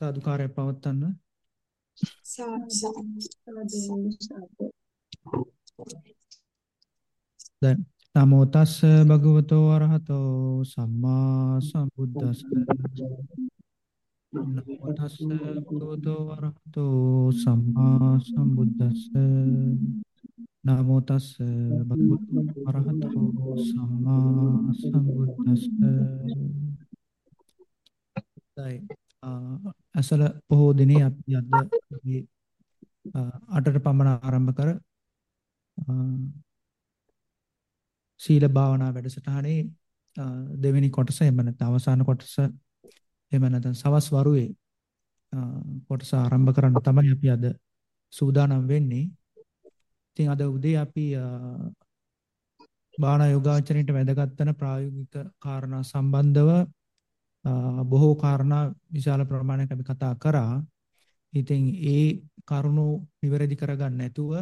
සාදුකාරය පවත්වන්න. දැන් නමෝ තස්ස භගවතෝ අරහතෝ සම්මා සම්බුද්දස්ස නමෝ තස්ස භගවතෝ අරහතෝ සම්මා සම්බුද්දස්ස නමෝ තස්ස භගවතෝ අරහතෝ සම්මා සම්බුද්දස්ස දැන් අසල පොහෝ දිනේ අපි අද මේ අටට පමණ ආරම්භ කර සීල භාවනා වැඩසටහනේ දෙවෙනි කොටස එහෙම නැත්නම් අවසාන කොටස එහෙම නැත්නම් සවස් වරුවේ කොටස ආරම්භ කරන්න තමයි අපි අද සූදානම් වෙන්නේ. ඉතින් අද උදේ අපි භාවනා යෝගාචරණයට වැදගත් වෙන ප්‍රායෝගික කාරණා සම්බන්ධව බොහෝ කාරණා විශාල ප්‍රමාණයක් අපි කතා කරා. ඉතින් ඒ කරුණු නිවැරදි කරගන්න නැතුව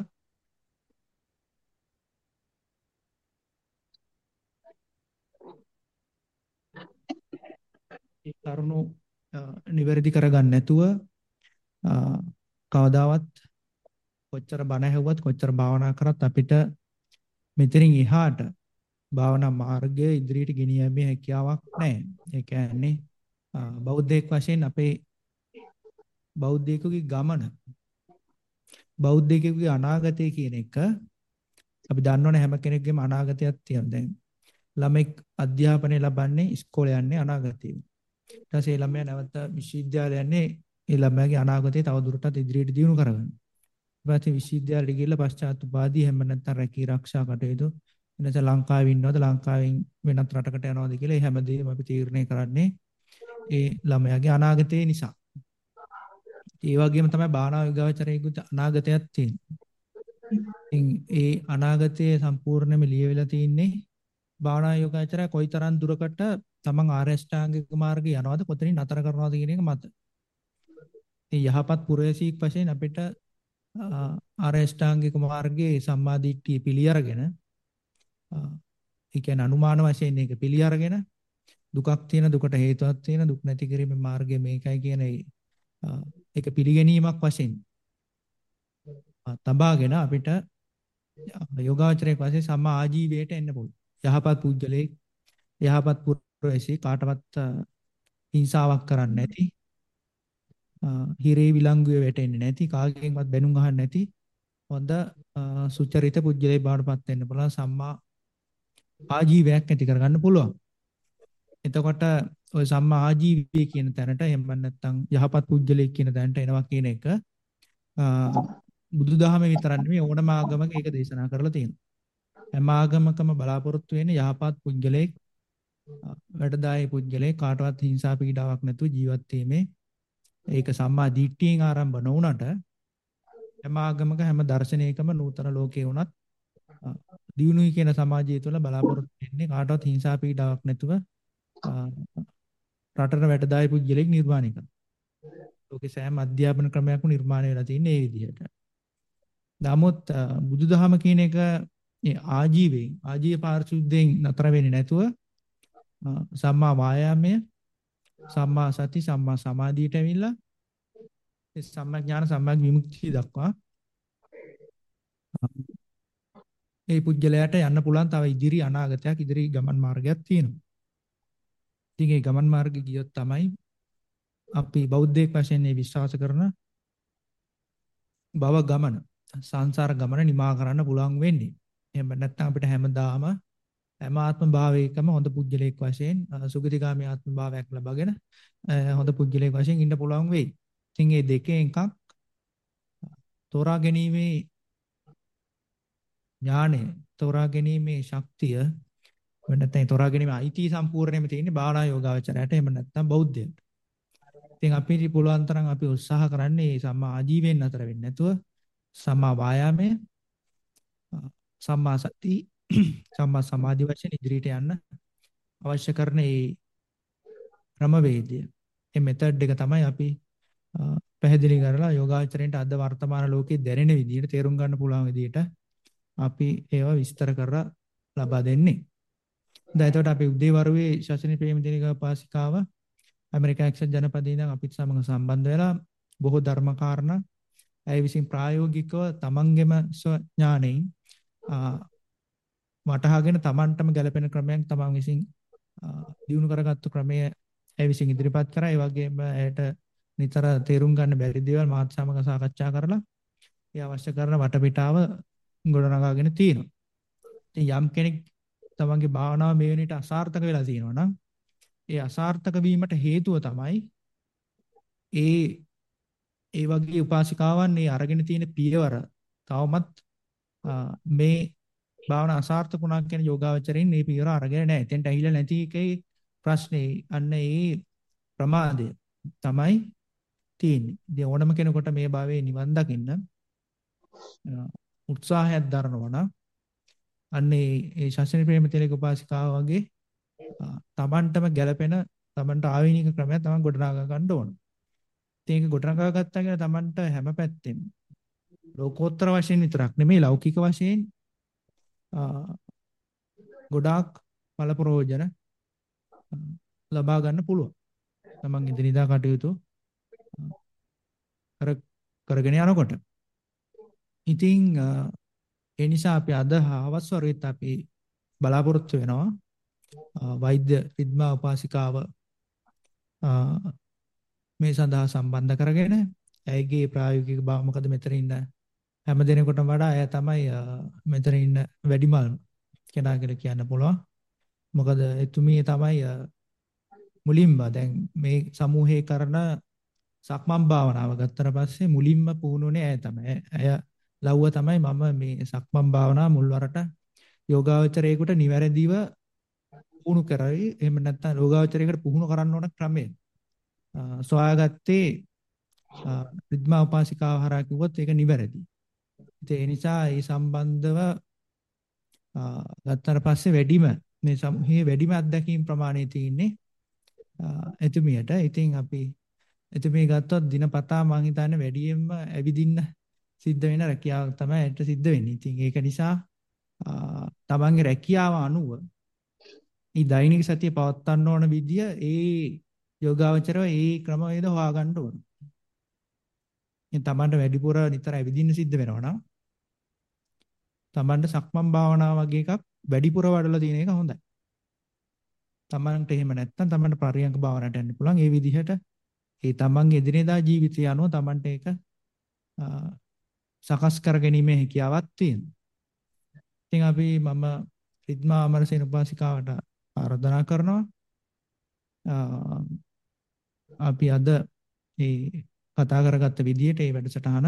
ඒ කරුණු නිවැරදි කරගන්න නැතුව කවදාවත් කොච්චර බණ ඇහුවත් කොච්චර භාවනා කරත් අපිට මෙතනින් එහාට භාවනා මාර්ගය ඉදිරියට ගෙනියීමේ හැකියාවක් නැහැ. ඒ කියන්නේ බෞද්ධයෙක් වශයෙන් අපේ බෞද්ධයෙකුගේ ගමන බෞද්ධයෙකුගේ අනාගතය කියන එක අපි දන්නවනේ හැම කෙනෙක්ගේම අනාගතයක් තියෙනවා. දැන් ළමෙක් අධ්‍යාපනය ලබන්නේ ඉස්කෝලේ යන්නේ අනාගතේ. ඊට පස්සේ ළමයා නැවත විශ්වවිද්‍යාලය යන්නේ ඒ ළමයාගේ අනාගතය තව දුරටත් ඉදිරියට දියුණු කරගන්න. ඊට පස්සේ විශ්වවිද්‍යාලයට ගිහිල්ලා පශ්චාත් උපාධිය හැම නැත්නම් රැකී ආරක්ෂා කටයුතු එනස ලංකාවේ ඉන්නවද ලංකාවෙන් වෙනත් රටකට යනවද කියලා ඒ හැමදේම අපි තීරණය කරන්නේ ඒ ළමයාගේ අනාගතය නිසා. ඒ වගේම තමයි බාහනා යෝගාවචරයේ අනාගතයක් තියෙන්නේ. ඒ අනාගතයේ සම්පූර්ණයෙන්ම ලියවිලා තින්නේ බාහනා යෝගාචරය කොයිතරම් දුරකට තමන් ආරෂ්ඨාංගික මාර්ගේ යනවද කොතනින් නතර කරනවද කියන එක මත. ඉතින් යහපත් පුරවැසියෙක් වශයෙන් අපිට ආරෂ්ඨාංගික මාර්ගයේ සම්මාදිට්ඨිය පිළි අරගෙන ඒ කියන්නේ අනුමාන වශයෙන් මේක පිළි අරගෙන දුකක් තියෙන දුකට හේතුවක් තියෙන දුක් නැති කිරීමේ මාර්ගය මේකයි කියන ඒක පිළිගැනීමක් වශයෙන් තබාගෙන අපිට යෝගාචරයේ වශයෙන් සම්මා ආජීවයට එන්න පුළුවන්. යහපත් පුජ්‍යලේ යහපත් පුරවැසි කාටවත් හිංසාවක් කරන්නේ නැති හිරේ විලංගුවේ වැටෙන්නේ නැති කාගෙන්වත් බැනුම් අහන්නේ නැති හොඳ සුචරිත පුජ්‍යලේ බාටපත් වෙන්න පුළුවන් සම්මා ආජීවයක් ඇති කරගන්න පුළුවන්. එතකොට ඔය සම්මා ආජීවය කියන තැනට එහෙම නැත්නම් යහපත් පුජ්‍යලෙක් කියන තැනට එනවා කියන එක බුදුදහමේ විතරක් නෙමෙයි ඕනම ආගමක ඒක දේශනා කරලා තියෙනවා. හැම ආගමකම බලාපොරොත්තු වෙන්නේ යහපත් පුජ්‍යලෙක් වැඩදායි පුජ්‍යලෙක් කාටවත් හිංසා පීඩාවක් නැතුව ජීවත් වීමේ ඒක සම්මා දිට්ඨියෙන් ආරම්භ නොවුනට හැම ආගමක හැම දර්ශනයකම නූතන ලෝකේ වුණත් දියුණුවයි කියන සමාජය තුළ බලාපොරොත්තු වෙන්නේ කාටවත් හිංසා පීඩාවක් නැතුව රටට වැඩදායි පුජ්‍යලෙක් නිර්මාණය කරනවා. ලෝකේ සෑම අධ්‍යාපන ක්‍රමයක්ම නිර්මාණය වෙලා තියෙන්නේ ඒ විදිහට. නමුත් බුදුදහම කියන එක ආජීවයෙන් ආජීව පාරිශුද්ධයෙන් නතර වෙන්නේ නැතුව සම්මා වායාමය සම්මා සති සම්මා සමාධියට ඇවිල්ලා සම්මා ඥාන සම්මා විමුක්තිය දක්වා ඒ පුජ්‍යලයට යන්න පුළුවන් තව ඉදිරි අනාගතයක් ඉදිරි ගමන් මාර්ගයක් තියෙනවා. ඉතින් ඒ ගමන් මාර්ගෙ ගියොත් තමයි අපි බෞද්ධයෙක් වශයෙන් මේ විශ්වාස කරන භව ගමන සංසාර ගමන නිමා කරන්න පුළුවන් වෙන්නේ. එහෙම නැත්නම් අපිට හැමදාම හැම ආත්ම භාවයකම හොඳ පුජ්‍යලයක් වශයෙන් සුගතිගාමී ආත්ම භාවයක් ලබාගෙන හොඳ පුජ්‍යලයක් වශයෙන් ඉන්න පුළුවන් වෙයි. ඉතින් මේ දෙකෙන් එකක් තෝරා ගැනීමේ ඥාණය තෝරා ගැනීමේ ශක්තිය නැත්නම් තෝරා ගැනීම අයිති සම්පූර්ණයෙන්ම තියෙන්නේ බාහනා යෝගාවචරයට එහෙම නැත්නම් බෞද්ධයට. ඉතින් අපිට පුළුවන් තරම් අපි උත්සාහ කරන්නේ සම්මා ආජීවයෙන් අතර වෙන්නේ නැතුව සම්මා වායාමයේ සම්මා සති සම්මා සමාධි වශයෙන් ඉදිරියට යන්න අවශ්‍ය කරන මේ ක්‍රමවේදය. මේ මෙතඩ් එක තමයි අපි පැහැදිලි කරලා යෝගාචරයට අද වර්තමාන ලෝකයේ දැනෙන විදිහට තේරුම් ගන්න පුළුවන් විදිහට අපි ඒවා විස්තර කරලා ලබා දෙන්නේ. දැන් එතකොට අපි උදේ වරුවේ ශාසනී ප්‍රේමදිනක පාසිකාව ඇමරිකා එක්සත් ජනපදයේ ඉඳන් අපිත් සමග සම්බන්ධ වෙලා බොහෝ ධර්ම කාරණා ඇය විසින් ප්‍රායෝගිකව තමන්ගේම ඥාණයෙන් වටහාගෙන තමන්ටම ගැලපෙන ක්‍රමයක් තමන් විසින් දිනු කරගත්තු ක්‍රමය ඇය විසින් ඉදිරිපත් කරා. ඒ වගේම ඇයට නිතර තේරුම් ගන්න බැරි දේවල් මාත් සමග සාකච්ඡා කරලා ඒ අවශ්‍ය කරන වටපිටාව ගොඩනගාගෙන තියෙනවා. ඉතින් යම් කෙනෙක් තමන්ගේ භාවනාව මේ වෙනට අසාර්ථක වෙලා තියෙනවා නම් ඒ අසාර්ථක වීමට හේතුව තමයි ඒ ඒ වගේ උපාසිකාවන් මේ අරගෙන තියෙන පියවර තවමත් මේ භාවනා අසාර්ථක වුණා කියන යෝගාවචරයෙන් මේ පියවර අරගෙන නැහැ. එතෙන්ට ඇහිලා නැති එකේ ප්‍රශ්නේ අන්න ඒ ප්‍රමාදය තමයි තියෙන්නේ. ඉතින් ඕනම කෙනෙකුට මේ භාවයේ නිවන් දකින්න උත්සාහයක් දරනවා නම් අන්නේ ඒ ශාසන ප්‍රේම තිලක උපාසිකාව වගේ තමන්ටම ගැළපෙන තමන්ට ආවේනික ක්‍රමයක් තමන් ගොඩනගා ගන්න ඕන. ඉතින් ඒක ගොඩනගා ගත්තා කියලා තමන්ට හැම පැත්තෙම ලෝකෝත්තර වශයෙන් විතරක් නෙමෙයි ලෞකික වශයෙන් ගොඩාක් ඵල ප්‍රයෝජන ලබා ගන්න පුළුවන්. තමන් ඉදිරියදා කටයුතු කර කරගෙන යනකොට. ඉතින් ඒ නිසා අපි අද හවස් වරුවෙත් අපි බලාපොරොත්තු වෙනවා වෛද්‍ය රිද්මා උපාසිකාව මේ සඳහා සම්බන්ධ කරගෙන ඇයගේ ප්‍රායෝගික බව මොකද මෙතන ඉන්න හැම දිනෙකටම වඩා ඇය තමයි මෙතන ඉන්න වැඩිමල් කෙනා කියලා කියන්න පුළුවන්. මොකද එතුමිය තමයි මුලින්ම දැන් මේ සමූහේ කරන සක්මන් භාවනාව ගත්තට පස්සේ මුලින්ම පුහුණුනේ ඇය තමයි. ඇය ලව්ව තමයි මම මේ සක්මන් භාවනාව මුල්වරට යෝගාවචරයේකට නිවැරදිව පුහුණු කරයි. එහෙම නැත්නම් යෝගාවචරයේකට පුහුණු කරන්න ඕන ක්‍රමය. සොයාගත්තේ රිද්මා උපාසිකාව හරහා කිව්වොත් ඒක නිවැරදි. ඒ නිසා ඒ සම්බන්ධව ගත්තට පස්සේ වැඩිම මේ සමූහයේ වැඩිම අත්දැකීම් ප්‍රමාණය තියෙන්නේ එතුමියට. ඉතින් අපි එතුමිය ගත්තොත් දිනපතා මං හිතන්නේ වැඩියෙන්ම ඇවිදින්න සිද්ධ වෙන රැකියාවක් තමයි ඇට සිද්ධ වෙන්නේ. ඉතින් ඒක නිසා තමන්ගේ රැකියාව අනුව මේ දෛනික සතිය පවත්වන්න ඕන විදිය ඒ යෝගාවචරව ඒ ක්‍රමවේද හොයාගන්න ඕන. ඉතින් තමන්ට වැඩිපුර නිතර ඇවිදින්න සිද්ධ වෙනවා නම් තමන්ට සක්මන් භාවනාව වගේ එකක් වැඩිපුර වඩලා තියෙන එක හොඳයි. තමන්ට එහෙම නැත්නම් තමන්ට පරියංග භාවනාවට යන්න පුළුවන්. ඒ විදිහට ඒ තමන්ගේ එදිනෙදා ජීවිතය අනුව තමන්ට ඒක සකස් කරගැනීමේ හැකියාවක් තියෙනවා. ඉතින් අපි මම රිද්මා අමරසේන උපාසිකාවට ආරාධනා කරනවා. අපි අද මේ කතා කරගත්ත විදිහට මේ වැඩසටහන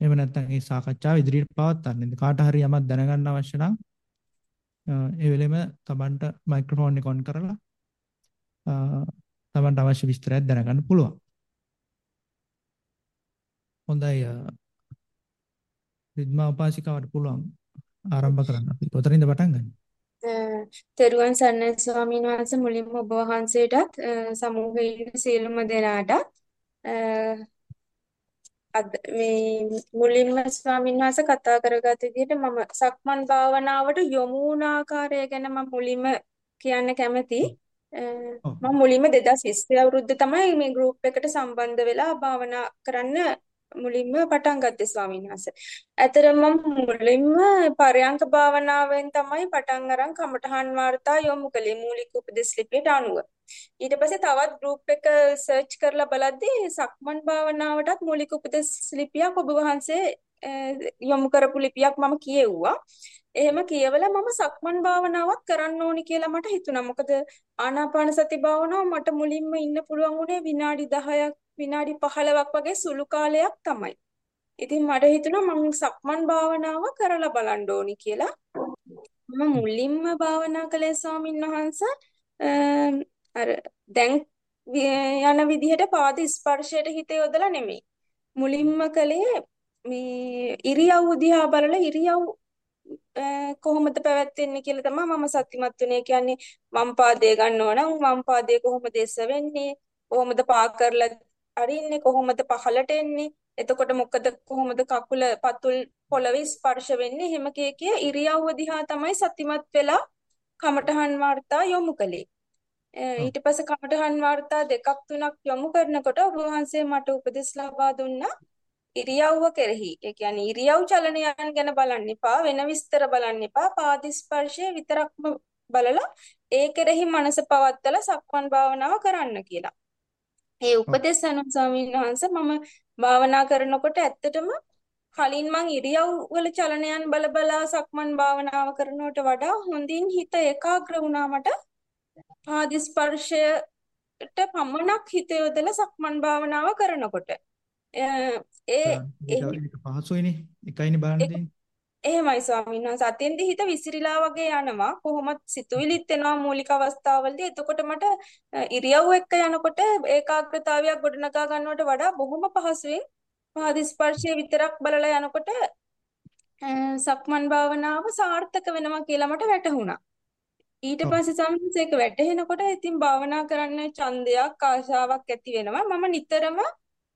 එහෙම නැත්නම් මේ සාකච්ඡාව ඉදිරියට පවත්වන්න. කාට හරි යමක් දැනගන්න අවශ්‍ය නම් ඒ වෙලෙම Tamanට මයික්‍රොෆෝන් එක ඔන් කරලා Tamanට අවශ්‍ය විස්තරයක් දැනගන්න පුළුවන්. හොඳයි රිද්මා උපාසිකාවට පුළුවන් ආරම්භ කරන්න. අපි කොතනින්ද පටන් ගන්නේ? තෙරුවන් සරණයි ස්වාමීන් වහන්සේ මුලින්ම ඔබ වහන්සේටත් සමූහයේ සියලුම දෙනාට අද මේ මුලින්ම ස්වාමීන් වහන්සේ කතා කරගත් විදිහට මම සක්මන් භාවනාවට යොමු වුණ ආකාරය ගැන මම මුලින්ම කියන්න කැමතියි. මම මුලින්ම 2020 අවුරුද්දේ තමයි මේ ගෲප් එකට සම්බන්ධ වෙලා භාවනා කරන්න මුලින්ම පටන් ගත්තේ ස්වාමීන් වහන්සේ. ඇතරම මුලින්ම පරයන්ක භාවනාවෙන් තමයි පටන් අරන් කමඨහන් වර්තා යොමු කළේ මූලික උපදෙස් ලිපියට අනුව. ඊට පස්සේ තවත් group එක search කරලා බලද්දී සක්මන් භාවනාවටත් මූලික උපදෙස් ලිපියක් ඔබ වහන්සේ යොමු කරපු ලිපියක් මම කියෙව්වා. එහෙම කියවලා මම සක්මන් භාවනාවක් කරන්න ඕනි කියලා මට හිතුණා. මොකද ආනාපාන සති භාවනාව මට මුලින්ම ඉන්න පුළුවන් උනේ විනාඩි 10ක් විනාඩි 15ක් වගේ සුළු කාලයක් තමයි. ඉතින් මට හිතුණා මම සක්මන් භාවනාව කරලා බලන්න ඕනි කියලා. මම මුලින්ම භාවනා කළේ ස්වාමීන් වහන්සේ අර දැන් යන විදිහට පාද ස්පර්ශයට හිත යොදලා නෙමෙයි. මුලින්ම කළේ මේ ඉරියව් දිහා බලලා ඉරියව් කොහොමද පැවැත්වෙන්නේ කියලා තමයි මම සත්‍යමත් වෙන්නේ. කියන්නේ වම් පාදය ගන්නවා නම් වම් පාදය කොහොමද එස වෙන්නේ? කොහොමද පා කරලා අරින්නේ කොහොමද පහලට එන්නේ එතකොට මොකද කොහොමද කකුල පතුල් පොළවේ ස්පර්ශ වෙන්නේ එහෙම කිය කිය ඉරියව්ව දිහා තමයි සතිමත් වෙලා කමඨහන් වර්තා යොමු කළේ ඊට පස්සේ කමඨහන් වර්තා දෙකක් තුනක් යොමු කරනකොට ඔබ වහන්සේ මට උපදෙස් ලබා දුන්නා ඉරියව්ව කෙරෙහි. ඒ කියන්නේ ඉරියව් චලනයන් ගැන බලන්න එපා, වෙන විස්තර බලන්න එපා. පාදි ස්පර්ශය විතරක්ම බලලා ඒ කෙරෙහි මනස පවත්තලා සක්මන් භාවනාව කරන්න කියලා. ඒ උපදෙස් අනුව ස්වාමීන් වහන්සේ මම භාවනා කරනකොට ඇත්තටම කලින් මං ඉරියව් වල චලනයන් බල බලා සක්මන් භාවනාව කරනවට වඩා හොඳින් හිත ඒකාග්‍ර වුණා මට. පාදි ස්පර්ශයට පමණක් හිත යොදලා සක්මන් භාවනාව කරනකොට. ඒ ඒක පහසුයිනේ. එකයිනේ බලන්න දෙන්නේ එහෙමයි ස්වාමීන් වහන්සේ. අතෙන්දි හිත විසිරීලා වගේ යනවා. කොහොමත් සිතුවිලිත් එනවා මූලික අවස්ථාවවලදී. එතකොට මට ඉරියව් එක්ක යනකොට ඒකාග්‍රතාවයක් ගොඩනගා ගන්නවට වඩා බොහොම පහසුවෙන් පාද ස්පර්ශය විතරක් බලලා යනකොට සක්මන් භාවනාව සාර්ථක වෙනවා කියලා මට වැටහුණා. ඊට පස්සේ සමහරවිට ඒක වැටහෙනකොට ඉතින් භාවනා කරන්න ඡන්දයක් ආශාවක් ඇති වෙනවා. මම නිතරම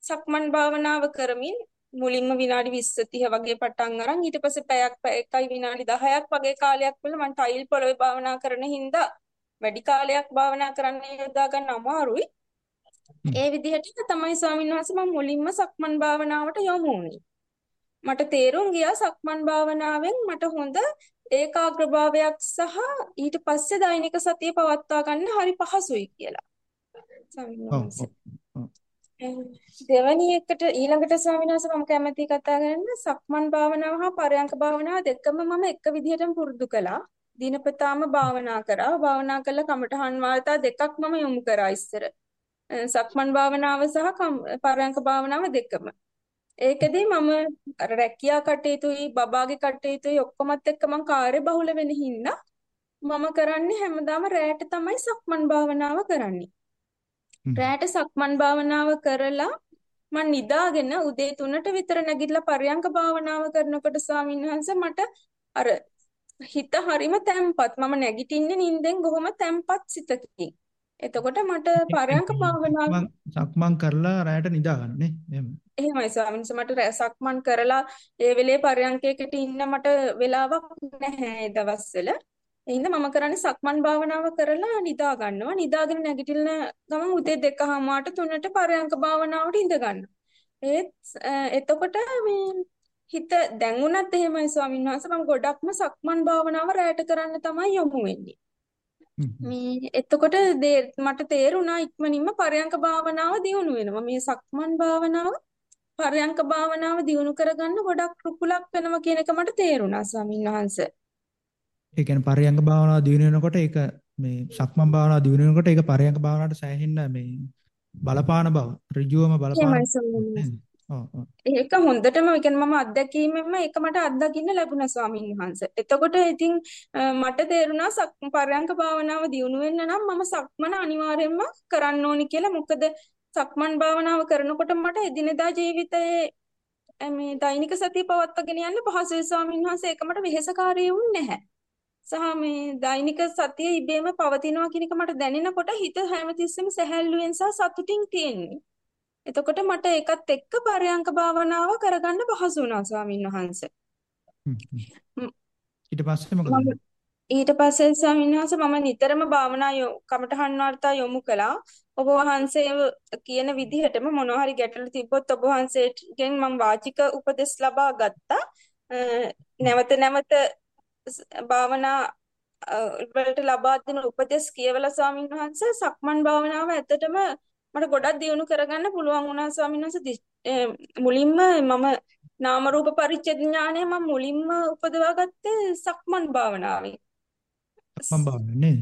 සක්මන් භාවනාව කරමින් මුලින්ම විනාඩි 20 30 වගේ පටන් අරන් ඊට පස්සේ පැයක් එකයි විනාඩි 10ක් වගේ කාලයක් වල මම ටයිල් පොළවේ භාවනා කරන හින්දා වැඩි කාලයක් භාවනා කරන්න යොදා ගන්න අමාරුයි. ඒ විදිහට තමයි ස්වාමීන් වහන්සේ මම මුලින්ම සක්මන් භාවනාවට යොමු වුණේ. මට තේරුම් ගියා සක්මන් භාවනාවෙන් මට හොඳ ඒකාග්‍රභාවයක් සහ ඊට පස්සේ දෛනික සතිය පවත්වා ගන්න හරි පහසුයි කියලා. දෙවැනි එකට ඊළඟට ස්වාමීන් වහන්සේ මම කැමැති කතා කරන්න සක්මන් භාවනාව හා පරයන්ක භාවනාව දෙකම මම එක විදිහටම පුරුදු කළා. දිනපතාම භාවනා කරා. භාවනා කළ කමඨහන් වාර්තා දෙකක් මම යොමු කරා ඉස්සර. සක්මන් භාවනාව සහ පරයන්ක භාවනාව දෙකම. ඒකෙදී මම අර රැකියා කටයුතුයි බබාගේ කටයුතුයි ඔක්කොමත් එක්ක මම කාර්ය බහුල වෙන හින්දා මම කරන්නේ හැමදාම රැයට තමයි සක්මන් භාවනාව කරන්නේ. රැයට සක්මන් භාවනාව කරලා මම නිදාගෙන උදේ 3ට විතර නැගිටලා පරයන්ක භාවනාව කරනකොට ස්වාමීන් වහන්සේ මට අර හිත හරිම තැම්පත්. මම නැගිටින්නේ නිින්දෙන් බොහොම තැම්පත් සිතකින්. එතකොට මට පරයන්ක භාවනාව සක්මන් කරලා රැයට නිදා ගන්න නේ? එහෙම. එහෙමයි ස්වාමීන් වහන්සේ. මට සක්මන් කරලා ඒ වෙලේ පරයන්කයකට ඉන්න මට වෙලාවක් නැහැ දවස්වල. ඒ හින්දා මම කරන්නේ සක්මන් භාවනාව කරලා නිදා ගන්නවා. නිදාගෙන නැගිටින ගමන් උදේ 2:00ට 3ට පරයන්ක භාවනාවට ඉඳ ගන්නවා. ඒත් එතකොට මේ හිත දැන් උනත් එහෙමයි ස්වාමීන් වහන්සේ මම ගොඩක්ම සක්මන් භාවනාව රැයට කරන්න තමයි යොමු වෙන්නේ. මේ එතකොට මට තේරුණා ඉක්මනින්ම පරයන්ක භාවනාව දියුණු වෙනවා. මේ සක්මන් භාවනාව පරයන්ක භාවනාව දියුණු කරගන්න ගොඩක් රුකුලක් වෙනවා කියන එක මට තේරුණා ස්වාමීන් වහන්සේ. ඒ කියන්නේ පරයන්ක භාවනාව දියුණු වෙනකොට ඒක මේ සක්මන් භාවනාව දියුණු වෙනකොට ඒක පරයන්ක භාවනාවට සෑහෙන්න මේ බලපාන බව ඍජුවම බලපාන ඒක හොඳටම කියන්නේ මම අත්දැකීමෙන්ම ඒක මට අත්දකින්න ලැබුණා ස්වාමීන් වහන්සේ. එතකොට ඉතින් මට තේරුණා පරයන්ක භාවනාව දියුණු වෙන්න නම් මම සක්මන අනිවාර්යයෙන්ම කරන්න ඕනි කියලා. මොකද සක්මන් භාවනාව කරනකොට මට එදිනෙදා ජීවිතයේ මේ දෛනික සතිය පවත්වාගෙන යන්න පහසුයි ස්වාමීන් වහන්සේ ඒක මට වෙහෙසකාරී වුන්නේ නැහැ. සහ මේ දෛනික සතිය ඉබේම පවතිනවා කියන එක මට දැනෙනකොට හිත හැමතිස්සෙම සැහැල්ලුවෙන් සහ සතුටින් තියෙන්නේ. එතකොට මට ඒකත් එක්ක පරයන්ක භාවනාව කරගන්න පහසු වුණා ස්වාමීන් වහන්සේ. ඊට පස්සේ මොකද? ඊට පස්සේ ස්වාමීන් වහන්සේ මම නිතරම භාවනා කමඨහන් වර්තා යොමු කළා. ඔබ වහන්සේ කියන විදිහටම මොනවා හරි ගැටලු තිබ්බොත් ඔබ වහන්සේගෙන් මම වාචික උපදෙස් ලබා ගත්තා. නැවත නැවත භාවනා වලට ලබා දෙන උපදෙස් කියවලා ස්වාමීන් වහන්සේ සක්මන් භාවනාව ඇත්තටම මට ගොඩක් දියුණු කරගන්න පුළුවන් වුණා ස්වාමීන් වහන්සේ මුලින්ම මම නාම රූප පරිච්ඡේද ඥානය මම මුලින්ම උපදවා ගත්තේ සක්මන් භාවනාවෙන්. සක්මන් භාවනාව නේද?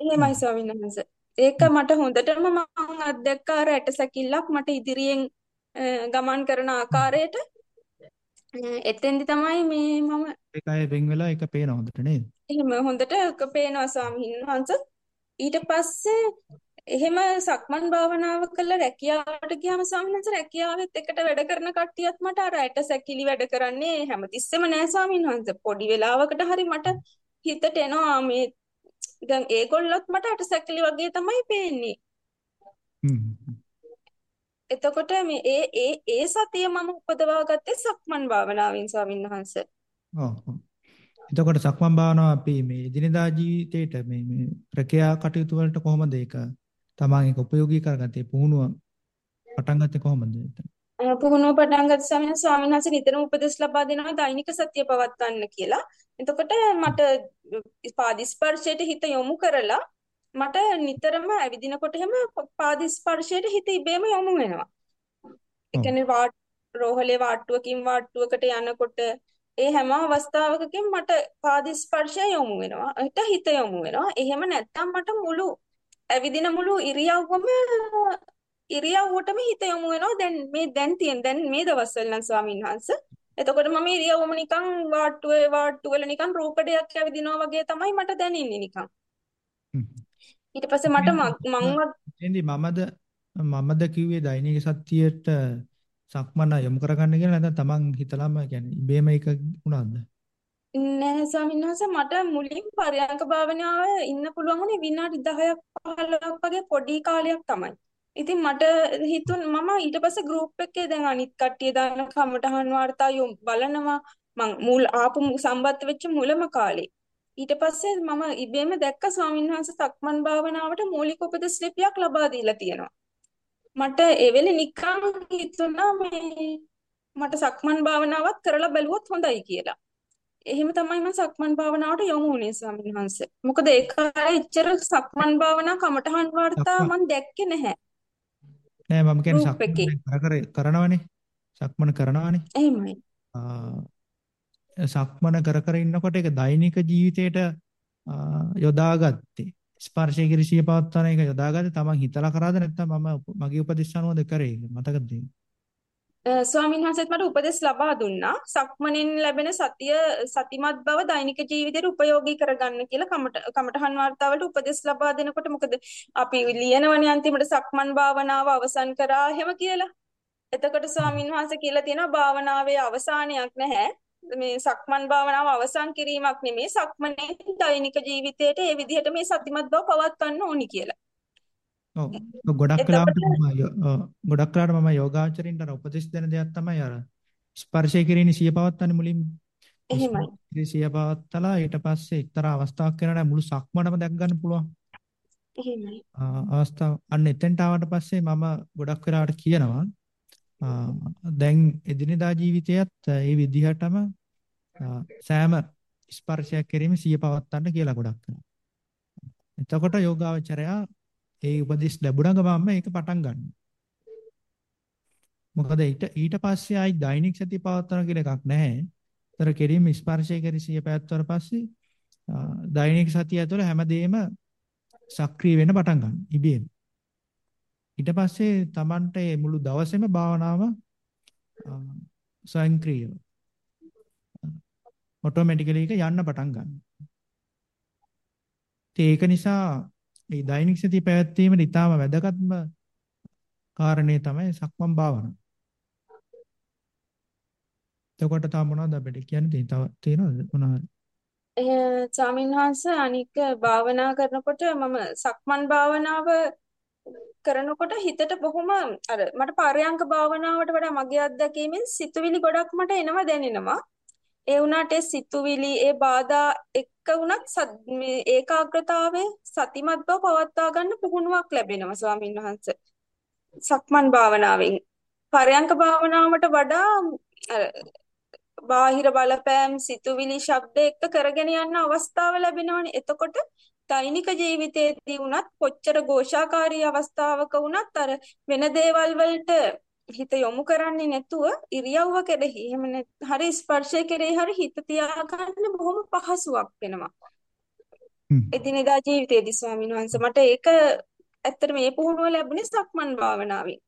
එහෙමයි ස්වාමීන් වහන්සේ. ඒක මට හොඳටම මම අත්දැක්කා රැට සැකිල්ලක් මට ඉදිරියෙන් ගමන් කරන ආකාරයට එතෙන්දි තමයි මේ මම ඒකයි වෙන් වෙලා ඒක පේන හොඳට නේද? එහෙම හොඳට ඒක පේනවා ස්වාමීන් වහන්සේ. ඊට පස්සේ එහෙම සක්මන් භාවනාව කළා රැකියාවට ගියාම ස්වාමීන් වහන්සේ රැකියාවෙත් එකට වැඩ කරන කට්ටියත් මට අර ඇට සැකිලි වැඩ කරන්නේ හැමතිස්සෙම නෑ ස්වාමීන් වහන්සේ. පොඩි වෙලාවකට හරි මට හිතට එනවා මේ දැන් ඒගොල්ලොත් මට අටසැකිලි වගේ තමයි පේන්නේ. එතකොට මේ ඒ ඒ ඒ සතිය මම උපදවා ගත්තේ සක්මන් භාවනාවෙන් ස්වාමීන් වහන්සේ. ඔව්. එතකොට සක්මන් භාවනාව අපි මේ එදිනදා ජීවිතේට මේ මේ ප්‍රක්‍රියා කටයුතු වලට කොහොමද ඒක තමන් ඒක ප්‍රයෝගී කරගත්තේ පුහුණුව පටන් ගත්තේ කොහොමද පුහුණුව පටන් ගත්ත සමය ස්වාමීන් වහන්සේ නිතරම උපදෙස් ලබා දෙනවා දෛනික සත්‍ය පවත්වන්න කියලා. එතකොට මට පාදි ස්පර්ශයට හිත යොමු කරලා මට නිතරම ඇවිදිනකොට එහෙම පාදි ස්පර්ශයට හිත ඉබේම යොමු වෙනවා. ඒ කියන්නේ වාට් රෝහලේ වාට්ටුවකින් වාට්ටුවකට යනකොට ඒ හැම අවස්ථාවකකින් මට පාද ස්පර්ශය යොමු වෙනවා. හිත හිත යොමු වෙනවා. එහෙම නැත්නම් මට මුළු ඇවිදින මුළු ඉරියව්වම ඉරියව්වටම හිත යොමු වෙනවා. දැන් මේ දැන් තියෙන දැන් මේ දවස්වල නම් ස්වාමීන් වහන්සේ. එතකොට මම ඉරියව්වම නිකන් වාට්ටුවේ වාට්ටු වල නිකන් රූකඩයක් ඇවිදිනවා වගේ තමයි මට දැනෙන්නේ නිකන්. ඊට පස්සේ මට මං එන්දි මමද මමද කිව්වේ දෛනික සත්‍යයට සක්මන යොමු කරගන්න කියලා නැත්නම් තමන් හිතලාම කියන්නේ ඉබේම ඒක වුණාද? නෑ ස්වාමීන් වහන්සේ මට මුලින් පරයන්ක භාවනාව ඉන්න පුළුවන් උනේ විනාඩි 10ක් 15ක් වගේ පොඩි කාලයක් තමයි. ඉතින් මට හිතුන් මම ඊට පස්සේ ගෲප් එකේ දැන් අනිත් කට්ටිය දාන කමටහන් වාර්තා බලනවා මං මුල් ආපු සම්බන්ධ වෙච්ච මුලම කාලේ. ඊට පස්සේ මම ඉබේම දැක්ක ස්වාමීන් වහන්සේ සක්මන් භාවනාවට මූලික උපදෙස් ලිපියක් ලබා දීලා තියෙනවා. මට ඒ වෙලේ නිකන් හිතුණා මේ මට සක්මන් භාවනාවක් කරලා බැලුවොත් හොඳයි කියලා. එහෙම තමයි මම සක්මන් භාවනාවට යොමු වුණේ ස්වාමීන් වහන්සේ. මොකද ඒ කාලේ ඉච්චර සක්මන් භාවනා කමටහන් වර්තා මම දැක්කේ නැහැ. නෑ මම කියන්නේ සක්මන් කර කර කරනවනේ. සක්මන කරනවනේ. එහෙමයි. සක්මන කර කර ඉන්නකොට ඒක දෛනික ජීවිතයට යොදාගත්තේ. ස්පර්ශය කිරිසිය පවත්වන එක යොදාගත්තේ තමන් හිතලා කරාද නැත්නම් මම මගේ උපදේශ අනුවද කරේ මතකද? ස්වාමීන් වහන්සේත් මට උපදෙස් ලබා දුන්නා. සක්මණෙන් ලැබෙන සතිය සතිමත් බව දෛනික ජීවිතේට උපයෝගී කරගන්න කියලා කමටහන් වර්තාවට උපදෙස් ලබා දෙනකොට මොකද අපි ලියනවනේ අන්තිමට සක්මන් භාවනාව අවසන් කරා හැම කියලා. එතකොට ස්වාමින් වහන්සේ කියලා තියෙනවා භාවනාවේ අවසානයක් නැහැ. මේ සක්මන් භාවනාව අවසන් කිරීමක් නෙමේ සක්මනේ දෛනික ජීවිතයට ඒ විදිහට මේ සතිමත් බව පවත්වන්න ඕනි කියලා. ඔව් ගොඩක් වෙලාවට මම ගොඩක් වෙලාවට මම යෝගාචරින්ට අර උපදෙස් දෙන දෙයක් තමයි අර ස්පර්ශය කිරීමේ සිය පවත්වන්නේ මුලින්ම. එහෙමයි. සිය පවත්තලා ඊට පස්සේ එක්තරා අවස්ථාවක් වෙනවා මුළු සක්මනම දැක් ගන්න පුළුවන්. එහෙමයි. අවස්ථාව අන්න එතෙන්ට ආවට පස්සේ මම ගොඩක් වෙලාවට කියනවා දැන් එදිනෙදා ජීවිතයත් ඒ විදිහටම සෑම ස්පර්ශයක් කිරීම සිය පවත්තන්න කියලා ගොඩක් කරනවා. එතකොට යෝගාවචරයා ඒ උපදෙස් ලැබුණ ගමන්ම ඒක පටන් ගන්නවා. මොකද ඊට ඊට පස්සේ ආයි දෛනික සතිය පවත්වන කියලා එකක් නැහැ. ඒතර කිරීම ස්පර්ශය කිරී සිය පැවැත්වුවාට පස්සේ දෛනික සතිය ඇතුළ හැමදේම සක්‍රිය වෙන්න පටන් ගන්නවා. ඉබේම. ඊට පස්සේ Tamante මුළු දවසේම භාවනාව ස්වයංක්‍රීයව ඔටෝමැටිකලි එක යන්න පටන් ගන්නවා. ඒක නිසා මේ දෛනික සතිය පැවැත්වීමේ ඊටාම වැදගත්ම කාරණේ තමයි සක්මන් භාවනාව. එතකොට තා මොනවද අපිට කියන්න තියෙන්නේ? තව තියෙනවද මොනවද? ස්වාමීන් වහන්සේ අනික භාවනා කරනකොට මම සක්මන් භාවනාව කරනකොට හිතට බොහොම අර මට පරයන්ක භාවනාවට වඩා මගේ අත්දැකීමෙන් සිතුවිලි ගොඩක් මට එනවා දැනෙනවා. ඒ වුණාට ඒ සිතුවිලි ඒ බාධා එක්ක වුණත් මේ ඒකාග්‍රතාවයේ සතිමත් බව පවත්වා ගන්න පුහුණුවක් ලැබෙනවා ස්වාමින් වහන්සේ. සක්මන් භාවනාවෙන් පරයන්ක භාවනාවට වඩා බාහිර බලපෑම් සිතුවිලි ශබ්ද එක්ක කරගෙන යන්න අවස්ථාව ලැබෙනවනේ. එතකොට දෛනික ජීවිතයේදී වුණත් කොච්චර ഘോഷාකාරී අවස්ථාවක වුණත් අර වෙන දේවල් වලට හිත යොමු කරන්නේ නැතුව ඉරියව්ව කෙරෙහි එහෙම හරි ස්පර්ශය කෙරෙහි හරි හිත තියාගන්න බොහොම පහසුවක් වෙනවා. එදිනෙදා ජීවිතයේදී ස්වාමීන් වහන්සේ මට ඒක ඇත්තට මේ පුහුණුව ලැබුණේ සක්මන් භාවනාවෙන්.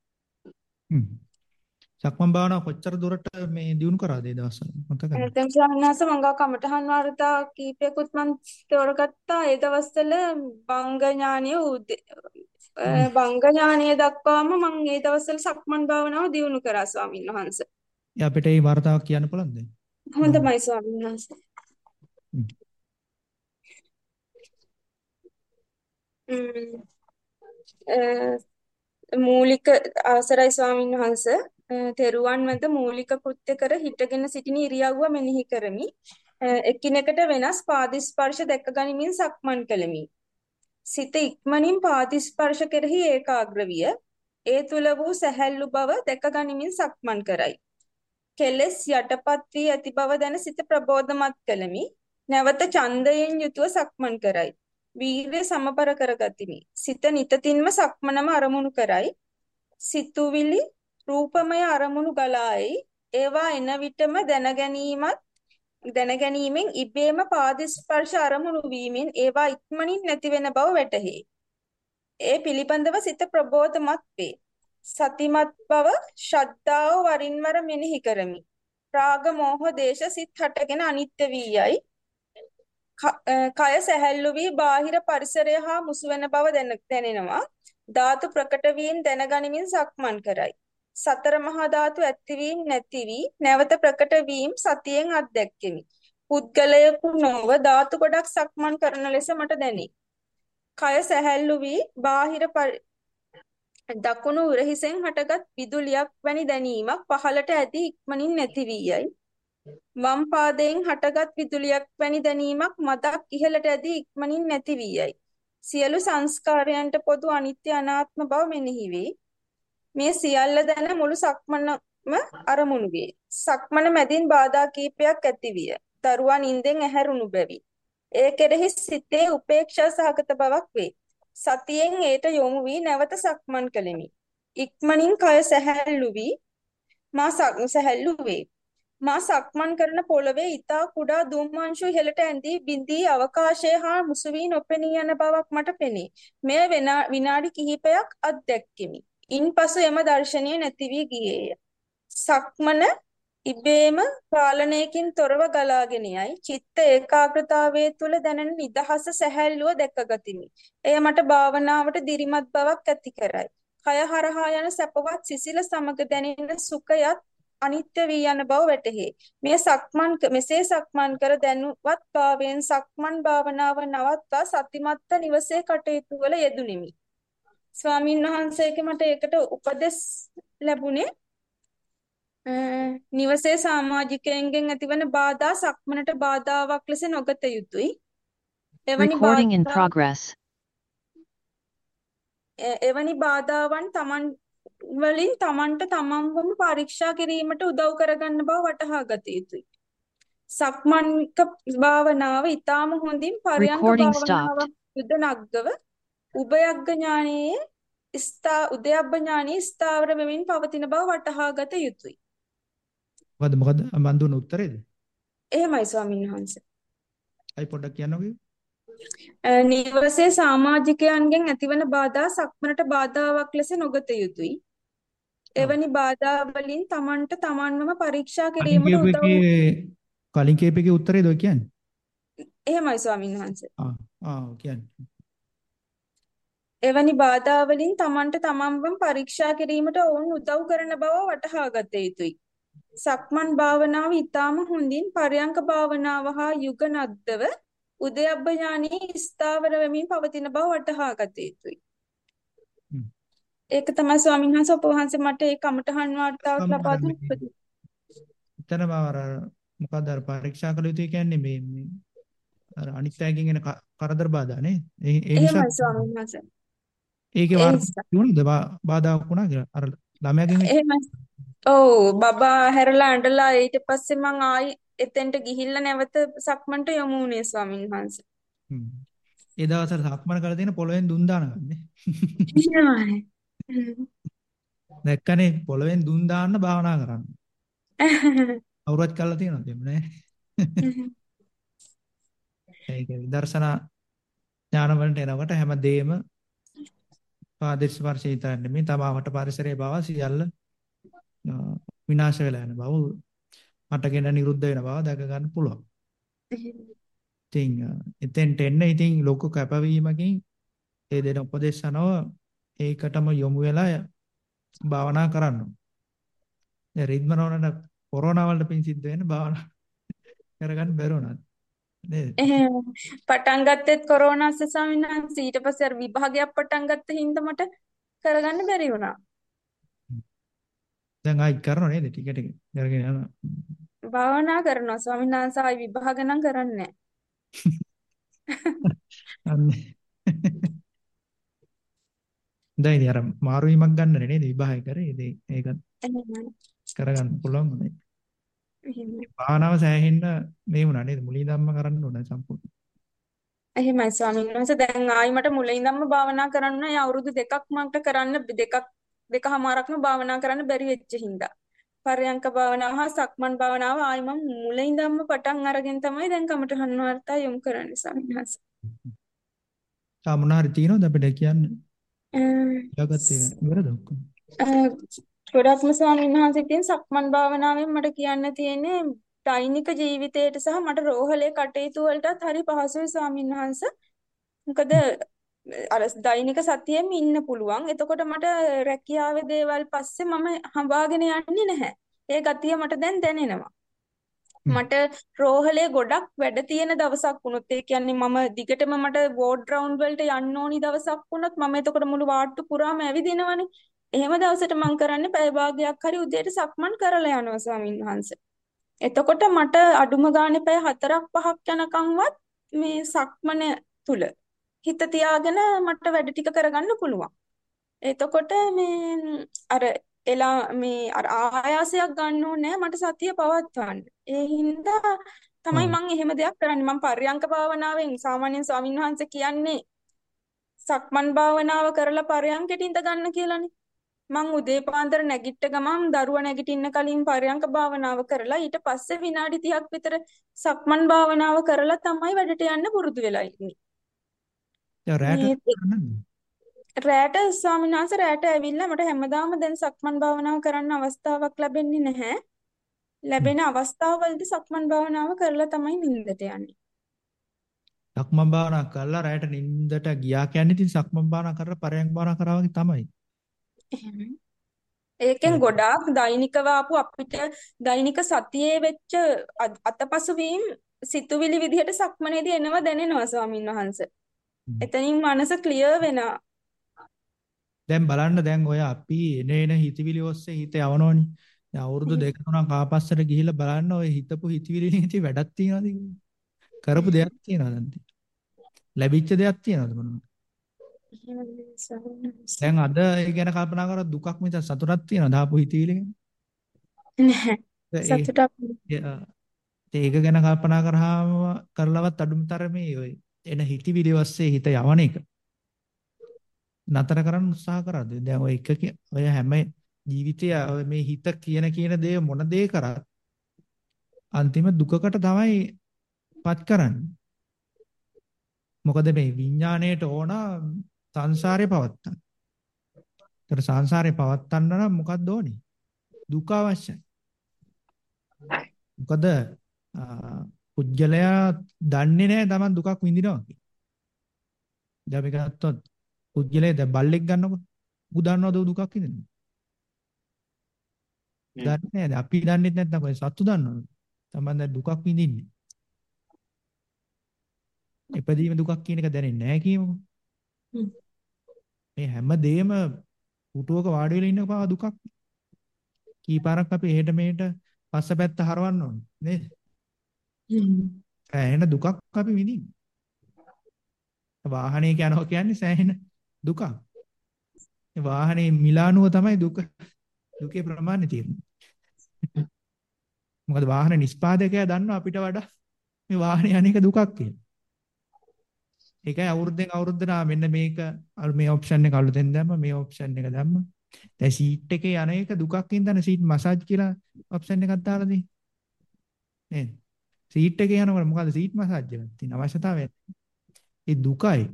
සක්මන් භාවනාව කොච්චර දුරට මේ දියුණු කරාද ඒ දවස්වල මතකද? දැන් ස්වාමීන් වහන්සේ මංගා කමටහන් වර්තා කීපයකුත් මං තෝරගත්තා ඒ දවස්වල බංග ඥානිය බංග ඥානිය දක්වාම මං ඒ දවස්වල සක්මන් භාවනාව දියුණු කරා ස්වාමීන් වහන්සේ. ඒ අපිට මේ වර්තාවක් කියන්න පුළුවන්ද? හොඳයි ස්වාමීන් වහන්සේ. මූලික ආසරයි ස්වාමීන් වහන්සේ තෙරුවන් මැද මූලික කෘත්‍ය කර හිටගෙන සිටින ඉරියව්ව මෙනෙහි කරමි. එකිනෙකට වෙනස් පාදිස්පර්ශ දැක ගනිමින් සක්මන් කළෙමි. සිත ඉක්මනින් පාදිස්පර්ශ කෙරෙහි ඒකාග්‍ර විය. ඒ තුල වූ සැහැල්ලු බව දැක ගනිමින් සක්මන් කරයි. කෙලෙස් යටපත් වී ඇති බව දැන සිත ප්‍රබෝධමත් කළෙමි. නැවත ඡන්දයෙන් යුතුව සක්මන් කරයි. වීර්ය සමබර කරගතිමි. සිත නිතින්ම සක්මනම අරමුණු කරයි. සිතුවිලි රූපමය අරමුණු ගලායි. ඒවා එන විටම දැනගැනීමත් දැනගැනීමෙන් ඉබේම පාදස්පර්ශ අරමුණු වීමෙන් ඒවා ඉක්මනින් නැති වෙන බව වැටහි. ඒ පිළිබඳව සිත ප්‍රබෝධමත් වේ. සතිමත් බව ශ්‍රද්ධාව වරින් වර මෙනෙහි කරමි. රාග මෝහ දේශ සිත් හටගෙන අනිත්‍ය වී යයි. කය සැහැල්ලු වී බාහිර පරිසරය හා මුසු වෙන බව දැනෙනවා. ධාතු ප්‍රකට වීම දැනගනිමින් සක්මන් කරයි. සතර මහා ධාතු ඇතිවීම නැති වී නැවත ප්‍රකට වීම සතියෙන් අත්දැක්කෙමි. පුද්ගලයෙකු නොව ධාතු ගොඩක් සක්මන් කරන ලෙස මට දැනේ. කය සැහැල්ලු වී බාහිර දකුණු උරහිසෙන් හටගත් විදුලියක් වැනි දැනීමක් පහළට ඇදී ඉක්මනින් නැති වී යයි. වම් පාදයෙන් හටගත් විදුලියක් වැනි දැනීමක් මදක් ඉහළට ඇදී ඉක්මනින් නැති වී යයි. සියලු සංස්කාරයන්ට පොදු අනිත්‍ය අනාත්ම බව මෙනෙහි වේ. මේ සියල්ල දැන මුළු සක්මනම අරමුණු වේ. සක්මන මැදින් බාධා කීපයක් ඇති විය. දරුවන් ඉන්දෙන් ඇහැරුණු බැවි. ඒ කෙරෙහි සිතේ උපේක්ෂා සහගත බවක් වේ. සතියෙන් ඒට යොමු වී නැවත සක්මන් කළෙමි. ඉක්මනින් කය සැහැල්ලු වී මා සැහැල්ලු වේ. මා සක්මන් කරන පොළවේ ඊතා කුඩා දුම්වංශු ඉහළට ඇඳී බිඳී අවකාශය හා මුසු වී නොපෙනී යන බවක් මට පෙනේ. මෙය විනාඩි කිහිපයක් අත්දැක්කෙමි. ඉන්පසු එම දර්ශනීය නැති වී ගියේය. සක්මන ඉබේම පාලනයකින් තොරව ගලාගෙන යයි. චිත්ත ඒකාග්‍රතාවයේ තුල දැනෙන නිදහස සැහැල්ලුව දැකගතිමි. එය මට භාවනාවට දිරිමත් බවක් ඇති කරයි. කය හරහා යන සැපවත් සිසිල සමග දැනෙන සුඛයත් අනිත්‍ය වී යන බව වැටහි. මේ සක්මන් මෙසේ සක්මන් කර දැනුවත් භාවයෙන් සක්මන් භාවනාව නවත්වා සතිමත්ත නිවසේ කටයුතු වල යෙදුණෙමි. ස්වාමින් වහන්සේගේ මට ඒකට උපදෙස් ලැබුණේ නිවසේ සමාජිකයන්ගෙන් ඇතිවන බාධා සක්මනට බාධාවක් ලෙස නොගත යුතුය. එවැනි එවැනි බාධාවන් Taman වලින් Tamanට තමන්වම පරීක්ෂා කිරීමට උදව් කරගන්න බව වටහා ගත යුතුය. සක්මන්ක භාවනාව ඊටාම හොඳින් පරියංග භාවනාව යුද නග්ගව උභයග්ග ඥානයේ ස්ථා උද්‍යප්ප ඥානයේ ස්ථාවර වෙමින් පවතින බව වටහා ගත යුතුය. මොකද මොකද මන් දුන්න උත්තරේද? එහෙමයි ස්වාමීන් වහන්සේ. අයි පොඩ්ඩක් කියන්නකෝ. නිවසේ සමාජිකයන්ගෙන් ඇතිවන බාධා සක්මනට බාධාවක් ලෙස නොගත යුතුය. එවැනි බාධා වලින් Tamanට Tamanවම පරීක්ෂා කිරීමට උදව් කලින් කේපේකේ උත්තරේද ඔය කියන්නේ? එහෙමයි ස්වාමීන් වහන්සේ. ආ ආ කියන්නේ. එවැනි බාධා වලින් Tamanට Tamanවම පරීක්ෂා කිරීමට ඔවුන් උදව් කරන බව වටහා ගත යුතුය. සක්මන් භාවනාව ඊටාම හොඳින් පරයන්ක භාවනාව හා යුගනද්දව උදයබ්බ ඥානී ස්ථාවර වෙමින් පවතින බව වටහා ගත යුතුය. ඒක තමයි ස්වාමීන් වහන්සේ ඔබ වහන්සේ මට ඒ කමටහන් වාර්තාවක් ලබා දුන්නේ. එතන බාර මොකද අර පරීක්ෂා කළ යුතුයි කියන්නේ මේ අර අනිත් අයගෙන් එන කරදර බාධා නේ. ඒ ඒ නිසා ස්වාමීන් වහන්සේ. ඒකේ වාර්තා වුණාද බාධාක් වුණා කියලා අර ළමයාගෙන්. ඔව් බබා හැරලා ඇඬලා ඊට පස්සේ මං ආයි එතෙන්ට ගිහිල්ලා නැවත සක්මන්ට යමු වුණේ ස්වාමීන් වහන්සේ. හ්ම්. ඒ දවස්වල සක්මන් කරලා තියෙන පොළවෙන් දුම් දානවානේ. එහෙමයි. දැක්කනේ පොළවෙන් දුම් දාන්න භාවනා කරන්න. අවුරුත් කළා තියෙනවද එහෙම නෑ. ඒක විදර්ශනා ඥාන වලට එනකොට හැමදේම පාදේශ ස්පර්ශිතන්නේ මේ තමාවට පරිසරයේ බව සියල්ල විනාශ වෙලා යන බව මටගෙන නිරුද්ධ වෙන බව දැක ගන්න පුළුවන්. ඉතින් එතෙන්ට එන්න ඉතින් ලොකු කැපවීමකින් ඒ දෙන උපදේශ අනුව ඒකටම යොමු වෙලා භාවනා කරන්න. දැන් රිද්මනෝනට කොරෝනා වලට පින් සිද්ධ වෙන භාවනා කරගන්න බැරුණා. නේද? එහෙම පටන් ගත්තෙත් කොරෝනාස්ස ස්වාමීන් වහන්සේ ඊට පස්සේ අර විභාගයක් පටන් ගත්ත හින්දා මට කරගන්න බැරි වුණා. දැන් ආයි කරනව නේද? ටික ටික කරගෙන යනවා. භාවනා කරනවා. ස්වාමීන් වහන්සේ ආයි විභාග නම් කරන්නේ අන්නේ. දැන් අර මාරු වීමක් ගන්න නේද? විභාගය කරේ. ඉතින් ඒක කරගන්න පුළුවන් මොනේ භාවනාව සෑහෙන්න මේ වුණා නේද මුලින් ධම්ම කරන්න ඕන සම්පූර්ණ එහෙමයි ස්වාමීන් වහන්සේ දැන් ආයි මට මුලින් ඉඳන්ම භාවනා කරන්න ඒ අවුරුදු දෙකක් මට කරන්න දෙකක් දෙකමාරක්ම භාවනා කරන්න බැරි වෙච්ච හින්දා පරයන්ක භාවනාව හා සක්මන් භාවනාව ආයි මම මුලින් ඉඳන්ම පටන් අරගෙන තමයි දැන් කමටහන් වර්තා යොමු කරන්නේ ස්වාමීන් වහන්සේ. හරි තියෙනවද අපිට කියන්න? යාගත්තේ ඉවරද ඔක්කොම? ගොඩක්ම ස්වාමීන් වහන්සේගෙන් සක්මන් භාවනාවෙන් මට කියන්න තියෙන්නේ දෛනික ජීවිතයට සහ මට රෝහලේ කටයුතු වලටත් හරි පහසුයි ස්වාමීන් වහන්සේ. මොකද අර දෛනික සතියෙම ඉන්න පුළුවන්. එතකොට මට රැකියාවේ දේවල් පස්සේ මම හඹාගෙන යන්නේ නැහැ. ඒ ගතිය මට දැන් දැනෙනවා. මට රෝහලේ ගොඩක් වැඩ තියෙන දවසක් වුණොත් ඒ කියන්නේ මම දිගටම මට වෝඩ් රවුන්ඩ් වලට යන්න ඕනි දවසක් වුණොත් මම එතකොට මුළු වාට්ටු පුරාම ඇවිදිනවනේ. එහෙම දවසට මම කරන්නේ පැය භාගයක් හරි උදේට සක්මන් කරලා යනවා ස්වාමින් වහන්සේ. එතකොට මට අඩුම ගානේ පැය 4ක් 5ක් යනකම්වත් මේ සක්මන තුල හිත තියාගෙන මට වැඩ ටික කරගන්න පුළුවන්. එතකොට මේ අර එලා මේ අර ආයාසයක් ගන්න ඕනේ මට සතිය පවත්වන්න. ඒ හින්දා තමයි මම එහෙම දෙයක් කරන්නේ. මම පර්යංක භාවනාවෙන් සාමාන්‍යයෙන් ස්වාමීන් වහන්සේ කියන්නේ සක්මන් භාවනාව කරලා පර්යංකෙට ඉඳ ගන්න කියලානේ. මං උදේ පාන්දර නැගිට ගමන් දරුවා නැගිටින්න කලින් පරයන්ක භාවනාව කරලා ඊට පස්සේ විනාඩි 30ක් විතර සක්මන් භාවනාව කරලා තමයි වැඩට යන්න පුරුදු වෙලා ඉන්නේ. රැට ස්වාමීන් වහන්සේ රැට ඇවිල්ලා මට හැමදාම දැන් සක්මන් භාවනාව කරන්න අවස්ථාවක් ලැබෙන්නේ නැහැ. ලැබෙන අවස්ථාවවලදී සක්මන් භාවනාව කරලා තමයි නිින්දට යන්නේ. සක්මන් භාවනා කරලා රැට නිින්දට ගියා කියන්නේ ඉතින් සක්මන් භාවනා කරලා පරයන්ක භාවනා කරා වගේ තමයි. ඒකෙන් ගොඩාක් දෛනිකව ආපු අපිට දෛනික සතියේ වෙච්ච අතපසු වීම සිතුවිලි විදිහට සක්මනේදී එනවා දැනෙනවා ස්වාමින් වහන්සේ. එතනින් මනස ක්ලියර් වෙනවා. දැන් බලන්න දැන් ඔය අපි එන එන හිතවිලි ඔස්සේ හිත යවනෝනේ. දැන් අවුරුදු දෙක තුනක් ආපස්සට ගිහිල්ලා බලන්න ඔය හිතපු හිතවිලි ඉති වැඩක් තියනවද කරපු දෙයක් තියනවද ලැබිච්ච දෙයක් තියනවද මොනවද? දැන් අද ඒ ගැන කල්පනා කරලා දුකක් මිස සතුටක් තියනවද ආපු හිතවිලි ගැන? නැහැ. සතුටක් ඒක ගැන කල්පනා කරාම කරලවත් අඩුමතරමේ ඔය එන හිතවිලි ඔස්සේ හිත යවන එක නතර කරන්න උත්සාහ කරාද? දැන් ඔය එක ඔය හැම ජීවිතය මේ හිත කියන කියන දේ මොන දේ කරත් අන්තිම දුකකට තමයි පත් කරන්නේ. මොකද මේ විඥාණයට ඕන සංසාරේ පවත්තන්න. ඒතර සංසාරේ පවත්තන්න නම් මොකක්ද ඕනේ? දුක අවශ්‍යයි. මොකද පුජ්‍යලයා දන්නේ නැහැ Taman දුකක් විඳිනවා කියලා. දැන් මේක ගත්තොත් පුජ්‍යලයා දැන් බල්ලෙක් ගන්නකො ඌ දන්නවද දුකක් විඳිනවා? දන්නේ නැහැ. අපි දන්නේ නැත්නම් කොහේ සත්තු දන්නවද? Taman දැන් දුකක් විඳින්නේ. ඉපදීම දුකක් කියන එක දැනෙන්නේ නැහැ කියමුකෝ. මේ හැම දෙයක්ම පුටුවක වාඩි වෙලා ඉන්න පාව දුකක්. කීපාරක් අපි එහෙට මෙහෙට පස්සපැත්ත හරවන්න ඕනේ නේද? සෑහෙන දුකක් අපි විඳින්න. වාහනයක යනවා කියන්නේ සෑහෙන දුකක්. ඒ වාහනේ මිලානුව තමයි දුක දුකේ ප්‍රමාණය තියෙන්නේ. මොකද වාහන නිෂ්පාදකයා දන්නවා අපිට වඩා මේ වාහනේ අනේක දුකක් කියලා. ඒකයි අවුරුද්දෙන් අවුරුද්දට මෙන්න මේක මේ ඔප්ෂන් එක අලුතෙන් දැම්ම මේ ඔප්ෂන් එක දැම්ම. දැන් සීට් එකේ යන එක දුකක් ඉඳන් සීට් මසාජ් කියලා ඔප්ෂන් එකක් දාලා දී. නේද? සීට් එකේ යනකොට මොකද සීට් මසාජ් එකක් තියෙන අවශ්‍යතාවය. ඒ දුකයි.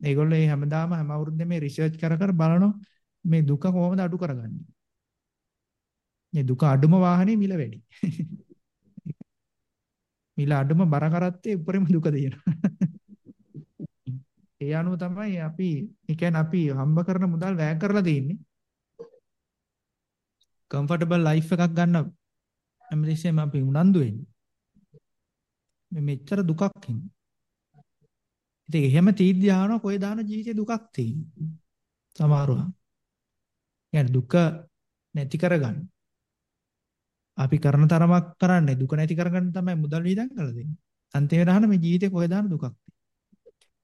ඒගොල්ලෝ මේ හැමදාම හැම අවුරුද්දෙම මේ රිසර්ච් කර කර බලනවා මේ දුක කොහොමද අඩු කරගන්නේ. මේ දුක අඩුම වාහනේ මිල වැඩි. මිල අඩුම බර කරත්තේ උඩරිම දුක දෙනවා. ඒ අනුව තමයි අපි ඒ කියන්නේ අපි හම්බ කරන මුදල් වැය කරලා දෙන්නේ. කම්ෆර්ටබල් ලයිෆ් එකක් ගන්න හැමදෙස්සෙම අපි උනන්දු වෙන්නේ. මේ මෙච්චර දුකක් ඉන්නේ. ඉතින් එහෙම තීද්දී ආවන කොයි දාන ජීවිතේ දුකක් තියෙන්නේ. සමහරව. يعني දුක නැති කරගන්න. අපි කරන තරමක් කරන්නේ දුක නැති කරගන්න තමයි මුදල් වියදම් කරලා දෙන්නේ. අන්තිමට අහන මේ ජීවිතේ කොහෙද ආන දුකක්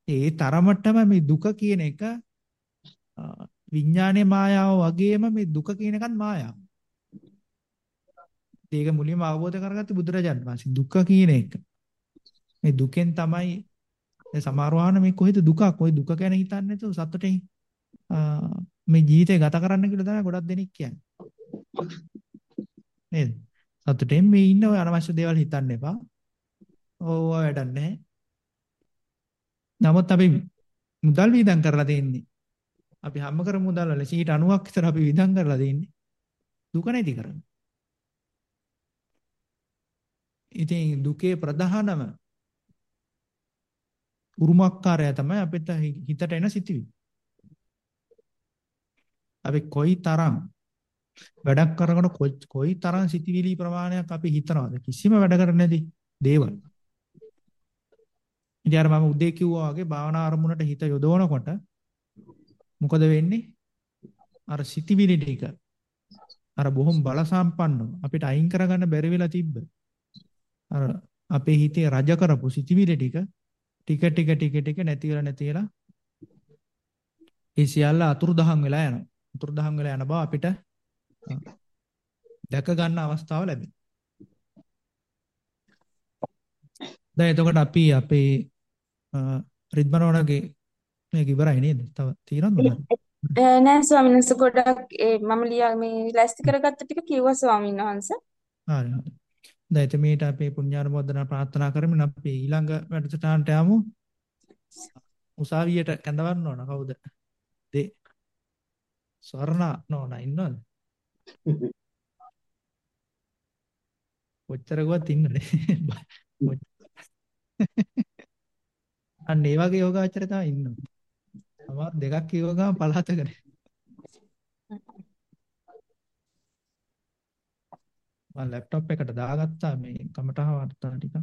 ඒ තරමටම මේ දුක කියන එක විඥානයේ මායාව වගේම මේ දුක කියන එකත් මායාව. ඒක මුලින්ම අවබෝධ කරගත්තේ බුදුරජාණන් වහන්සේ දුක කියන එක. මේ දුකෙන් තමයි දැන් සමහර වහන මේ කොහෙද දුකක්? කොයි දුක ගැන හිතන්නේ නැතුව සතුටින් මේ ජීවිතය ගත කරන්න කියලා තමයි ගොඩක් දෙනෙක් කියන්නේ. නේද? සතුටින් මේ ඉන්න ඔය අනවශ්‍ය දේවල් හිතන්න එපා. ඕවා වැඩක් නැහැ. නමුත් අපි මුදල් වියදම් කරලා තියෙන්නේ. අපි හැම කරමු මුදල් වල 90ක් විතර අපි වියදම් කරලා තියෙන්නේ. දුක නැති කරගන්න. ඉතින් දුකේ ප්‍රධානම උරුමකාරය තමයි අපිට හිතට එන සිතුවිලි. අපි කොයි තරම් වැඩක් කරගෙන කොයි තරම් සිතිවිලි ප්‍රමාණයක් අපි හිතනවද කිසිම වැඩ කරන්නේ නැති දේවල්. ඉතින් අර මම උදේ කිව්වා වගේ භාවනා අරමුණට හිත යොදවනකොට මොකද වෙන්නේ? අර සිතිවිලි ටික අර බොහොම බල සම්පන්නව අපිට අයින් කරගන්න බැරි වෙලා තිබ්බ. අර අපේ හිතේ රජ කරපු සිතිවිලි ටික ටික ටික ටික ටික නැති වෙලා නැති වෙලා ඒ සියල්ල අතුරුදහන් වෙලා යනවා. අතුරුදහන් වෙලා යන බව අපිට දැක ගන්න අවස්ථාව ලැබෙනවා. දැන් එතකොට අපි අපේ රිද්මනෝනගේ මේක ඉවරයි නේද? තව තියෙනවද මොනවද? නෑ ස්වාමීන් වහන්සේ ගොඩක් මම ලියා මේ ලැස්ති කරගත්ත ටික කිව්වා ස්වාමීන් වහන්සේ. හරි හරි. දැන් එතමීට අපේ පුණ්‍යානුමෝදනා ප්‍රාර්ථනා කරමින් අපි ඊළඟ වැඩසටහනට යමු. උසාවියට කැඳවන්න ඕන කවුද? දේ. ස්වර්ණා නෝනා ඉන්නවද? කොච්චර ගුවත් ඉන්නනේ. අන්න ඒ වගේ යෝගාචර තමයි ඉන්නවා. අමාරු දෙකක් කියව ගමන් පළාතකනේ. මම ලැප්ටොප් එකට දාගත්තා මේ කමටහ වර්තා ටික.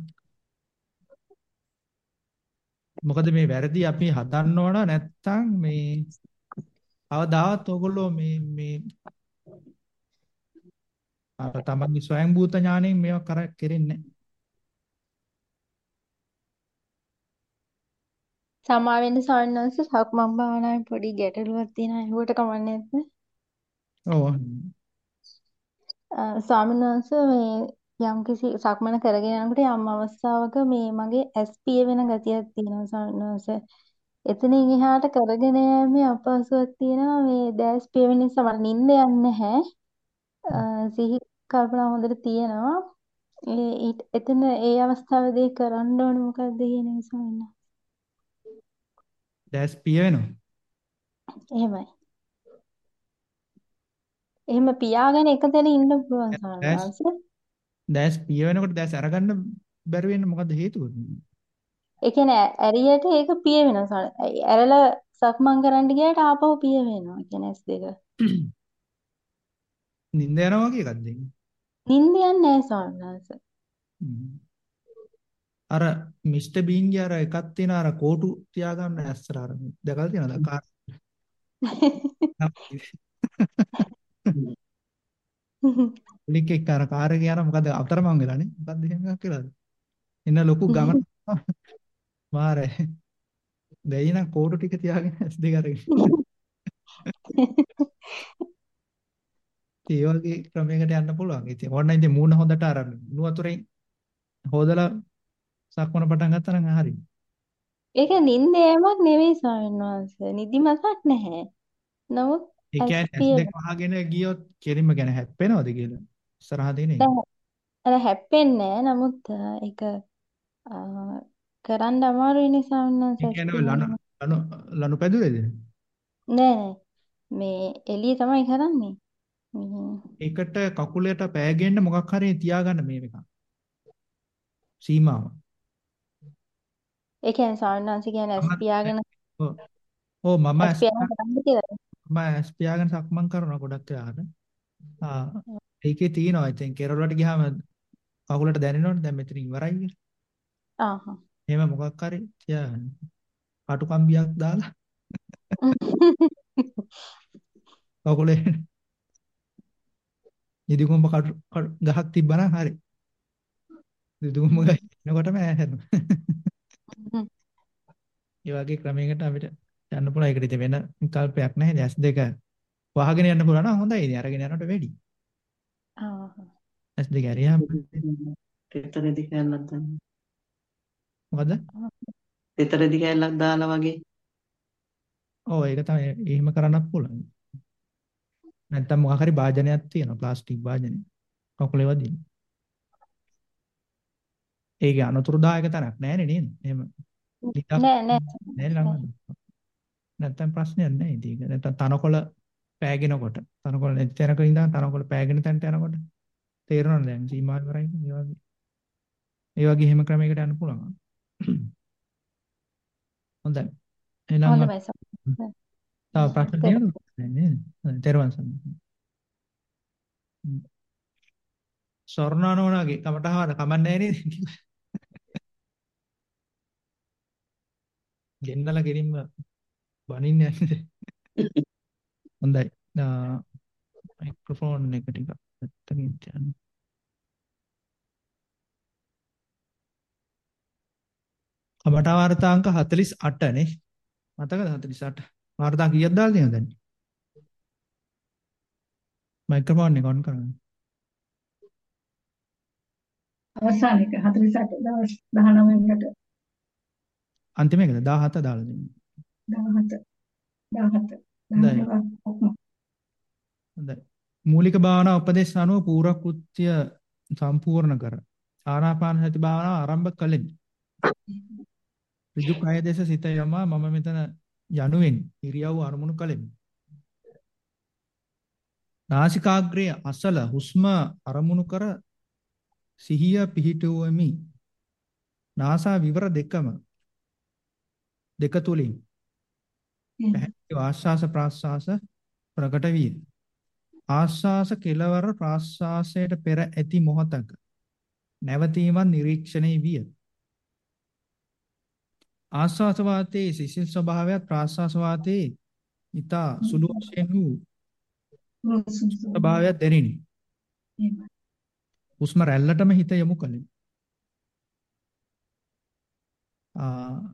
මොකද මේ වැරදි අපි හදන්න ඕන නැත්තම් මේ අවදාවත් ඔයගොල්ලෝ මේ මේ අර තමන්ගේ ස්වයං භූත ඥාණයෙන් මේවා කර කෙරෙන්නේ සමා වෙන්න සවන්නස සක්මන් භාවනාවේ පොඩි ගැටලුවක් තියෙනවා ඒකට කමන්නේ නැද්ද? ඔව්. ස්වාමීන් වහන්සේ මේ යම්කිසි සක්මන කරගෙන යනකොට යම් අවස්ථාවක මේ මගේ පිය වෙන ගතියක් තියෙනවා ස්වාමීන් වහන්සේ. එතනින් එහාට කරගෙන යෑමේ අපහසුතාවක් තියෙනවා මේ දැස් පිය වෙන නිසා මට නිින්ද යන්නේ නැහැ. සිහි කල්පනා හොඳට තියෙනවා. ඒ එතන ඒ අවස්ථාවේදී කරන්න ඕනේ මොකක්ද කියන එක ස්වාමීන් දැස් පිය වෙනවා. එහෙමයි. එහෙම පියාගෙන එක තැන ඉන්න පුළුවන් සාරාංශ. දැස් පිය වෙනකොට දැස් අරගන්න බැරි වෙන්න මොකද්ද හේතුව? ඒ කියන්නේ ඇරියට ඒක පිය වෙනවා. ඇරලා සක්මන් කරන්න ගියාට ආපහු පිය වෙනවා. කියන්නේ S2. නිින්ද යනවා වගේ එකක්ද? නිින්ද යන්නේ නැහැ සාරාංශ. අර මිස්ටර් බීන්ගේ අර එකක් තියෙන අර කෝටු තියාගන්න ඇස්සර අර දැකලා තියෙනවද? කාර්. ලික් එක අර කාර් එකේ යන මොකද අතරමං වෙලානේ. මොකද්ද එහෙම එකක් කියලාද? එන්න ලොකු ගමන මාරේ. දෙයි නම් කෝටු ටික තියාගෙන ඇස් දෙක අරගෙන. ඒ වගේ ක්‍රමයකට යන්න පුළුවන්. ඉතින් ඕන්න ඉතින් මූණ හොඳට අර නුවතුරෙන් හොදලා සක්මන පටන් ගත්තා නම් හරි. ඒක නිින්ද යෑමක් නෙවෙයි ස්වාමීන් වහන්සේ. නිදිමතක් නැහැ. නමුත් ඒ කියන්නේ ඇස් දෙක වහගෙන ගියොත් කෙලින්ම ගැන හැප්පෙනවද කියලා. ඉස්සරහා දෙන්නේ. අර හැප්පෙන්නේ නැහැ. නමුත් ඒක කරන්න අමාරුයි නේ ස්වාමීන් වහන්සේ. ඒ කියන්නේ ලනු ලනු ලනු පැදුවේද? නෑ නෑ. මේ එළිය තමයි කරන්නේ. ඒකට කකුලයට පෑගෙන්න මොකක් හරි තියාගන්න මේ එක. සීමාව. ඒ කියන්නේ ස්වාමීන් වහන්සේ කියන්නේ ඇස් පියාගෙන ඔව් මම ඇස් පියාගෙන මම ඇස් පියාගෙන සක්මන් කරනවා ගොඩක් වෙලාවට. ආ ඒකේ තියෙනවා ඉතින් කෙරවල වලට ගියාම කකුලට දැනෙනවනේ දැන් මෙතන ඉවරයි කියලා. ආහ්. එහෙම මොකක් හරි තියාගන්න. කටු කම්බියක් දාලා කකුලේ ඉදිකුඹ ගහක් තිබ්බනම් හරි. ඉදිකුඹ ගහ එනකොටම ඇහැරෙනවා. ඒ වගේ ක්‍රමයකට අපිට යන්න පුළුවන්. ඒකට ඉතින් වෙන විකල්පයක් නැහැ. දැස් දෙක වහගෙන යන්න පුළුවන් නම් හොඳයි. ඉතින් අරගෙන යනකොට වැඩි. ආ. ඇස් දෙක ඇරියාම තෙතරෙදි කැල්ලක් දාන්න. මොකද? තෙතරෙදි කැල්ලක් දාලා වගේ. ඔව් ඒක තමයි එහෙම කරන්නත් පුළුවන්. නැත්තම් මොකක් හරි භාජනයක් තියෙනවා ප්ලාස්ටික් භාජනයක්. කකුලේ වදින්න. ඒකේ අනතුරුදායක තැනක් නැහැ නේද? එහෙම ලිටක් නෑ නෑ නෑ ළඟ. නැත්තම් ප්‍රශ්නයක් නැහැ ඉතින් ඒක. නැත්තම් තනකොළ පෑගෙනකොට තනකොළ තැනක ඉඳන් තනකොළ පෑගෙන තැනට යනකොට තේරෙනවද දැන් සීමා ඉවරයි මේ වගේ. ඒ වගේ එහෙම ක්‍රමයකට යන්න පුළුවන්. හොඳයි. එහෙනම් හොඳයි. තව ප්‍රශ්න තියෙනවද නේද? තෙරුවන් සරණයි. ස්වර්ණානෝනාගේ කමටහන කමන්නේ නේද? ගෙන්නලා ගෙනින්ම බනින්නේ නැද්ද? හොඳයි. මයික්‍රොෆෝන් එක ටිකක් පැත්තකින් තියන්න. කමඨා වාර්තාංක 48 නේ. මතකද 48? වාර්තා කීයක් දාලා තියෙනවද දැන්? මයික්‍රොෆෝන් එක ඔන් කරන්න. අවසාන එක 48 දවස් 19කට අන්තිම එකද 17 දාලා දෙන්න. 17 17 හොඳයි. 19 හොඳයි. මූලික භාවනා උපදේශ අනුව පූර්ව කෘත්‍ය සම්පූර්ණ කර ආනාපාන සති භාවනාව ආරම්භ කළෙමි. ඍජු කය දේශ සිත යමා මම මෙතන යනුවෙන් ඉරියව් අරමුණු කළෙමි. නාසිකාග්‍රයේ අසල හුස්ම අරමුණු කර සිහිය පිහිටුවමි. නාසා විවර දෙකම දෙක තුලින් පැහැදිලි ආශ්වාස ප්‍රාශ්වාස ප්‍රකට විය. ආශ්වාස කෙලවර ප්‍රාශ්වාසයට පෙර ඇති මොහතක නැවතීමත් නිරීක්ෂණය විය. ආශ්වාස වාතයේ සිසිල් ස්වභාවයත් ප්‍රාශ්වාස වාතයේ ඊතා සුළු වශයෙන් වූ ස්වභාවයක් දැනිනි. හුස්ම රැල්ලටම හිත යොමු කළෙමි.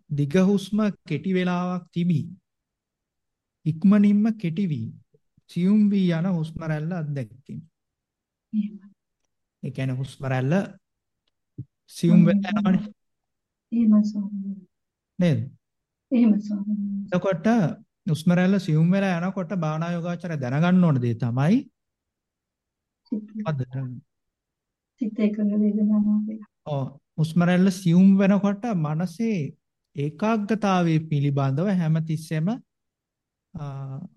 දිග හුස්ම කෙටි වේලාවක් තිබී ඉක්මනින්ම කෙටි වී සියුම් වී යන හුස්ම රැල්ල අත්දැකීම. ඒ කියන්නේ හුස්ම රැල්ල සියුම් වෙලා යනවනේ. එහෙමයි ස්වාමීනි. නේද? එහෙමයි ස්වාමීනි. එතකොට හුස්ම රැල්ල සියුම් වෙලා යනකොට භාවනා යෝගාචරය දැනගන්න ඕන දේ තමයි? සිත එකඟ වේදනාවක්. ඔව් හුස්ම රැල්ල සියුම් වෙනකොට මනසේ ඒකාග්‍රතාවයේ පිළිබඳව හැමතිස්සෙම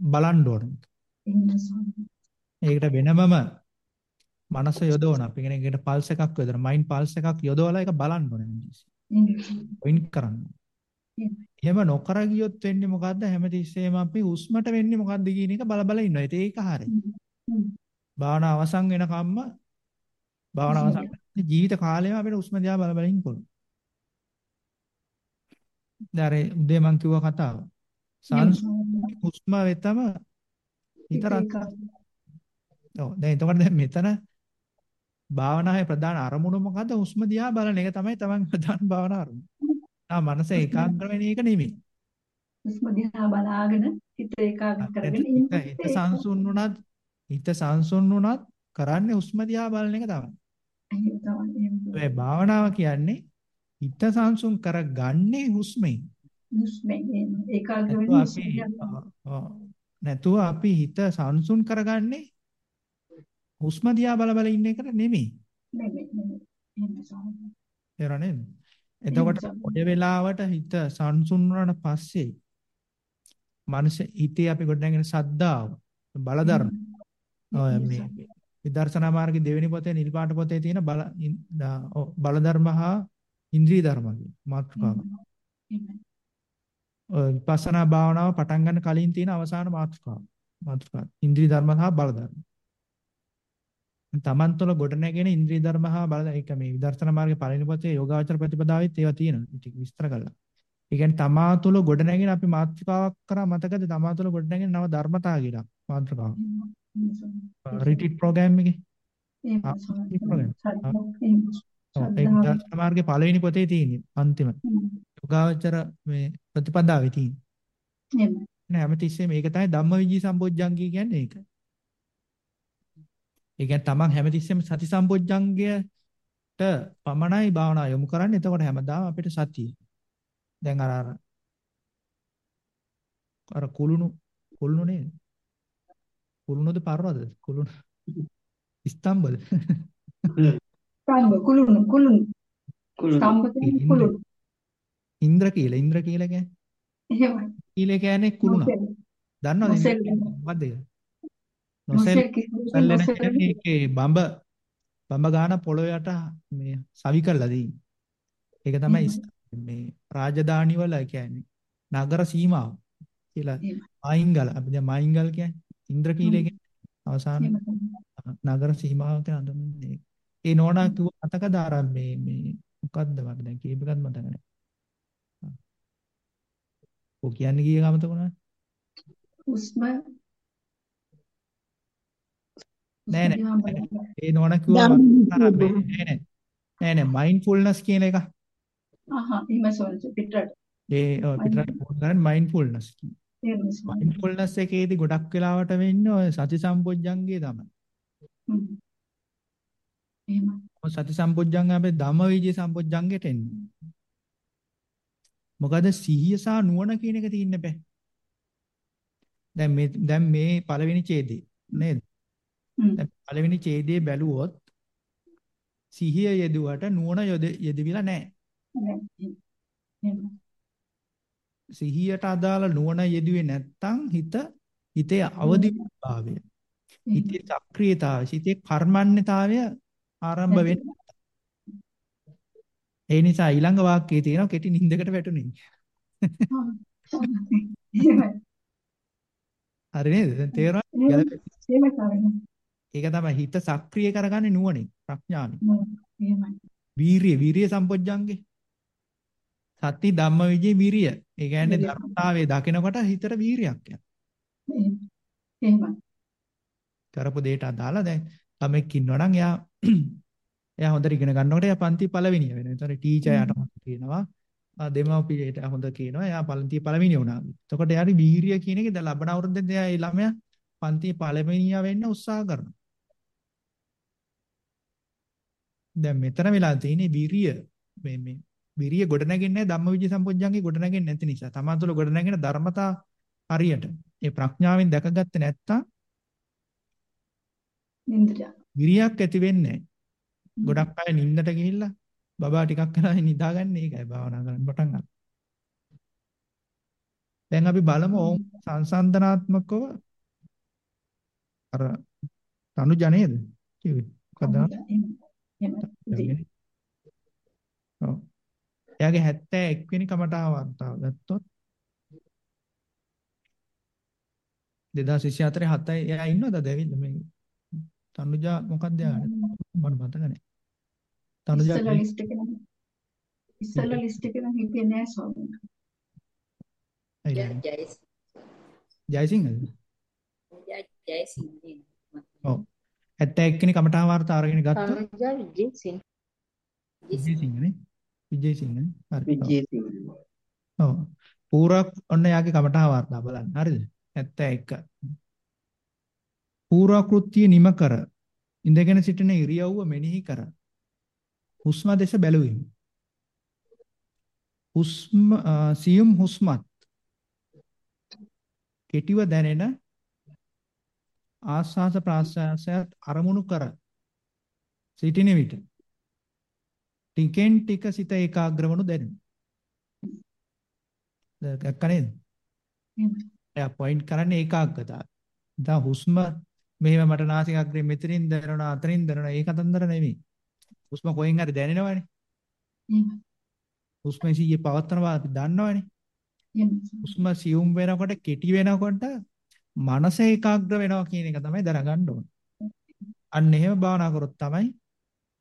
බලන්න ඕන. ඒකට වෙනමම මනස යොදවන අපි කියන එකට පල්ස් එකක් යොදවන මයින්ඩ් පල්ස් එකක් යොදවලා ඒක බලන්න ඕනේ. පොයින්ට් කරන්න. එහෙම නොකර ගියොත් වෙන්නේ මොකද්ද හැමතිස්සෙම අපි හුස්මට වෙන්නේ මොකද්ද කියන එක බල බල ඉන්නවා. ඒක හරියි. භාවනා අවසන් වෙනකම්ම භාවනා අවසන් ජීවිත කාලයම අපිට හුස්ම දිහා බල බල ඉන්න පුළුවන්. දැන් උදේ මං කිව්ව කතාව. සංස්කෘතික හුස්ම වෙතම හිතරක්. ඔව් දැන් එතකොට දැන් මෙතන භාවනාවේ ප්‍රධාන අරමුණ මොකද්ද? හුස්ම දිහා බලන එක තමයි තමන් ප්‍රධාන භාවනා අරමුණ. ආ මනස ඒකාග්‍ර වෙන එක නෙමෙයි. හුස්ම දිහා බලාගෙන හිත ඒකාග්‍ර කරගෙන ඉන්න. හිත සංසුන් වුණත් හිත සංසුන් වුණත් කරන්නේ හුස්ම දිහා බලන එක තමයි. ඒ භාවනාව කියන්නේ හිත සංසුන් කරගන්නේ හුස්මෙන්. හුස්මෙන් ඒකාග්‍ර නැතුව අපි හිත සංසුන් කරගන්නේ හුස්ම දිහා බල බල ඉන්න එකට නෙමෙයි. නෙමෙයි. එතකොට ඔය වෙලාවට හිත සංසුන් වුණාට පස්සේ මනස හිතේ අපි ගොඩනගෙන සද්දාව බලධර්ම ඔය මේ විදර්ශනා මාර්ගයේ දෙවෙනි පොතේ නිල් පාට පොතේ තියෙන බල බලධර්ම හා ඉන්ද්‍රිය ධර්ම මාතෘකාව. ඔය විපස්සනා භාවනාව පටන් ගන්න කලින් තියෙන අවසාන මාතෘකාව. මාතෘකාව. ඉන්ද්‍රිය ධර්ම හා බල ධර්ම. තමන් තුළ ගොඩනැගෙන ඉන්ද්‍රිය ධර්ම හා බල ඒක මේ විදර්ශනා මාර්ගයේ පළවෙනි පොතේ යෝගාචර ප්‍රතිපදාවෙත් ඒවා තියෙනවා. ටික විස්තර කළා. ඒ කියන්නේ තමා තුළ ගොඩනැගෙන අපි මාතෘකාවක් කරා මතකද තමා තුළ ගොඩනැගෙන නව ධර්මතා කියලා මාතෘකාව. රිට්‍රීට් ප්‍රෝග්‍රෑම් එකේ එහෙම ශ්‍රද්ධාව දර්ශන මාර්ගයේ පළවෙනි පොතේ තියෙන්නේ අන්තිම. යෝගාවචර මේ ප්‍රතිපදාවේ තියෙන්නේ. එහෙම නෑ හැමතිස්සෙම මේක තමයි ධම්මවිජී සම්බොජ්ජංගය කියන්නේ ඒක. ඒ කියන්නේ තමන් හැමතිස්සෙම සති සම්බොජ්ජංගයට පමණයි භාවනා යොමු කරන්නේ. එතකොට හැමදාම අපිට සතිය. දැන් අර අර කුළුණු කුළුණු නේද? කුළුණුද පර්වතද? කුළුණු. ස්තම්භද? ස්තම්භ කුළුණු කුළුණු. ස්තම්භ කියන්නේ කුළුණු. ඉන්ද්‍ර කියලා. ඉන්ද්‍ර කියලා කියන්නේ? එහෙමයි. ඊළේ කියන්නේ කුළුණා. දන්නවද මොකද්ද ඒක? නොසෙල් සල්ලන කියන්නේ ඒකේ බඹ. බඹ ගාන පොළොව යට මේ සවි කරලා දෙයි. ඒක තමයි මේ රාජධානි වල කියන්නේ නගර සීමාව කියලා. මායිංගල අපි දැන් මායිංගල කියන්නේ ඉන්ද්‍රකීලය කියන්නේ අවසාන. නගර සීමාවට හඳුන්වන්නේ. ඒ නෝනා කිව්ව මතකද අර මේ මේ මොකද්ද මට දැන් කීප එකක් මතක නැහැ. ඔය කියන්නේ කීයක අමතක වුණා? හුස්ම නෑ නෑ. ඒ නෝනා කිව්වා මතක අර මේ නෑ නෑ. නෑ නෑ මයින්ඩ්ෆුල්නස් කියන එක. අහහ එහෙම සෝන්ස පිටරට ඒ ඔය පිටරට ෆෝන් කරන්නේ මයින්ඩ්ෆුල්නස් කියන. මයින්ඩ්ෆුල්නස් එකේදී ගොඩක් වෙලාවට වෙන්නේ ඔය සති සම්පොජ්ජංගේ තමයි. හ්ම්. එහෙම ඔය සති සම්පොජ්ජංග අපේ ධම්මවිජය සම්පොජ්ජංගයට එන්නේ. මොකද සිහිය සහ නුවණ කියන එක තියෙන්න බෑ. දැන් මේ දැන් මේ පළවෙනි ඡේදේ නේද? දැන් පළවෙනි ඡේදයේ බැලුවොත් සිහිය යෙදුවට නුවණ යොද- යෙදවිලා නැහැ. සිහියට අදාළ නුවණ යෙදුවේ නැත්තම් හිත හිතේ අවදිභාවය හිතේ සක්‍රියතාවය හිතේ කර්මන්නේතාවය ආරම්භ වෙන්නේ ඒ නිසා ඊළඟ වාක්‍යයේ තියෙනවා කෙටි නිින්දකට වැටුනේ. හරි නේද? තමයි. ඒක තමයි හිත සක්‍රිය කරගන්නේ නුවණින් ප්‍රඥාවෙන්. එහෙමයි. වීරිය වීරිය සම්පොඥංගේ. සති ධම්මවිජේ වීරිය. ඒ කියන්නේ. ධර්මතාවයේ දකිනකොට හිතට වීරියක් යනවා. කරපු දෙයට අදාළ දැන් ළමෙක් ඉන්නවනම් එයා එයා හොඳට ඉගෙන ගන්නකොට එයා පන්ති පළවෙනිය වෙනවා. ඒතකොට ටීචර් යාට කියනවා. දෙමව්පියට හොඳ කියනවා. එයා පන්ති පළවෙනිය වුණා. එතකොට එයාට වීරිය කියන එක දැන් ලබන අවුරුද්දේ එයා ඒ ළමයා පන්ති පළවෙනියා වෙන්න උත්සාහ කරනවා. දැන් මෙතන වෙලා තියෙන්නේ වීරිය මේ මේ විරිය ගොඩනගන්නේ ධම්මවිජය සම්පොඥංගේ ගොඩනගන්නේ නැති නිසා. තමන් තුළ ගොඩනගෙන ධර්මතා හරියට ඒ ප්‍රඥාවෙන් දැකගත්තේ නැත්තම් නින්දට. විරියක් ඇති වෙන්නේ ගොඩක් අය නිින්දට ගිහිල්ලා බබා ටිකක් කරලා නිදාගන්නේ ඒකයි භාවනා කරන්න පටන් ගන්න. දැන් අපි බලමු ඕම් සංසන්දනාත්මකව අර තනුජ නේද? කිව්වේ. මොකද? එහෙම. එහෙම. ඔව්. එයාගේ 71 වෙනි කමඨා වර්තාව ගත්තොත් 2024 7යි එයා ඉන්නවද අද ඇවිල්ලා මේ තනුජා මොකක්ද යාට මම මතක නැහැ. තනුජා ලිස්ට් එකේ නම් ඉස්සෙල්ලා ලිස්ට් එකේ නම් හිටියේ නෑ ස්වාමීන් වහන්සේ. ජයසිංහද? ඔව්. 71 වෙනි කමඨා වර්තාව අරගෙන ගත්තොත් විජේසිංහනේ. විජේසිංහනේ. හරි. විජේසිංහ. ඔව්. පූරක් ඔන්න යාගේ කමඨා වර්තා බලන්න. හරිද? 71. පූර්වකෘත්‍ය නිම කර ඉඳගෙන සිටින ඉරියව්ව මෙනෙහි කර හුස්ම දෙස බැලුවෙමි. හුස්ම සියුම් හුස්මත් කෙටිව දැනෙන ආස්වාස ප්‍රාස්වාසයත් අරමුණු කර සිටින විට ටිකෙන් ටික සිත ඒකාග්‍ර වනු දැනුනි. දැක්ක නේද? එයා පොයින්ට් කරන්නේ ඒකාග්‍රතාවය. දැන් හුස්ම මෙහෙම මට නාසිකාග්‍රේ මෙතනින් දැනෙනවා අතනින් දැනෙනවා ඒ කතන්දර නෙමෙයි. හුස්ම කොහෙන් හරි දැනෙනවනේ. හුස්ම සිහිය පවත්නවා අපි දන්නවනේ. හුස්ම සියුම් වෙනකොට කෙටි වෙනකොට මනස ඒකාග්‍ර වෙනවා කියන එක තමයි දැනගන්න ඕනේ. අන්න එහෙම භාවනා කරොත් තමයි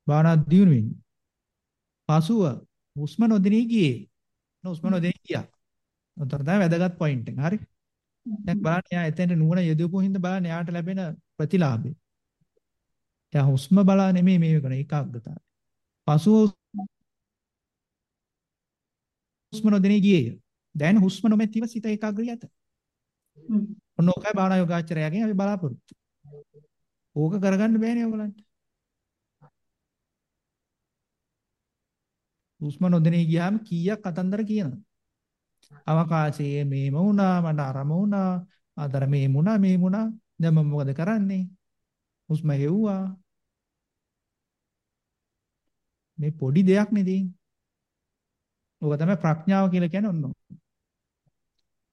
භාවනා දියුණු වෙන්නේ. පසුව හුස්ම නොදෙනී ගියේ. හුස්ම නොදෙනී ගියා. උතර තමයි වැදගත් පොයින්ට් එක. හරි. දැන් බලන්න එයා එතෙන්ට නුවණ යොදවපු හින්දා බලන්න එයාට ලැබෙන ප්‍රතිලාභය. දැන් හුස්ම බලා නෙමෙයි මේ කරන ඒකාග්‍රතාවය. පසුව හුස්ම නොදෙනී ගියේය. දැන් හුස්ම නොමැතිව සිත ඒකාග්‍රී ඇත. ඔන්න ඕකයි භාවනා යෝගාචරයගෙන් අපි බලාපොරොත්තු. ඕක කරගන්න බෑනේ ඔයගලන්ට. හුස්ම නොදෙනී ගියාම කීයක් කතන්දර කියනවා. අවකාශයේ මේම වුණා මට අරම වුණා අතර මේ වුණා මේ වුණා දැන් මම මොකද කරන්නේ? හුස්ම හෙව්වා. මේ පොඩි දෙයක් නෙදී. ඕක තමයි ප්‍රඥාව කියලා කියන්නේ ඔන්න.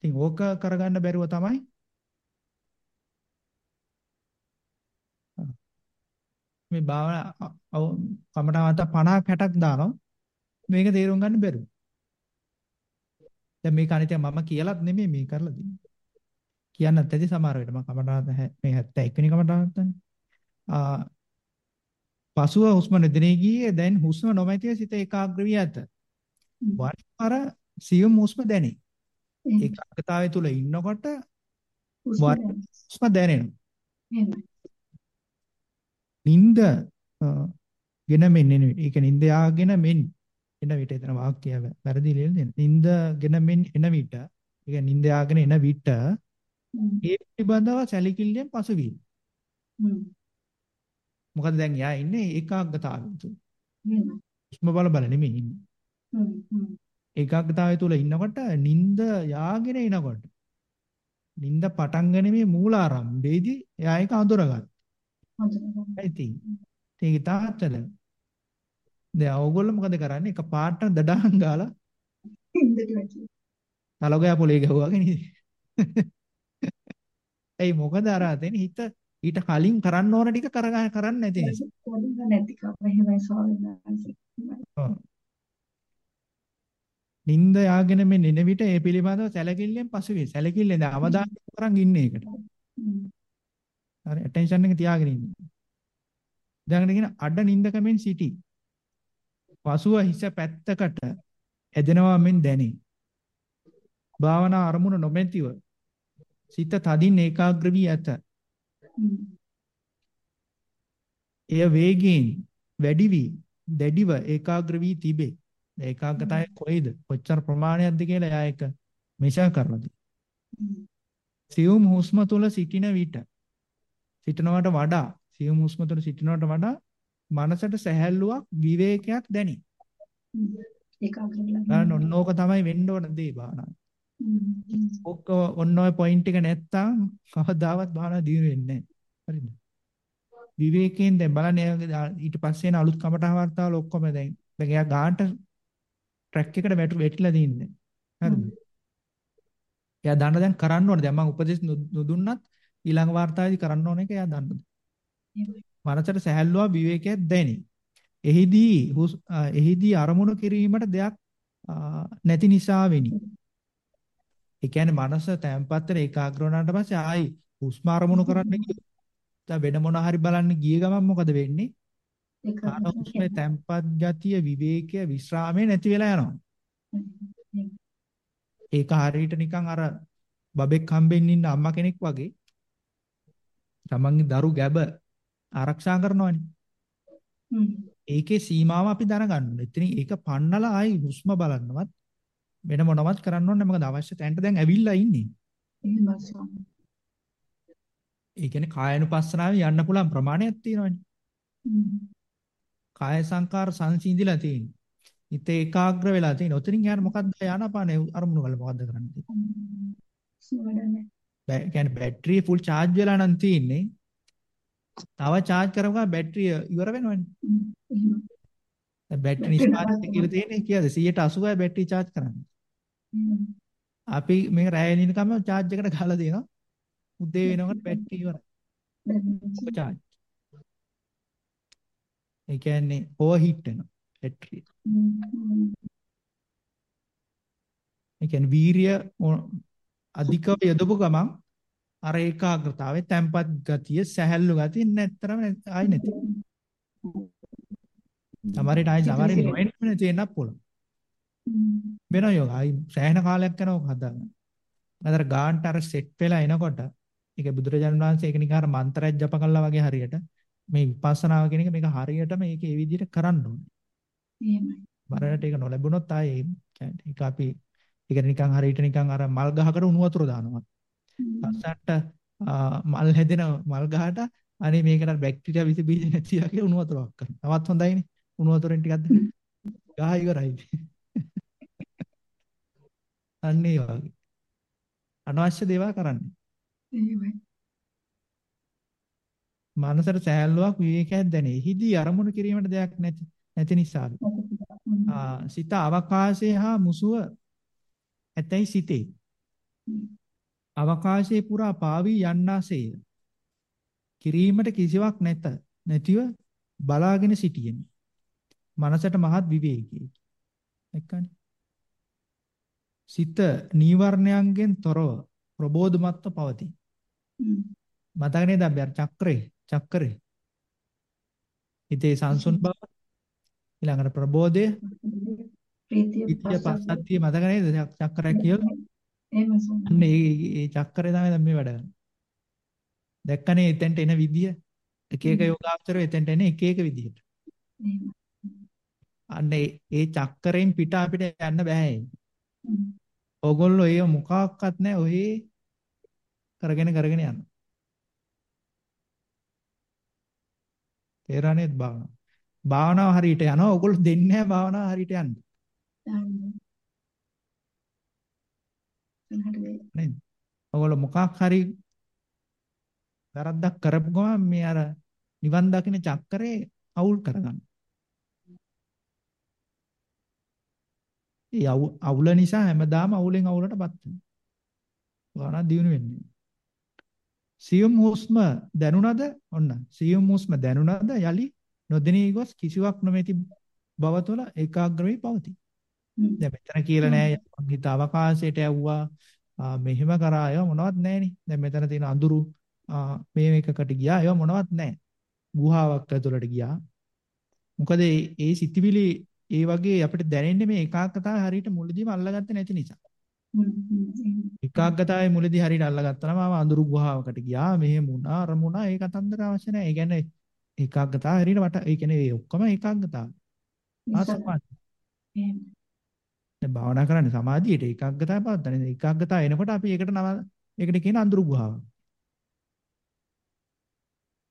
ඉතින් ඕක කරගන්න බැරුව තමයි මේ භාවනා කමටාවත 50 60ක් දානවා මේක තේරුම් ගන්න බැරුව. දැන් මේක අනිත් මම කියලාත් නෙමෙයි මේ කරලා දෙන්නේ. කියන්නත් ඇති සමහර වෙලට මම කමටාවත මේ 71 වෙනි කමටාවත ආ පසුව හුස්ම නොදෙනී ගියේ දැන් හුස්ම නොමැතිව සිත ඒකාග්‍ර වී ඇත. වර සියුම් හුස්ම දැනේ. ඒකාග්‍රතාවය තුල ඉන්නකොට වර හුස්ම දැනෙනවා. නින්ද ගෙන මෙන්න නෙවෙයි. ඒක නින්ද යාගෙන මෙන් එන විට එතන වාක්‍යය වැරදි ලියලා දෙන්න. නින්දගෙන මෙන් එන විට, ඒ කියන්නේ නින්ද යාගෙන එන විට ඒ පිළිබඳව සැලකිල්ලෙන් පසුවීම. මොකද දැන් යා ඉන්නේ ඒකාග්‍රතාවය තුල. ඉස්ම බල බල නෙමෙයි ඉන්නේ. ඒකාග්‍රතාවය තුල ඉන්නකොට නින්ද යාගෙන එනකොට නින්ද පටන් ගැනීමේ මූලාරම්භයේදී එයා ඒක අඳුරගත්තා. අඳුරගත්තා. ඉතින් ඒක තාත්තල දැන් ඕගොල්ලෝ මොකද කරන්නේ? එක පාට දඩහන් ගාලා. තලගය පොලේ ගහුවාගේ නේද? එයි මොකද අර අතෙන් හිත ඊට කලින් කරන්න ඕන ටික කරගන්න කරන්නේ නැති නිසා. නැති කම එහෙමයි ස්වාමීන්. නින්ද යාගෙන මේ නින විට ඒ පිළිබඳව සැලකිල්ලෙන් පසුවේ. සැලකිල්ලෙන් දැන් අවධානය කරන් ඉන්නේ ඒකට. හරි ඇටෙන්ෂන් එක තියාගෙන ඉන්නේ. දැන් කියන අඩ නින්දකමෙන් සිටි. පසුව හිස පැත්තකට ඇදෙනවා මෙන් දැනේ. භාවනා අරමුණ නොමැතිව සිත තදින් ඒකාග්‍ර වී ඇත. එය වේගයෙන් වැඩි වී දැඩිව ඒකාග්‍ර වී තිබේ. ඒකාග්‍රතාවය කොයිද? කොච්චර ප්‍රමාණයක්ද කියලා එයා ඒක මෙෂර් කරලා තියෙනවා. සියුම් හුස්ම තුල සිටින විට සිටනවට වඩා සියුම් හුස්ම තුල සිටිනවට වඩා මනසට සැහැල්ලුවක් විවේකයක් දැනේ. ඒකාග්‍රව ඕක තමයි වෙන්න ඕන දේ භාවනාව. ඔක්ක ඔන්න ඔය පොයින්ට් එක නැත්තම් කවදාවත් භාවනා දියු වෙන්නේ නැහැ. හරිද? විවේකයෙන් දැන් බලන්න ඊට පස්සේ එන අලුත් කමටහ වර්තාවල ඔක්කොම දැන් දැන් එයා ගානට ට්‍රැක් එකට වැටු වැටිලා දින්නේ. හරිද? එයා දන්න දැන් කරන්න ඕනේ. දැන් මම උපදෙස් නොදුන්නත් ඊළඟ වර්තාවේදී කරන්න ඕන එක එයා දන්නද? මනසට සැහැල්ලුවා විවේකයක් දැනේ. එහිදී එහිදී අරමුණු කිරීමට දෙයක් නැති නිසා වෙනි. ඒ කියන්නේ මනස තැම්පත් වෙන ඒකාග්‍ර වුණාට පස්සේ ආයි හුස්ම අරමුණු කරන්න ගියොත් දැන් වෙන මොන හරි බලන්න ගිය ගමන් මොකද වෙන්නේ? ආනහුස්මේ තැම්පත් ගතිය විවේකය විශ්‍රාමයේ නැති වෙලා යනවා. ඒක හරියට නිකන් අර බබෙක් හම්බෙන්න ඉන්න අම්මා කෙනෙක් වගේ තමන්ගේ දරු ගැබ ආරක්ෂා කරනවනේ. ඒකේ සීමාව අපි දැනගන්න ඕනේ. එතනින් ඒක පන්නලා ආයි හුස්ම බලන්නවත් වෙන මොනවත් කරන්න ඕනේ මොකද අවශ්‍ය තැනට දැන් ඇවිල්ලා ඉන්නේ. ඒ කියන්නේ කායනුපස්සනාවේ යන්න පුළුවන් ප්‍රමාණයක් තියෙනවනේ. කාය සංකාර සංසිඳිලා තියෙන්නේ. හිත ඒකාග්‍ර වෙලා තියෙන. ඔතනින් යාර මොකද්ද යනපානේ අරමුණු වල මොකද්ද කරන්නේ? බෑ කියන්නේ බැටරිය ෆුල් charge වෙලා නම් තියෙන්නේ. තව charge කරපුවා බැටරිය ඉවර වෙනවනේ. දැන් බැටරි නිෂ්පාදනය කියලා තියෙන්නේ කීයද 180යි බැටරි charge කරන්නේ. අපි මේක රැය නිනකම charge එකට ගහලා දෙනවා. උදේ වෙනකොට බැටරි ඉවරයි. charge. ඒ කියන්නේ හීට් වෙනවා බැටරිය. ඒ කියන්නේ වීරිය අධිකව යොදපු ගමන් අර ඒකාග්‍රතාවයේ තැම්පත් ගතිය සැහැල්ලු ගතිය නැත්තරම ආයි නැති. සමහරට ආයි සමහරට නොවෙන්න තියෙන්නත් පුළුවන්. වෙන යෝග ආයි සෑහෙන කාලයක් යනවා හදාගන්න. අතර ගාන්ට අර සෙට් වෙලා එනකොට ඒක බුදුරජාණන් වහන්සේ ඒක නිකන් අර මන්ත්‍රයක් ජප කළා වගේ හරියට මේ විපස්සනාව කියන එක මේක හරියට මේක ඒ විදිහට කරන්න ඕනේ. එහෙමයි. බරකට ඒක නොලැබුණොත් ආයේ ඒක අපි ඒක නිකන් හරියට නිකන් අර මල් ගහකට උණු වතුර දානවා. පස්සට මල් හැදෙන මල් ගහට අනේ මේකට බැක්ටීරියා විස බීජ නැති වගේ උණු වතුරක් කරනවා. තවත් හොඳයිනේ. උණු වතුරෙන් ටිකක් දෙන්න. ගහ ඉවරයි. අන්න ඒ වගේ. අනවශ්‍ය දේවල් කරන්නේ. එහෙමයි. මනසට සෑහලුවක් විවේකයක් දැනේ. හිදී අරමුණු කිරීමට දෙයක් නැති නැති නිසා. සිත අවකාශය හා මුසුව ඇතැයි සිතේ. අවකාශයේ පුරා පාවී යන්නාසේය. කිරීමට කිසිවක් නැත. නැතිව බලාගෙන සිටියෙමි. මනසට මහත් විවේකී. එක්කනේ. සිත නීවරණයන්ගෙන් තොරව ප්‍රබෝධමත්ව පවතී. මතක නේද අපි අර චක්‍රේ චක්‍රේ. හිතේ සංසුන් බව ඊළඟට ප්‍රබෝධය ප්‍රීතිය පස්සද්ධිය මතක නේද චක්‍රය කියලා? එහෙම අන්න ඒ ඒ චක්‍රය තමයි දැන් මේ වැඩ කරන්නේ. දැක්කනේ එතෙන්ට එන විදිය එක එක යෝගාචරය එතෙන්ට එන එක එක විදියට. අන්න ඒ චක්‍රයෙන් පිට අපිට යන්න බෑ. ඕගොල්ලෝ ඒ මොකක්වත් නැහැ ඔහේ කරගෙන කරගෙන යනවා. තේරණේත් භාවනාව. භාවනාව හරියට යනවා. ඕගොල්ලෝ දෙන්නේ නැහැ භාවනාව හරියට යන්න. නේද? ඔයගොල්ලෝ මොකක් හරි වැරද්දක් කරපු ගමන් මේ අර නිවන් දකින්න චක්‍රේ අවුල් කරගන්න. ඒ අවුල නිසා හැමදාම අවුලෙන් අවුලටපත් වෙනවා. ගානක් දිනු වෙන්නේ. සියුම් හුස්ම දැනුණද? ඔන්න. සියුම් හුස්ම දැනුණද යලි නොදෙනී ගොස් කිසිවක් නොමැති බව තුළ ඒකාග්‍ර වෙයි පවතී. දැන් මෙතන කියලා නෑ හිත අවකාශයට යවුවා මෙහෙම කරා ඒවා මොනවත් නෑනේ. දැන් මෙතන තියෙන අඳුරු මේ මේකකට ගියා ඒවා මොනවත් නෑ. ගුහාවක් ඇතුළට ගියා. මොකද ඒ සිතිවිලි ඒ වගේ අපිට දැනෙන්නේ මේ ඒකාග්‍රතාවය හරියට මුලදීම අල්ලගත්තේ නැති නිසා. ඒකාග්‍රතාවයේ මුලදී හරියට අල්ලගත්තා නම් ආව අඳුරු ගුහාවකට ගියා මෙහෙම වුණා අර වුණා ඒ කතන්දර අවශ්‍ය නැහැ. ඒ කියන්නේ ඒකාග්‍රතාවය හරියට වට ඒ කියන්නේ ඒ ඔක්කොම ඒකාග්‍රතාවය. ආසමාධි. දැන් භාවනා කරන්නේ සමාධියට ඒකාග්‍රතාවය පවත්තනේ. ඒකාග්‍රතාවය එනකොට අපි ඒකට නම ඒකට කියන අඳුරු ගුහාව.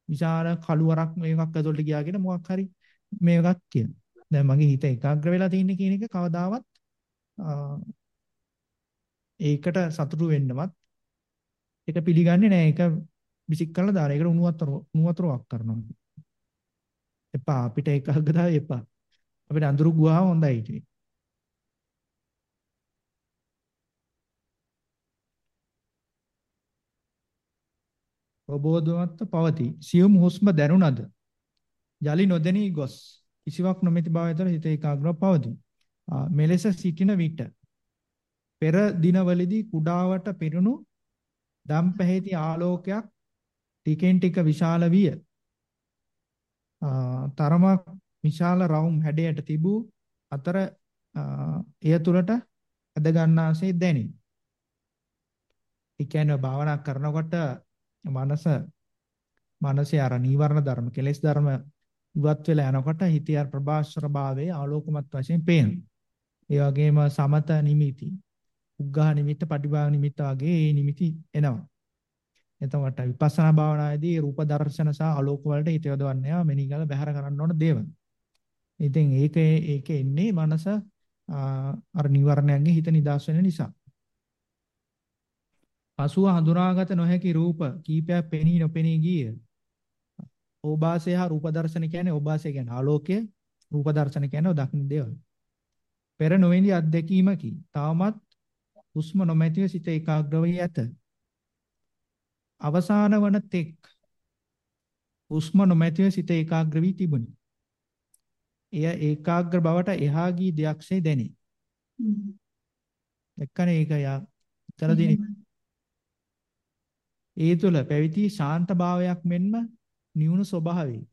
විශාල කළුවරක් මේකක් ඇතුළට ගියා කියන මොකක් හරි මේකක් කියන. දැන් මගේ හිත ඒකාග්‍ර වෙලා තියෙන කියන එක කවදාවත් ඒකට සතුටු වෙන්නවත් ඒක පිළිගන්නේ නැහැ. ඒක විසික් කරලා දාන. ඒකට උණු වතුර උණු වතුරක් කරනවා. එපා අපිට ඒකාග්‍රතාවය එපා. අපිට අඳුරු ගුහාව හොඳයි ඉතින්. ප්‍රබෝධවත්ව පවතී. සියුම් හුස්ම දැනුණද? යලි නොදෙනී ගොස් කිසිවක් නොමැති බව ඇතර හිත ඒකාග්‍රව පවතී. මෙලෙස සිටින විට පෙර දිනවලදී කුඩාවට පිරුණු දම් පැහැති ආලෝකයක් ටිකෙන් ටික විශාල විය. තරමක් විශාල රවුම් හැඩයට තිබූ අතර එය තුලට ඇද ගන්නාසේ දැනේ. ඒ කියන්නේ භාවනා කරනකොට මනස මනසේ අර නීවරණ ධර්ම කෙලෙස් ධර්ම ඉවත් වෙලා යනකොට හිතේ අර ප්‍රභාස්වර භාවයේ ආලෝකමත් වශයෙන් පේනවා. ඒ වගේම සමත නිමිති, උග්ඝහ නිමිත්ත, පටිභාග නිමිත්ත වගේ ඒ නිමිති එනවා. එතකොට විපස්සනා භාවනාවේදී රූප දර්ශන සහ ආලෝක වලට හිත යොදවන්නේ ආ මෙනි ගාලා බැහැර කරන්න ඕන දේවල්. ඉතින් ඒකේ ඒකේ එන්නේ මනස අර නිවර්ණයන්ගේ හිත නිදාස් වෙන නිසා. පසුව හඳුනාගත නොහැකි රූප කීපයක් පෙනී නොපෙනී ගිය. ඕභාසය හා රූප දර්ශන කියන්නේ ඕභාසය කියන්නේ ආලෝකය, රූප දර්ශන කියන්නේ දක්න දේවල්. පෙර නොවේනි අත්දැකීමකි. තවමත් හුස්ම නොමැතිව සිත ඒකාග්‍ර වී ඇත. අවසාන වන තෙක් හුස්ම නොමැතිව සිත ඒකාග්‍ර වී තිබුණි. එය ඒකාග්‍ර බවට එහා ගී දෙයක්සේ දැනේ. එක්කනේ ඒක යා ඉතලදී ඒ තුළ පැවිදි ශාන්ත භාවයක් මෙන්ම නිවුණු ස්වභාවයයි.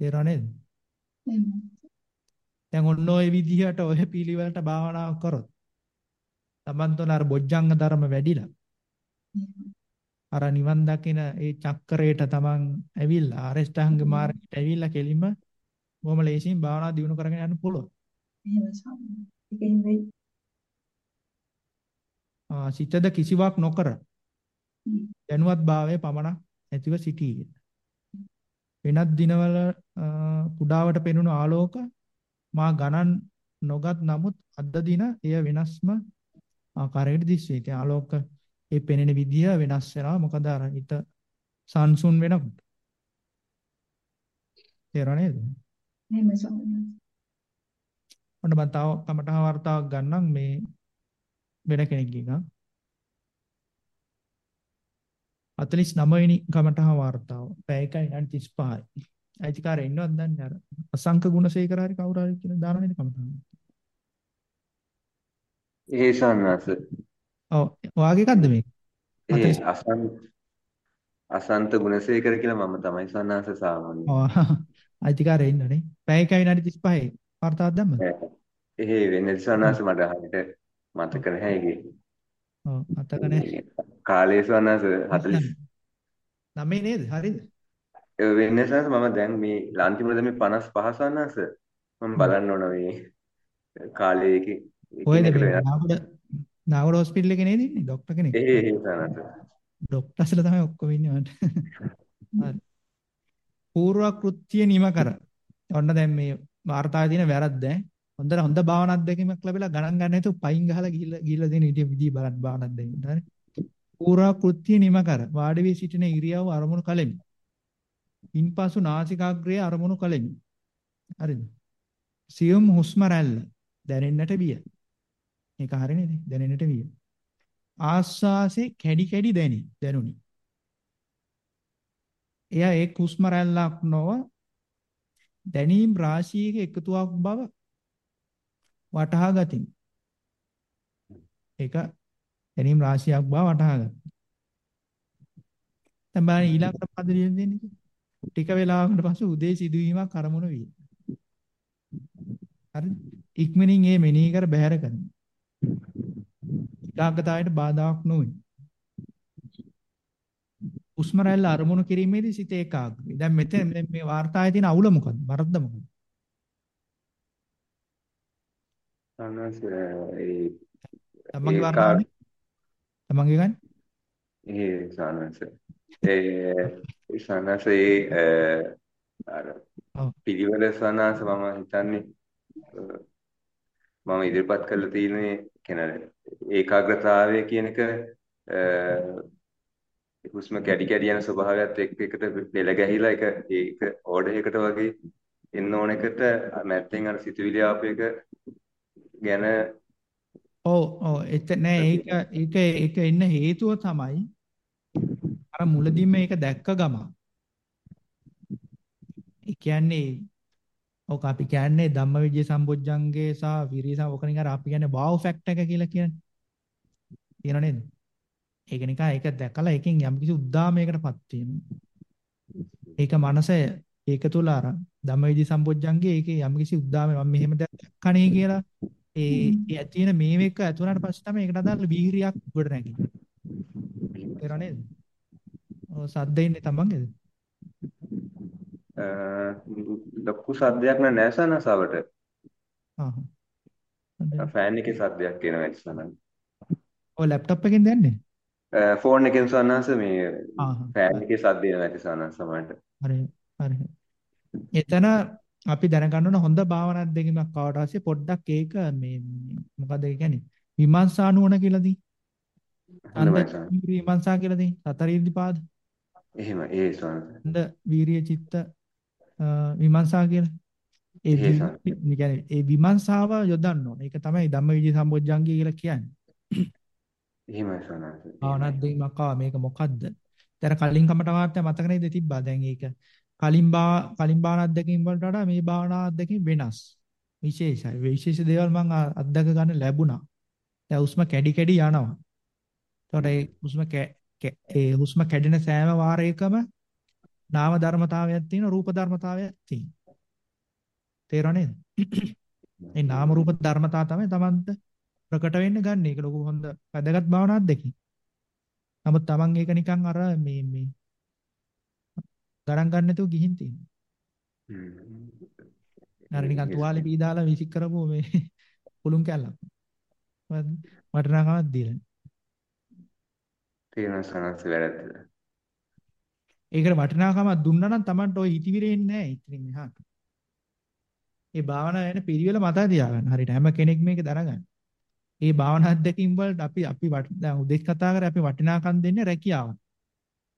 තේරෙනවද? දැන් ඔන්න ඔය විදිහට ඔය පිළිවෙලට භාවනාව කරොත් තමන් තුළ අර බොජ්ජංග ධර්ම වැඩිලා අර නිවන් දකින ඒ චක්‍රයට තමන් ඇවිල්ලා ආරෂ්ඨාංග මාර්ගයට ඇවිල්ලා කෙලින්ම බොහොම ලේසියෙන් භාවනා දියුණු කරගෙන යන්න පුළුවන්. එහෙම ස්වාමීනි. ඒකෙන් වෙයි. ආ සිතද කිසිවක් නොකර දැනුවත් භාවයේ පමණක් ඇතිව සිටීය. වෙනත් දිනවල කුඩාවට පෙනුණු ආලෝක මා ගණන් නොගත් නමුත් අද දින එය වෙනස්ම ආකාරයකට දිස්වේ. ඒ ආලෝක ඒ පෙනෙන විදිය වෙනස් වෙනවා. මොකද අර හිත සංසුන් වෙනකොට. තේරුණා නේද? එහෙම ස්වාමීනි. ඔන්න මම තව කමටහ වර්තාවක් ගන්නම් මේ වෙන කෙනෙක්ගෙන්. 49 වෙනි කමටහ වර්තාව. පැය එකයි විනාඩි 35යි. අයිතිකාරය ඉන්නවද දන්නේ අර අසංක ගුණසේකර හරි කවුරු හරි කියන දාන නේද කමටහ. ඒ සන්නස. ඔව් ඔයාගේ එකක්ද මේක? ඒ අසන් අසන්ත ගුණසේකර කියලා මම තමයි සන්නස සාමාන්‍ය. ඔව් අයිතිකාරය ඉන්නනේ. පැය එකයි විනාඩි 35යි. වර්තාවක් දැම්මද? ඒ වෙන්නේ සන්නස මට හරියට මතක නැහැ ඒකේ. ඔව් මතක නැහැ. කාලේ සන්නස 40 9 නේද? හරිද? ඒ සන්නස මම දැන් මේ අන්තිමට මේ 55 සන්නස මම බලන්න ඕන මේ කාලේ ඔයද නාගොඩ නාගොඩ හොස්පිටල් එකේ නේද ඉන්නේ? ડોක්ටර් කෙනෙක්? ඒ ඒ සන්නස ડોක්ටර්ස්ලා තමයි ඔක්කොම ඉන්නේ මට. හරි. පූර්ව කෘත්‍ය නිම කර ඔන්න දැන් මේ වාර්තාවේ තියෙන වැරද්ද හොඳට හොඳ භාවනා අධ්‍යක්ීමක් ලැබිලා ගණන් ගන්න නැතුව පයින් ගහලා ගිහිල්ලා ගිහිල්ලා දෙන විදිය විදිය බලන්න භාවනා අධ්‍යක්ීමට හරි. පූර්ව කෘත්‍ය නිම කර වාඩි වී සිටින ඉරියව් අරමුණු කලෙමි ඉන්පසු නාසිකාග්‍රය අරමුණු කලෙමි හරිද? සියුම් හුස්ම රැල්ල දැනෙන්නට විය. මේක හරි නේද? දැනෙන්නට විය. ආස්වාසේ කැඩි කැඩි දැනි දැනුනි. එයා ඒ හුස්ම රැල්ලක් නොව දැනීම් රාශියක එකතුවක් බව වටහා ගතිමි. ඒක දැනීම් රාශියක් බව වටහා ගන්න. දැන් බලන්න ඊළඟට පද දෙන්නේ ටික වෙලාවකට පස්සේ උදේ සිදුවීමක් අරමුණු විය. හරිද? ඉක්මනින් ඒ මෙනෙහි කර බැහැර කරනවා. ඒකාග්‍රතාවයට බාධාක් නොවේ. උස්ම රැල්ල අරමුණු කිරීමේදී සිත ඒකාග්‍රයි. දැන් මෙතන මේ වාර්තාවේ තියෙන අවුල මොකද්ද? වරද්ද මොකද්ද? සන්නස ඒ තමන්ගේ වාර්තාවනේ. තමන්ගේ ගන්න. ඒ සන්නස ඒ සන්නස ඒ අර පිළිවෙල සන්නස මම හිතන්නේ මම ඉදිරිපත් කරලා තියෙන්නේ කියන්නේ ඒකාග්‍රතාවය කියන එක හුස්ම කැඩි කැඩි යන ස්වභාවයත් එක්ක එකට පෙළ ගැහිලා ඒක ඒක ඕඩර් එකකට වගේ එන්න ඕන එකට නැත්නම් අර සිතුවිලි ආපු එක ගැන ඔව් ඔව් එතන නෑ ඒක ඒක ඒක එන්න හේතුව තමයි අර මුලදීම මේක දැක්ක ගම. ඒ කියන්නේ ඔක අපි කියන්නේ ධම්මවිජය සම්බොජ්ජංගේ සහ විරිය සහ ඔක නිකන් අර අපි කියන්නේ වාව් ෆැක්ට් එක කියලා කියන්නේ. තියෙනව නේද? ඒක නිකන් ඒක දැකලා එකෙන් යම්කිසි උද්දාමයකටපත් වීම. ඒක මනස ඒක තුල අර ධම්මවිජය සම්බොජ්ජංගේ ඒකේ යම්කිසි උද්දාමයක් මම මෙහෙම දැක්කනේ කියලා ඒ ඒ ඇතින මේ එක ඇතුණාට පස්සේ තමයි ඒකට අදාළ වීරියක් ගොඩ නැගෙන්නේ. ඒර නේද? ඔව් සද්ද ඉන්නේ තමන්ගේද? ලොකු සද්දයක් නෑ සනසවට. ආහ්. ෆෑන් එකේ සද්දයක් එනවා ඇත්තනම්. ඔය ලැප්ටොප් එකෙන් දැන්නේ? ෆෝන් එකෙන් සනස මේ ෆෑන් එකේ සද්ද එනවා ඇති සනස සමහරට. හරි හරි. එතන අපි දැනගන්න ඕන හොඳ භාවනාවක් දෙකීමක් ආවට පස්සේ පොඩ්ඩක් ඒක මේ මොකද ඒ කියන්නේ විමර්ශා නුවණ කියලාදී. අන්ද විමර්ශා කියලාදී සතර ඉර්ධිපාද. එහෙම ඒ. අන්ද වීරිය චිත්ත විමර්ශා කියලා. ඒ කියන්නේ ඒ විමර්ශාව යොදන්න ඕන. ඒක තමයි ධම්මවිජය සම්බොජ්ජංගය කියලා කියන්නේ. එහෙමයි සෝන. ආනත් දෙකීමක් ආවා මේක මොකද්ද? දැන් කලින් කමට වාර්තා මතක නේද තිබ්බා. දැන් ඒක කලින් බා කලින් භාවනා අත්දැකීම් වලට වඩා මේ භාවනා අත්දැකීම් වෙනස්. විශේෂයි. විශේෂ දේවල් මම අත්දැක ගන්න ලැබුණා. දැන් හුස්ම කැඩි කැඩි යනවා. එතකොට ඒ හුස්ම ඒ හුස්ම කැඩෙන සෑම වාරයකම නාම ධර්මතාවයක් තියෙනවා රූප ධර්මතාවයක් තියෙනවා. තේරෙනව නේද? මේ නාම රූප ධර්මතාව තමයි Tamanට ප්‍රකට වෙන්න ගන්න. ඒක ලොකු හොඳ වැදගත් භාවනා අත්දැකීම්. නමුත් Taman ඒක නිකන් අර මේ මේ ගණන් ගන්න නැතුව ගිහින් තියෙනවා. අර නිකන් තුවාලේ පීදාලා විසික් කරපුව මේ පුළුන් කැල්ලක්. වටිනාකමක් දීලා. තියෙන සනස් වැරද්ද. ඒකට වටිනාකමක් දුන්නා නම් Tamanට ওই හිතවිලි එන්නේ නැහැ ඉතින් එහාට. ඒ භාවනා යන පිළිවෙල මතක තියාගන්න. හරියට හැම කෙනෙක් මේක දැනගන්න. ඒ භාවනා අධ්‍යක්ීම් වලට අපි අපි දැන් උදේට කතා කරේ අපි වටිනාකම් දෙන්නේ රැකියාව.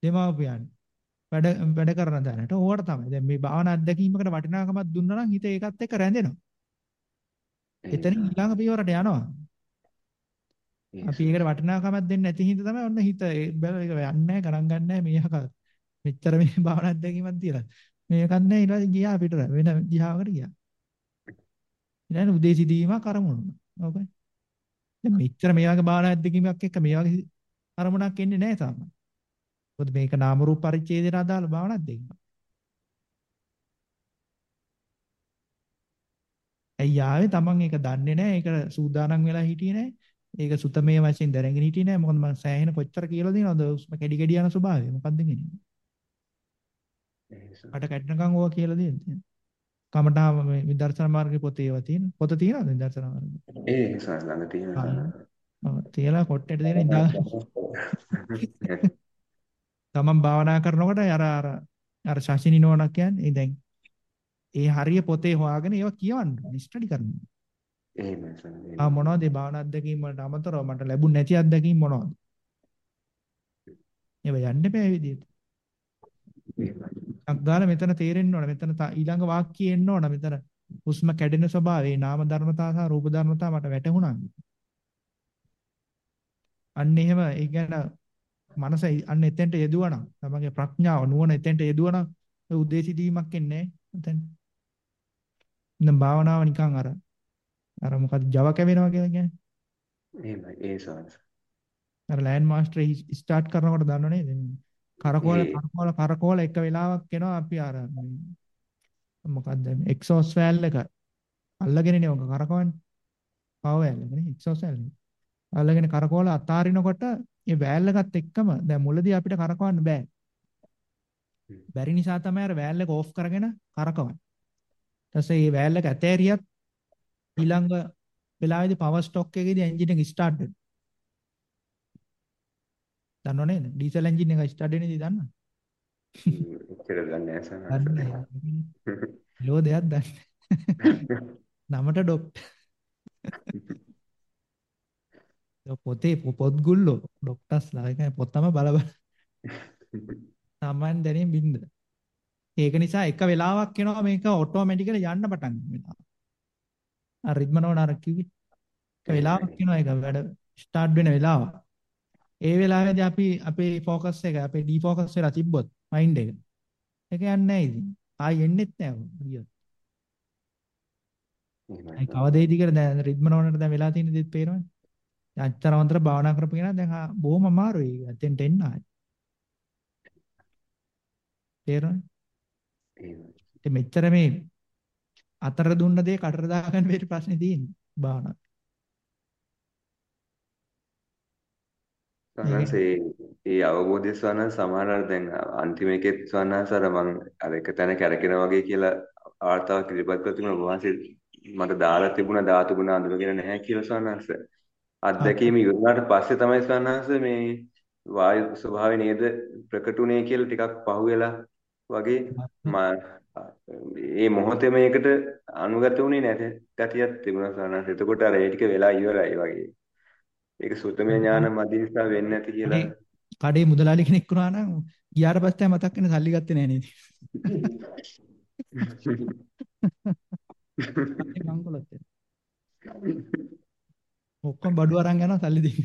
දෙමාපියන්. වැඩ වැඩ කරන තැනට ඕවට තමයි. දැන් මේ භාවනා අත්දැකීමකට වටිනාකමක් දුන්නා නම් හිත ඒකත් එක්ක රැඳෙනවා. එතනින් ඊළඟ පියවරට යනවා. අපි ඒකට වටිනාකමක් දෙන්නේ නැති හින්දා තමයි ඔන්න හිත ඒක යන්නේ නැහැ ගණන් ගන්න මේක මෙච්චර මේ භාවනා අත්දැකීමක් තියලා. මේකක් නැහැ පස්සේ ගියා පිටර වෙන දිහාවකට ගියා. ඊළඟ උදේ සිටීම කරමුණු. ඕකයි. දැන් මෙච්චර මේ වගේ භාවනා අත්දැකීමක් එක්ක මේ වගේ අරමුණක් එන්නේ නැහැ තාම. මොකද මේක නාම රූප පරිච්ඡේදයට අදාළ භාවනාවක් දෙන්න. ඇයි ආවේ Taman ඒක දන්නේ නැහැ. ඒක සූදානම් වෙලා හිටියේ නැහැ. ඒක සුතමේ වශයෙන් දැනගෙන හිටියේ නැහැ. මොකද මම සෑහෙන කොච්චර කියලා දෙනවද උස්ම කැඩි කැඩි යන ස්වභාවය. මොකක්ද කියන්නේ? අට කැඩනකම් ඕවා කියලා දෙන්නේ. කමඨා මේ විදර්ශනා මාර්ගේ පොතේ ඒවා තියෙන. පොත තියෙනවද විදර්ශනා මාර්ගේ? ඒ සස් ළඟ තියෙනවා. ඔව් තියලා කොට්ටේට දෙන ඉඳා. තමන් භාවනා කරනකොට අර අර අර ශාසිනී නෝනක් කියන්නේ දැන් ඒ හරිය පොතේ හොයාගෙන ඒවා කියවන්න ස්ටඩි කරනවා. එහෙමයි සර්. ආ මොනවද මේ භාවනා අත්දැකීම් වලට අමතරව මට ලැබුණ නැති අත්දැකීම් මොනවද? ඒවා යන්න බෑ විදියට. අග්ගාල මෙතන තේරෙන්න ඕන. මෙතන ඊළඟ වාක්‍යය එන්න ඕන. මෙතන හුස්ම කැඩෙන ස්වභාවය, නාම ධර්මතා සහ රූප ධර්මතා මට වැටහුණා. අන්න එහෙම ඒ කියන්නේ මනස අන්න එතෙන්ට යෙදුවනම් තමගේ ප්‍රඥාව නුවණ එතෙන්ට යෙදුවනම් ඔය උදේසිතීමක් එන්නේ නැහැ. දැන් භාවනාව නිකන් අර අර මොකද Java කැවෙනවා කියලා කියන්නේ. එහෙමයි ඒ සාංශ. අර ලෑන්ඩ් මාස්ටර් ස්ටාර්ට් කරනකොට දන්නව නේද? කරකෝල කරකෝල කරකෝල එක වෙලාවක් එනවා අපි අර මොකද්ද එක්සෝස් වෑල් එක අල්ලගෙනනේ ඔක කරකවන්නේ. පවර් වෑල් එක නේ එක්සෝස් වෑල් එක. අල්ලගෙන කරකෝල අතාරිනකොට ඒ වෑල් එකත් එක්කම දැන් මුලදී අපිට කරකවන්න බෑ. බැරි නිසා තමයි අර වෑල් එක ඕෆ් කරගෙන කරකවන්නේ. ඊට පස්සේ මේ වෑල් එක ඇතෑරියත් ඊළඟ වෙලාවේදී පවර් ස්ටොක් එකේදී එන්ජින් එක ස්ටාර්ට් වෙනවා. දන්නව නේද? ඩීසල් එන්ජින් එක ස්ටාර්ට් වෙනේදී දන්නවද? කියලා දන්නේ නැහැ ලෝ දෙයක් දන්නේ. නමට ඩොක්ටර්. පොතේ පොත් ගුල්ලෝ ඩොක්ටර්ස්ලා ඒක පොතම බල බල. සාමාන්‍ය දැනීම් බින්ද. ඒක නිසා එක වෙලාවක් එනවා මේක ඔටෝමැටිකලි යන්න පටන් ගන්නවා. අර රිද්මනෝන අර කිව්වේ. එක වෙලාවක් එනවා ඒක වැඩ ස්ටාර්ට් වෙන වෙලාව. ඒ වෙලාවේදී අපි අපේ ફોකස් එක අපේ ඩිෆෝකස් වෙලා තිබ්බොත් මයින්ඩ් එක. ඒක යන්නේ නැහැ ඉතින්. ආයි එන්නෙත් නැහැ. ඒ කවදේද කියලා දැන් රිද්මනෝනට දැන් වෙලා තියෙන දේත් පේනවනේ. අච්චර වන්තර භාවනා කරපු කෙනා දැන් බොහොම අමාරුයි. අතෙන්ට එන්න ආයි. තේරෙනවද? මෙච්චර මේ අතර දුන්න දේ කටට දාගන්න බැරි ප්‍රශ්නේ තියෙන්නේ භාවනා. සනසේ ඒ අවබෝධය සවන සමහරවල් දැන් අන්තිම එකෙත් සවනස අර මං අර එක තැන කැරකෙන වගේ කියලා ආර්තාවක් ඉදිරිපත් කර තිබුණා වහන්සේ මට දාලා තිබුණා ධාතු ගුණ අඳුරගෙන නැහැ කියලා සවනස අත්දැකීම ඉවරනාට පස්සේ තමයි සවනස මේ වායු ස්වභාවය නේද ප්‍රකටුනේ කියලා ටිකක් පහුවෙලා වගේ ඒ මොහොතේ මේකට අනුගත වුණේ නැති ගතියක් තිබුණා සවනස එතකොට අර ඒ ටික වෙලා ඉවරයි වගේ ඒක සුතමේ ඥාන මදි නිසා වෙන්නේ නැති කියලා. කඩේ මුදලාලි කෙනෙක් වුණා නම් ගියාට පස්සේ මතක් වෙන සල්ලි ගත්තේ නැහැ නේද? මංගලොත්. ඔක්කොම බඩු අරන් යනවා සල්ලි දෙන්න.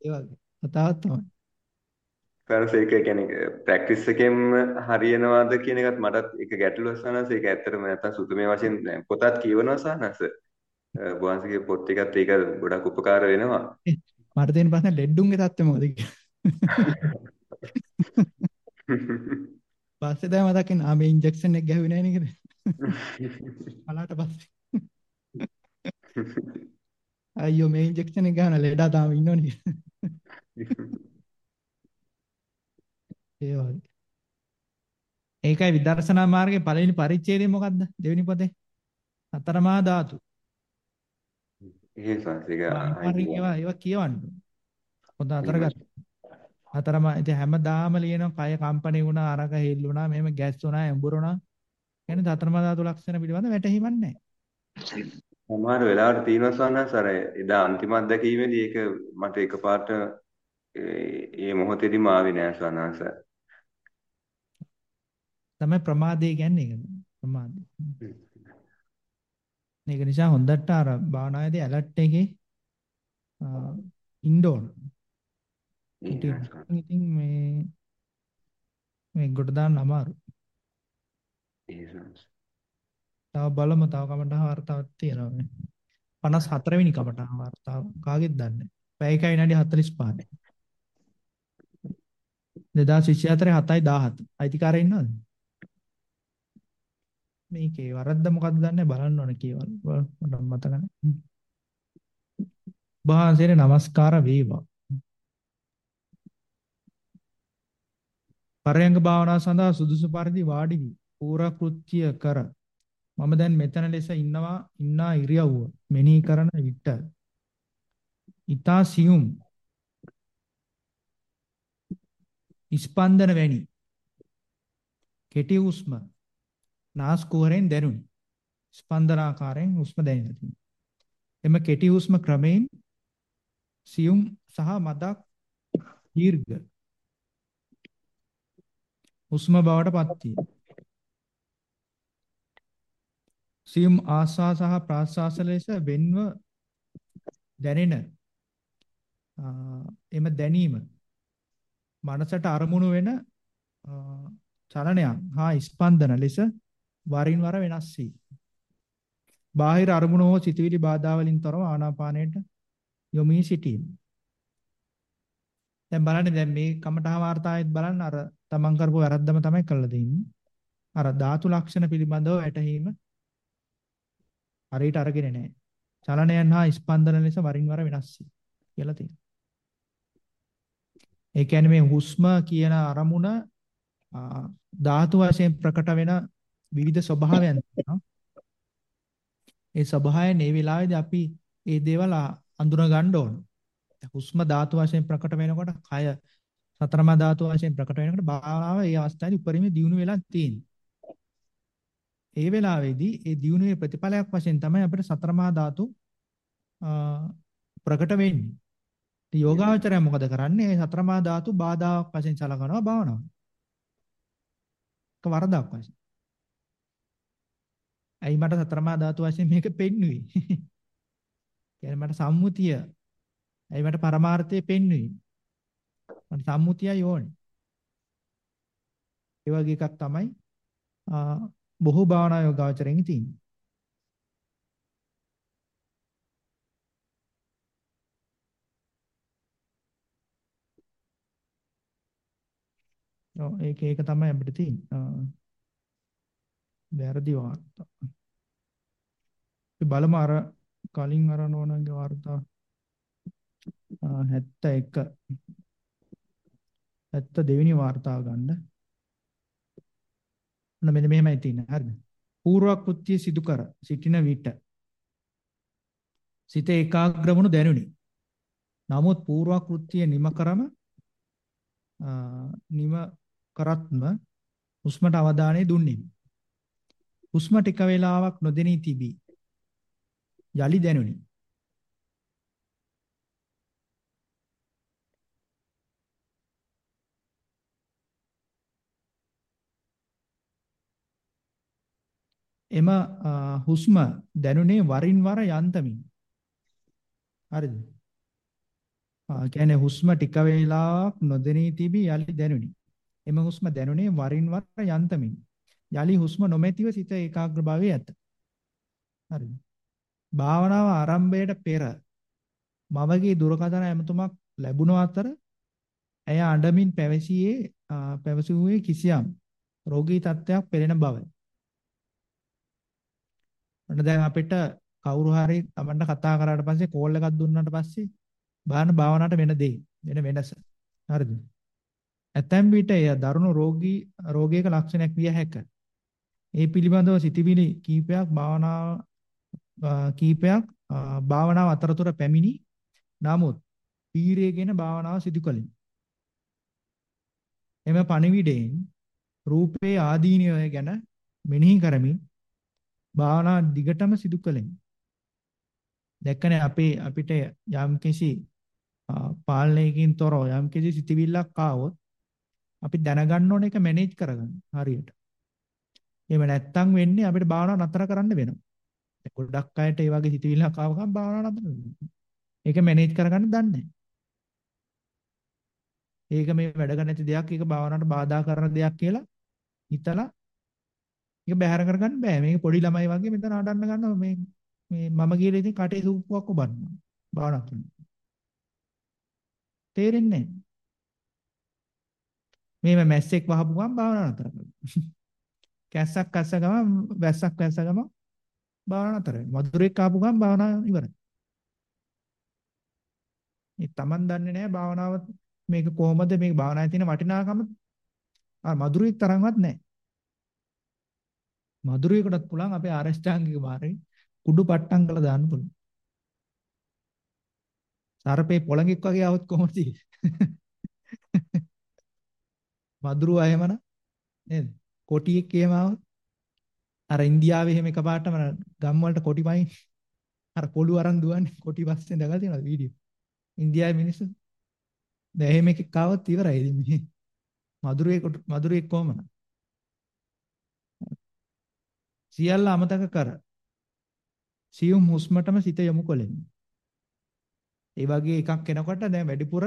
ඒ වගේ කතාවක් තමයි. ඒක කියන්නේ ප්‍රැක්ටිස් එකෙන්ම හරියනවාද කියන එකත් මටත් එක ගැටලුවක් සනස ඒක ඇත්තටම නැත්තම් සුදුමේ වශයෙන් පොතත් කියවනවා සනස බුවන්සගේ පොත් එකත් ඒක ගොඩක් උපකාර වෙනවා. මට තියෙන ප්‍රශ්නේ ලෙඩ්ඩුන්ගේ තත්ත්වය මොකද පස්සේ තමයි මතක් වෙන්නේ ආ මේ ඉන්ජෙක්ෂන් එක ගැහුවේ නැහැ නේද පලාට පස්සේ අයියෝ මේ ඉන්ජෙක්ෂන් එක ගන්න ලෙඩා තාම ඉන්නෝනේ. ඒ වගේ. ඒකයි විදර්ශනා මාර්ගයේ පළවෙනි පරිච්ඡේදය මොකද්ද? දෙවෙනි පොතේ. හතරමා ධාතු. ඒ සංසික ඒවා ඒවා කියවන්න. පොත අතර ගන්න. හතරම ඉතින් හැමදාම ලියනවා කය කම්පණය වුණා අරක හෙල්ලුණා මෙහෙම ගැස්සුණා එඹුරුණා. කියන්නේ හතරමා ධාතු ලක්ෂණ පිළිබඳ වැටහිමක් නැහැ. සමහර වෙලාවට තියෙනවා සවනස් අර එදා අන්තිම අත්දැකීමේදී ඒක මට එකපාරට ඒ මොහොතේදීම ආවේ නෑ සවනස්. තමයි ප්‍රමාදය කියන්නේ ඒක. ප්‍රමාදය. මේක නිසා හොඳට අර භාවනාවේදී ඇලර්ට් එකේ ඉන්න ඕන. ඉතින් මේ මේ ගොඩ දාන්න අමාරු. තව බලමු තව කමටහ වර්තාවක් තියෙනවා මේ. 54 වෙනි කමටහ වර්තාව. කාගෙද දන්නේ පැය 1 විනාඩි 45 2024 7යි 17 අයිතිකාරය ඉන්නවද? මේකේ වරද්ද මොකද්ද දන්නේ බලන්න ඕන කේවල. මට මතක නැහැ. වහන්සේට নমස්කාර වේවා. පරයන්ක භාවනාව සඳහා සුදුසු පරිදි වාඩි වී පූර්වකෘත්‍ය කර. මම දැන් මෙතන ලෙස ඉන්නවා ඉන්නා ඉරියව්ව. මෙනෙහි කරන විට. ඊතා සියුම්. ස්පන්දන වැනි. කෙටි හුස්ම. නාස් කුහරෙන් දැනුනි. ස්පන්දනාකාරයෙන් හුස්ම දැනෙනවා එම කෙටි හුස්ම ක්‍රමයෙන් සියුම් සහ මදක් දීර්ඝ. හුස්ම බවට පත් විය. සියුම් ආස්වාස සහ ප්‍රාස්වාස ලෙස වෙන්ව දැනෙන එම දැනීම මනසට අරමුණු වෙන චලනයන් හා ස්පන්දන ලෙස වරින් වර වෙනස් වී. බාහිර අරමුණු හෝ සිතුවිලි බාධා වලින් තොරව ආනාපානයට යොමී සිටීම. දැන් බලන්න දැන් මේ කමඨහ වාර්තාවෙත් බලන්න අර තමන් කරපු වැරද්දම තමයි කළා දෙන්නේ. අර ධාතු ලක්ෂණ පිළිබඳව වැටහීම හරියට අරගෙන නැහැ. චලනයන් හා ස්පන්දන ලෙස වරින් වර වෙනස් කියලා තියෙනවා. ඒ කියන්නේ මේ හුස්ම කියන අරමුණ ධාතු වශයෙන් ප්‍රකට වෙන විවිධ ස්වභාවයන් තියෙනවා. ඒ ස්වභාවයන් මේ වෙලාවේදී අපි මේ දේවල් අඳුන ගන්න ඕන. හුස්ම ධාතු වශයෙන් ප්‍රකට වෙනකොට කය සතරමා ධාතු වශයෙන් ප්‍රකට වෙනකොට භාවනාව ඒ අවස්ථාවේදී උපරිම දියුණු වෙලා තියෙන්නේ. ඒ වෙලාවේදී ඒ දියුණුවේ ප්‍රතිඵලයක් වශයෙන් තමයි අපිට සතරමා ධාතු ප්‍රකට වෙන්නේ. ඉතින් යෝගාවචරය මොකද කරන්නේ? ඒ සතරමා ධාතු බාධාවක් වශයෙන් සලකනවා භාවනාව. ඒක වරදක් වශයෙන්. ඇයි මට සතරමා ධාතු වශයෙන් මේක පෙන්වුවේ? කියන්නේ මට සම්මුතිය ඇයි මට පරමාර්ථය පෙන්වුවේ? මට සම්මුතියයි ඕනේ. ඒ වගේ එකක් තමයි බොහෝ භාවනා යෝගාචරයෙන් තියෙන්නේ. ඔව් ඒක ඒක තමයි අපිට තියෙන්නේ. වැරදි වාර්තා. අපි බලමු අර කලින් අරන ඕනගේ වාර්තා 71 72 වෙනි වාර්තාව ගන්න. ඔන්න මෙන්න මෙහෙමයි තියෙන්නේ. හරිද? පූර්ව කෘත්‍ය සිදු කර සිටින විට සිත ඒකාග්‍ර වුණු දැනුනි. නමුත් පූර්ව කෘත්‍ය නිම කරම නිම කරත්ම හුස්මට අවධානය දුන්නේ. හුස්ම ටික වේලාවක් නොදෙනී තිබී. යලි දැනුනි. එම හුස්ම දැනුනේ වරින් වර යන්තමින්. හරිද? ආ කියන්නේ හුස්ම ටික වේලාවක් නොදෙනී තිබී යලි දැනුනි. එම හුස්ම දැනුනේ වරින් වර යන්තමින්. යලි හුස්ම නොමැතිව සිත ඒකාග්‍රභාවයේ ඇත. හරිද? භාවනාව ආරම්භයට පෙර මවගේ දුරකථන ඇමතුමක් ලැබුණ අතර ඇය අඬමින් පැවසියේ පැවසුවේ කිසියම් රෝගී තත්ත්වයක් පෙළෙන බවයි. ඔන්න දැන් අපිට කවුරු හරි Tamanට කතා කරාට පස්සේ කෝල් එකක් දුන්නාට පස්සේ බාහන භාවනාවට වෙන දෙයි වෙන වෙනස. හරිද? ඇතැම් විට එය දරුණු රෝගී රෝගයක ලක්ෂණයක් විය හැකිය. ඒ පිළිබඳව සිටිවිලි කීපයක් භාවනා කීපයක් භාවනාව අතරතුර පැමිණි. නමුත් පීරේගෙන භාවනාව සිදු කළෙමි. එම පණිවිඩයෙන් රූපේ ආදීනිය ගැන මෙනෙහි කරමින් භාවනා දිගටම සිදු කළෙමි. දැක්කනේ අපේ අපිට යම්කිසි පාලනයකින් තොරව යම්කිසි සිතිවිල්ලක් ආවොත් අපි දැනගන්න ඕන එක මැනේජ් කරගන්න හරියට. එහෙම නැත්තම් වෙන්නේ අපිට භාවනාව නතර කරන්න වෙනවා. ගොඩක් අයට ඒ වගේ හිතවිල්ලක් ආව ගමන් භාවනාව නතර වෙනවා. ඒක මැනේජ් කරගන්න දන්නේ ඒක මේ වැඩ ගන්න නැති දෙයක් ඒක භාවනාවට බාධා කරන දෙයක් කියලා හිතලා ඒක බැහැර කරගන්න බෑ. මේක පොඩි ළමයි වගේ මෙතන අඬන්න ගන්නවා මේ මේ මම කියලා ඉතින් කටේ සූප්පුවක් ඔබන්නවා. භාවනා කරනවා. තේරෙන්නේ නැහැ. මේව මැස්සෙක් වහපු ගමන් භාවනාව නතර කරනවා. කැස්සක් කැස්ස ගමන් වැස්සක් වැස්ස ගමන් භාවනාව නතර වෙනවා. මధుරෙක් ආපු ගමන් භාවනාව ඉවරයි. ඒ Taman දන්නේ නැහැ භාවනාව මේක කොහොමද මේක භාවනාවේ තියෙන වටිනාකම ආ මధుරෙක් තරම්වත් නැහැ. මధుරයකටත් පුළුවන් අපේ ආරෂ්ඨාංගික මාරේ කුඩු පට්ටම් කරලා දාන්න පුළුවන්. සර්පේ පොළඟෙක් වගේ આવොත් කොහොමද තියෙන්නේ? මధుරුව එහෙමන නේද? කොටියෙක් එහෙම આવොත් අර ඉන්දියාවේ එහෙම එකපාරටම ගම් වලට කොටිමයි අර පොළු අරන් දුවන්නේ කොටි බස්සේ දැකලා තියෙනවා වීඩියෝ. ඉන්දියාවේ මිනිස්සු දැන් එහෙම එකක් આવොත් ඉවරයි. ඉතින් මේ මధుරේ මధుරේ කොහමද? සියල්ල අමතක කර සියුම් හුස්මටම සිත යොමු කොලෙමි. ඒ වගේ එකක් එනකොට දැන් වැඩිපුර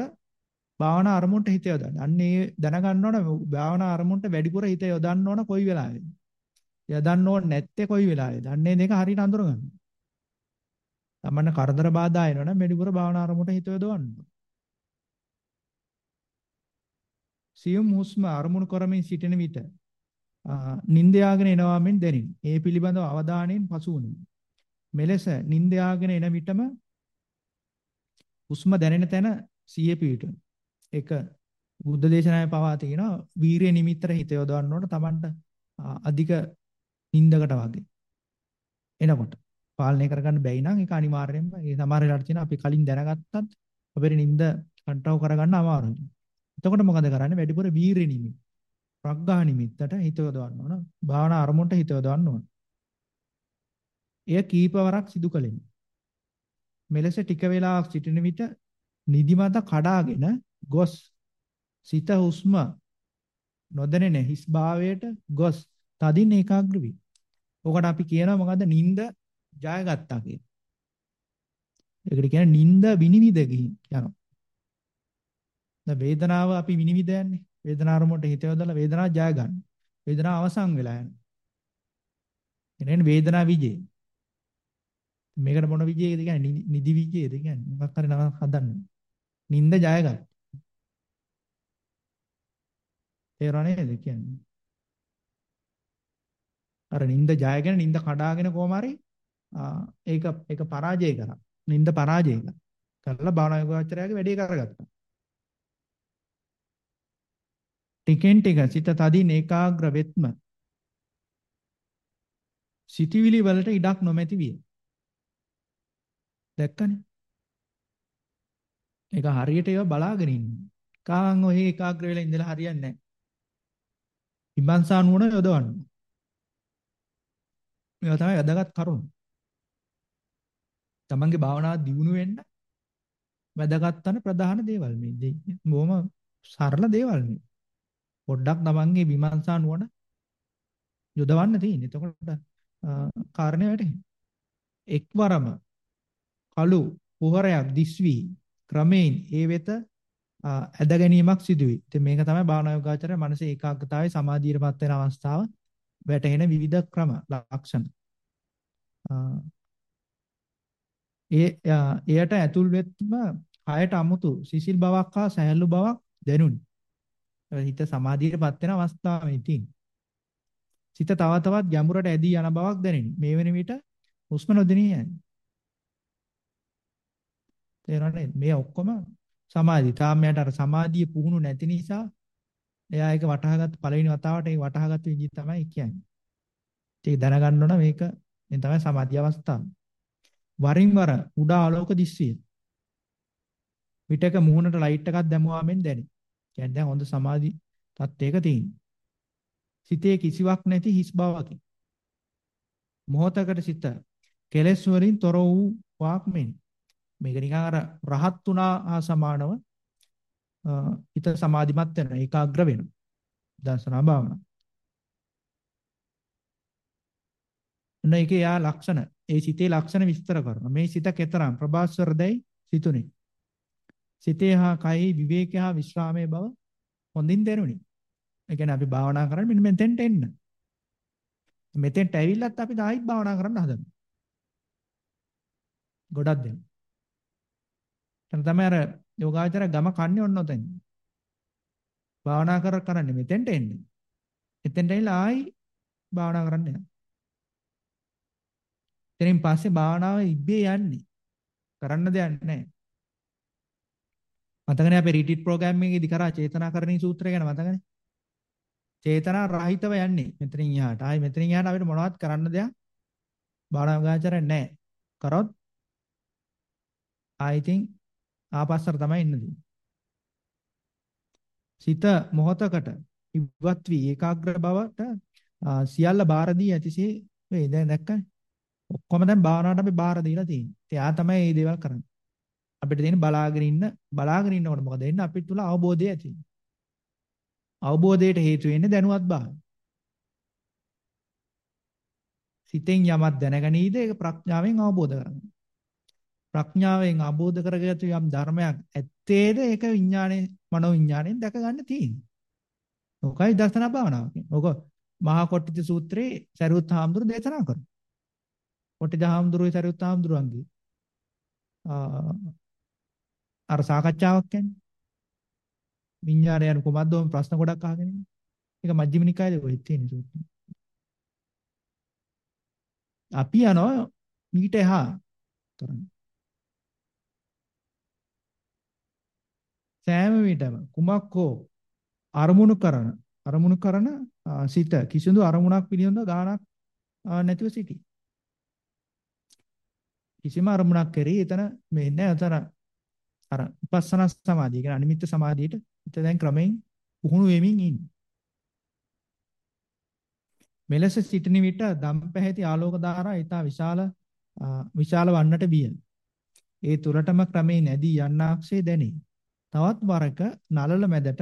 භාවනා අරමුණට හිත යොදන්න. අන්න ඒ දැනගන්න ඕන භාවනා අරමුණට වැඩිපුර හිත යොදන්න ඕන කොයි වෙලාවෙද? යොදන්න ඕන නැත්තේ කොයි වෙලාවෙද? අන්නේ දෙක හරියට අඳුරගන්න. තමන්න කරදර බාධා එනවනම් වැඩිපුර භාවනා අරමුණට හිත යොදවන්න. සියුම් හුස්ම අරමුණු කරමින් සිටින විට නිින්ද යාගෙන එනවා මෙන් දැනින්. ඒ පිළිබඳව අවධානයෙන් පසු වුනිමි. මෙලෙස නිින්ද යාගෙන එන විටම හුස්ම දැනෙන තැන සිහිය පිහිටුන. ඒක බුද්ධ දේශනාවේ පවා තියෙනවා වීරිය නිමිත්තට හිත යොදවන්න ඕන Tamanට අධික නිින්දකට වගේ. එනකොට පාලනය කරගන්න බැයි නම් ඒක අනිවාර්යයෙන්ම ඒ සමහර වෙලාවට තියෙන අපි කලින් දැනගත්තත් අපේ නිින්ද කන්ට්‍රෝල් කරගන්න අමාරුයි. එතකොට මොකද කරන්නේ? වැඩිපුර වීරිය නිමිත්ත. ප්‍රඥා නිමිත්තට හිතව දවන්න ඕන. භාවනා අරමුණට හිතව දවන්න ඕන. එය කීපවරක් සිදු කලෙමි. මෙලෙස ටික වේලාවක් සිටින විට නිදිමත කඩාගෙන ගොස් සිත හුස්ම නොදැනෙන හිස් භාවයට ගොස් තදින් ඒකාග්‍ර වී. ඔකට අපි කියනවා මොකද්ද නිින්ද ජයගත්තා කියන. ඒකට කියන්නේ නිින්ද විනිවිද ගිහින් යනවා. දැන් වේදනාව අපි විනිවිද යන්නේ. වේදනාව අරමුණට හිත යොදලා වේදනාව ජය ගන්න. වේදනාව අවසන් වෙලා යන. එනේන වේදනාව විජේ. මේකට මොන විජේද කියන්නේ නිදි විජේද කියන්නේ මොකක් හරි නම හදන්න. නිින්ද ජය ගන්න. තේරණේද කියන්නේ. අර නිින්ද ජයගෙන නිින්ද කඩාගෙන කොහොම හරි ඒක ඒක පරාජය කරා. නිින්ද පරාජය කරා. කරලා භාවනා යෝගාචරයාගේ වැඩේ කරගත්තා. ටිකෙන් ටික සිත තදින් ඒකාග්‍ර වෙත්ම සිටිවිලි වලට ඉඩක් නොමැති විය. දැක්කනේ? ඒක හරියට ඒවා බලාගෙන ඉන්න. කාන් ඔය ඒකාග්‍ර වෙලා ඉඳලා හරියන්නේ නැහැ. විමර්ශා නුවණ යොදවන්න. මේවා තමයි වැදගත් කරුණු. තමන්ගේ භාවනාව දියුණු වෙන්න වැදගත් වන ප්‍රධාන දේවල් මේ. බොහොම සරල දේවල් මේ. පොඩ්ඩක් තමන්ගේ විමර්ශා නුවණ යොදවන්න තියෙන්නේ. එතකොට කාරණේ වැටහෙනවා. එක්වරම කළු පුහරයක් දිස්වි ක්‍රමයෙන් ඒ වෙත ඇද ගැනීමක් සිදුවේ. ඉතින් මේක තමයි භාවනා යෝගාචරය මනසේ ඒකාග්‍රතාවයේ සමාධියටපත් වෙන අවස්ථාව වැටහෙන විවිධ ක්‍රම ලක්ෂණ. ඒ එයට ඇතුල් වෙත්ම කයට අමුතු සිසිල් බවක් හා සැහැල්ලු බවක් දැනුනි. හිත සමාධියටපත් වෙන අවස්ථාවේදී සිත තව තවත් ගැඹුරට ඇදී යන බවක් දැනිනි. මේ වෙන විට හුස්ම නොදෙනී යන්නේ. තේරෙනව නේද? මේ ඔක්කොම සමාධි. තාම යට අර සමාධිය පුහුණු නැති නිසා එයා ඒක වටහාගත්ත පළවෙනි වතාවට ඒ වටහාගත්ත විදිහ තමයි කියන්නේ. ඒක දැනගන්න ඕන මේක මේ තමයි සමාධි අවස්ථාව. වරින් වර උඩා ආලෝක දිස්සිය. විටක මුහුණට ලයිට් එකක් දැමුවා මෙන් දැනේ. කියන්නේ දැන් හොඳ සමාධි තත්ත්වයක තියෙන. සිතේ කිසිවක් නැති හිස් බවකින්. මොහතකට සිත කෙලෙස් වලින් තොර වූ වාක් මෙන්. මේක නිකන් අර රහත් වුණා හා සමානව හිත සමාධිමත් වෙනවා ඒකාග්‍ර වෙනවා. දර්ශනා භාවනා. මේකේ යා ලක්ෂණ ඒ සිතේ ලක්ෂණ විස්තර කරනවා. මේ සිත කතරම් ප්‍රභාස්වරදයි සිතුනේ. සිතේ හා කයෙහි විවේකය හා විශ්‍රාමයේ බව හොඳින් දැනුනි. ඒ කියන්නේ අපි භාවනා කරන්නේ මෙන්න මෙතෙන්ට එන්න. මෙතෙන්ට ඇවිල්ලත් අපි ආයිත් භාවනා කරන්න හදනවා. ගොඩක් දෙනවා. එතන තමයි අර යෝගාචර ගම කන්නේ ඔන්න ඔතෙන්. භාවනා කර කරන්නේ මෙතෙන්ට එන්නේ. එතෙන්ට ඇවිල්ලා ආයි භාවනා කරන්න යනවා. එතනින් පස්සේ භාවනාව ඉබ්බේ යන්නේ. කරන්න දෙයක් නැහැ. මතකනේ අපේ රිට්‍රීට් ප්‍රෝග්‍රෑම් එකේදී කරා චේතනාකරණී සූත්‍රය ගැන මතකනේ. චේතනා රහිතව යන්නේ මෙතනින් එහාට. ආයි මෙතනින් එහාට අපිට මොනවත් කරන්න දෙයක් භාවනාවගාචරයක් නැහැ. කරොත් ආයි ඉතින් ආපස්සට තමයි ඉන්නේ. සිත මොහතකට ඉවත් වී ඒකාග්‍ර බවට සියල්ල බාර දී ඇතිසේ වේ දැන් දැක්කනේ. ඔක්කොම දැන් භාවනාවට අපි බාර දීලා තියෙන්නේ. එයා තමයි මේ දේවල් කරන්නේ. අපිට තියෙන බලාගෙන ඉන්න බලාගෙන ඉන්නකොට මොකද වෙන්නේ අපිට තුල අවබෝධය ඇති අවබෝධයට හේතු වෙන්නේ දැනුවත් භාවය. සිතෙන් යමක් දැනගනීද ඒක ප්‍රඥාවෙන් අවබෝධ කරගන්න. ප්‍රඥාවෙන් අවබෝධ කරගත්තු යම් ධර්මයක් ඇත්තේද ඒක විඥාණය මනෝ විඥාණයෙන් දැක ගන්න තියෙන්නේ. ඕකයි දර්ශන භාවනාව කියන්නේ. ඕක මහා කොට්ටිත සූත්‍රයේ සරියුත් හාමුදුරු දේශනා කරනවා. කොට්ටිත හාමුදුරුවෝ සරියුත් හාමුදුරුවන්ගේ අර සාකච්ඡාවක් කියන්නේ. විඤ්ඤාණය යන කොහොමද ඔය ප්‍රශ්න ගොඩක් අහගෙන ඉන්නේ. ඒක මජ්ක්‍ධිම නිකායේ ඔය තියෙන සූත්‍රය. අපි යනවා ඊට එහා කරන්නේ. සෑම විටම කුමක් හෝ අරමුණු කරන අරමුණු කරන සිත කිසිදු අරමුණක් පිළිබඳව ගාණක් නැතිව සිටි. කිසිම අරමුණක් කරේ එතන මේ නැහැ එතන අර උපස්සනා සමාධිය කියන අනිමිත්ත සමාධියට හිත දැන් ක්‍රමයෙන් පුහුණු වෙමින් ඉන්නේ. මෙලෙස සිටින විට දම්පැහැති ආලෝක ධාරා ඊට විශාල විශාල වන්නට විය. ඒ තුරටම ක්‍රමයෙන් ඇදී යන්නාක්සේ දැනේ. තවත් වරක නලල මැදට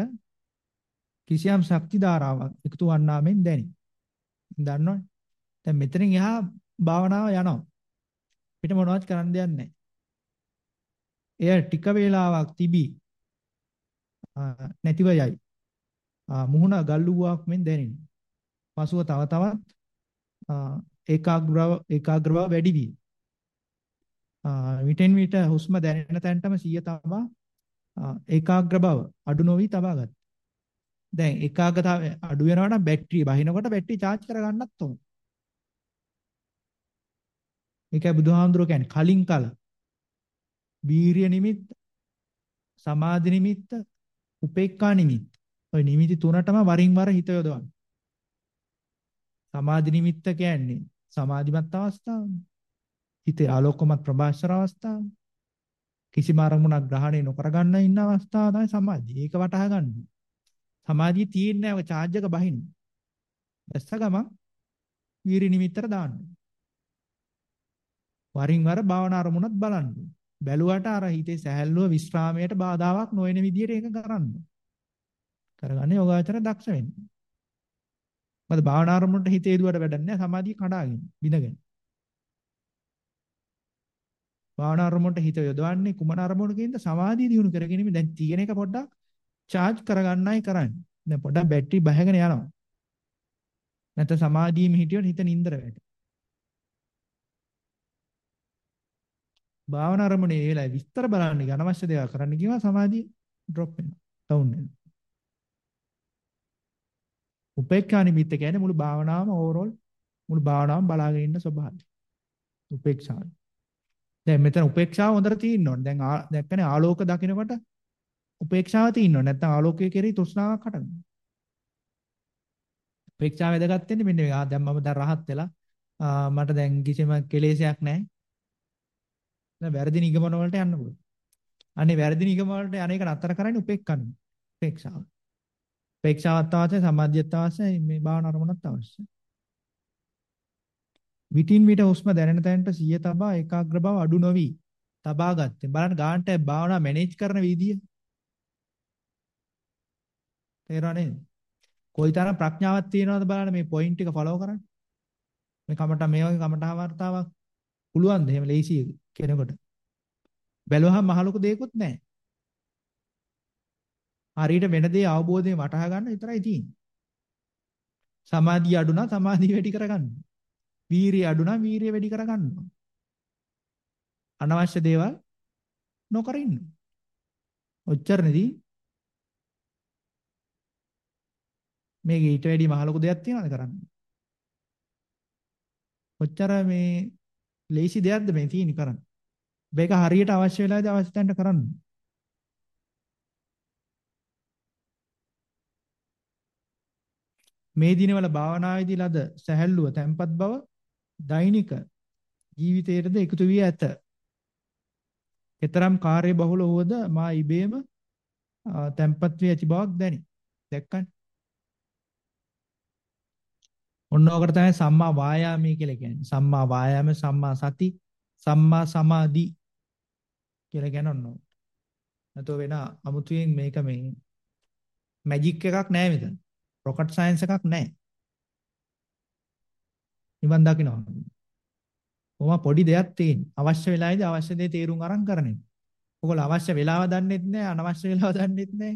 කිසියම් ශක්ති ධාරාවක් එකතු වන්නා මෙන් දැනේ. දන්නවනේ. දැන් මෙතනින් එහා භාවනාව යනවා. පිට මොනවත් කරන්න දෙයක් නැහැ. එය ටික වේලාවක් තිබී නැතිව යයි. මුහුණ ගල්ලුවාක් මෙන් දැනිනි. පසුව තව තවත් ඒකාග්‍රව ඒකාග්‍රව වැඩි විය. විටෙන් විට හුස්ම දැනෙන තැනටම සිය තබා ඒකාග්‍ර බව අඩු නොවි තබා ගත්තා. දැන් ඒකාග්‍රතාවය අඩු වෙනවා නම් බැටරිය බහිනකොට බැටරිය charge කරගන්නත් ඕන. ඒකයි බුදුහාමුදුරුවෝ කියන්නේ කලින් කල වීරිය නිමිත්ත, සමාධි නිමිත්ත, උපේක්ඛා නිමිත්ත. ওই නිමිති තුනටම වරින් වර හිත යොදවන්න. සමාධි නිමිත්ත කියන්නේ සමාධිමත් අවස්ථාව. හිතේ ආලෝකමත් ප්‍රභාස්වර අවස්ථාව. කිසිම අරමුණක් ග්‍රහණය නොකර ගන්න ඉන්න අවස්ථාව තමයි සමාධිය. ඒක වටහා ගන්න. සමාධිය තියෙන්නේ නැහැ charge එක බහින්න. දැස්ස ගමන් වීරි නිමිත්තට දාන්න. වරින් වර භාවනා අරමුණත් බලන්න. බැලුවට අර හිතේ සැහැල්ලුව විස්රාමයට බාධාවක් නොවන විදිහට ඒක කරන්න. කරගන්නේ යෝගාචර දක්ෂ වෙන්න. මොකද භාවනා අරමුණට හිතේ දුවට වැඩක් නැහැ සමාධිය කඩාගෙන බිඳගෙන. භාවනා අරමුණට හිත යොදවන්නේ කුමන අරමුණකින්ද සමාධිය දිනු කරගෙන දැන් තියෙන එක පොඩ්ඩක් charge කරගන්නයි කරන්නේ. දැන් පොඩ්ඩක් බැටරි බහගෙන යනවා. නැත්නම් සමාධියෙම හිටියොත් හිත නින්දර වැටෙනවා. භාවනා අරමුණේ ඒ වෙලාවේ විස්තර බලන්න අනවශ්‍ය දේවල් කරන්න කියනවා සමාධිය ඩ්‍රොප් වෙනවා ඩවුන් වෙනවා උපේක්ඛා නිමිත්ත කියන්නේ මුළු භාවනාවම ඕවරෝල් මුළු භාවනාවම බලාගෙන ඉන්න ස්වභාවය උපේක්ෂාව දැන් මෙතන උපේක්ෂාව හොඳට තියෙන්න ඕනේ. දැන් දැක්කනේ ආලෝක දකිනකොට උපේක්ෂාව තියෙන්න ඕනේ. නැත්නම් ආලෝකයේ කෙරෙහි තෘෂ්ණාවක් හටගන්නවා. උපේක්ෂාව වැදගත් වෙන්නේ මෙන්න මේ. ආ දැන් මම දැන් රහත් වෙලා මට දැන් කිසිම කෙලෙසයක් නැහැ. දැන් වැරදි නිගමන වලට යන්න පුළුවන්. අනේ වැරදි නිගමන වලට අනේක නතර කරන්නේ උපේක්ෂණ. උපේක්ෂාව. උපේක්ෂාවත් අවශ්‍යයි, සමාධියත් අවශ්‍යයි, මේ භාවනා අරමුණත් අවශ්‍යයි. විටින් විට හුස්ම දැනෙන තැනට සිය තබා ඒකාග්‍ර බව අඩු නොවි තබා ගත්තේ. බලන්න ගානට භාවනා මැනේජ් කරන විදිය. තේරෙනවද? කොයිතරම් ප්‍රඥාවක් තියෙනවද බලන්න මේ පොයින්ට් එක ෆලෝ කරන්න. මේ කමට මේ වගේ කමටහ වර්තාවක් පුළුවන්ද එහෙම ලේසි කෙනෙකුට? බැලුවහම මහ ලොකු දෙයක්වත් නැහැ. හරියට වෙන දේ අවබෝධයෙන් වටහා ගන්න විතරයි තියෙන්නේ. සමාධිය අඩු නම් සමාධිය වැඩි කරගන්න. වීරිය අඩු නම් වීරිය වැඩි කරගන්න. අනවශ්‍ය දේවල් නොකර ඉන්න. ඔච්චරනේදී මේක ඊට වැඩි මහ ලොකු දෙයක් තියනවද කරන්න? ඔච්චර මේ ලේසි දෙයක්ද මේ තියෙන්නේ කරන්න. මේක හරියට අවශ්‍ය වෙලාවදී අවශ්‍ය තැනට කරන්න. මේ දිනවල භාවනාවේදී ලද සැහැල්ලුව තැම්පත් බව දෛනික ජීවිතයටද එකතු වී ඇත. ඊතරම් කාර්ය බහුල වූද මා ඉබේම තැම්පත් වී ඇති බවක් දැනේ. දැක්කනේ. ඔන්න ඔකට තමයි සම්මා වායාමී කියලා කියන්නේ. සම්මා වායාම, සම්මා සති, සම්මා සමාධි කියලා කියන ඔන්න. නැතෝ වෙන අමුතුවෙන් මේක මේ මැජික් එකක් නෑ මෙතන. රොකට් සයන්ස් එකක් නෑ. නිවන් දකින්නවා. කොහොම පොඩි දෙයක් තියෙන. අවශ්‍ය වෙලාවේදී අවශ්‍ය දේ තේරුම් අරන් කරන්නේ. ඔයගොල්ලෝ අවශ්‍ය වෙලාව දන්නෙත් නෑ, අනවශ්‍ය වෙලාව දන්නෙත් නෑ.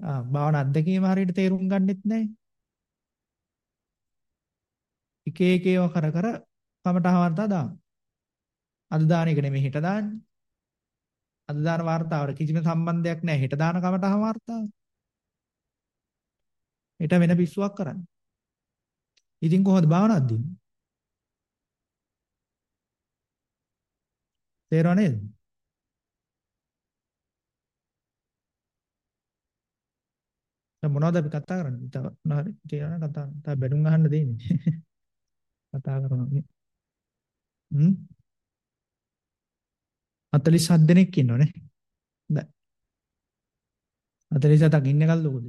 ආ භාවනා අත්දැකීම හරියට තේරුම් ගන්නෙත් නෑ. එක එක ඒවා කර කර කමටහ වර්තා දාමු. අද දාන එක නෙමෙයි හෙට දාන්නේ. අද දාන වර්තාවට කිසිම සම්බන්ධයක් නැහැ හෙට දාන කමටහ වර්තාව. හෙට වෙන පිස්සුවක් කරන්නේ. ඉතින් කොහොමද භාවනාවක් දෙන්නේ? තේරෙනව නේද? දැන් මොනවද අපි කතා කරන්නේ? තව හරි තේරෙනවා කතා. තව බැනුම් අහන්න දෙන්නේ. කතා කරනවා. හ්ම් 47 දෙනෙක් ඉන්නෝනේ. හොඳයි. 47ක් ඉන්න එකල් ලොකුද?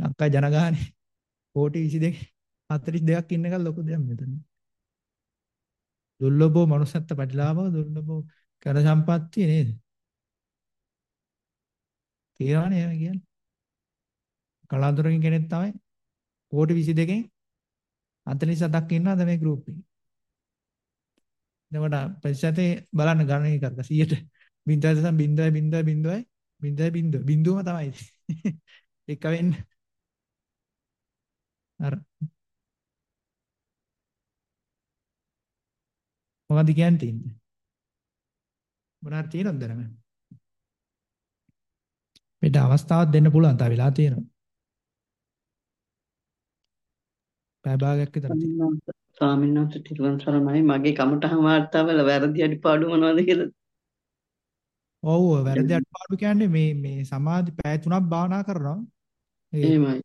ලංකා ජනගහනේ කෝටි 22 42ක් ඉන්න එකල් ලොකු දෙයක් මෙතන. දුර්ලභෝ මනුස්සත්ව ප්‍රතිලාභව දුර්ලභෝ කර සම්පත්තිය නේද? තේරෙනවනේ එහෙම කියන්නේ. කලාතුරකින් කෙනෙක් තමයි කෝටි 22කින් 47ක් ඉන්නවද මේ ගෲප් එකේ? එතකොට ප්‍රතිශතේ බලන්න ගණනය කරලා 100ට 0.0.0.0 0.0 බිඳුවම තමයි. එක වෙන්න. අර මොකද්ද කියන්නේ? මොනාර තියෙනවද දැනගන්න? මේට අවස්ථාවක් දෙන්න පුළුවන් තා වෙලා තියෙනවා. පැය භාගයක් විතර තියෙනවා. ස්වාමීන් වහන්සේ තිරුවන් සරණයි. මගේ කමටහන් වාර්තාවල වැරදි අඩිපාඩු මොනවද කියලා. ඔව් වැරදි අඩිපාඩු කියන්නේ මේ මේ සමාධි පැය තුනක් භාවනා කරනවා. එහෙමයි.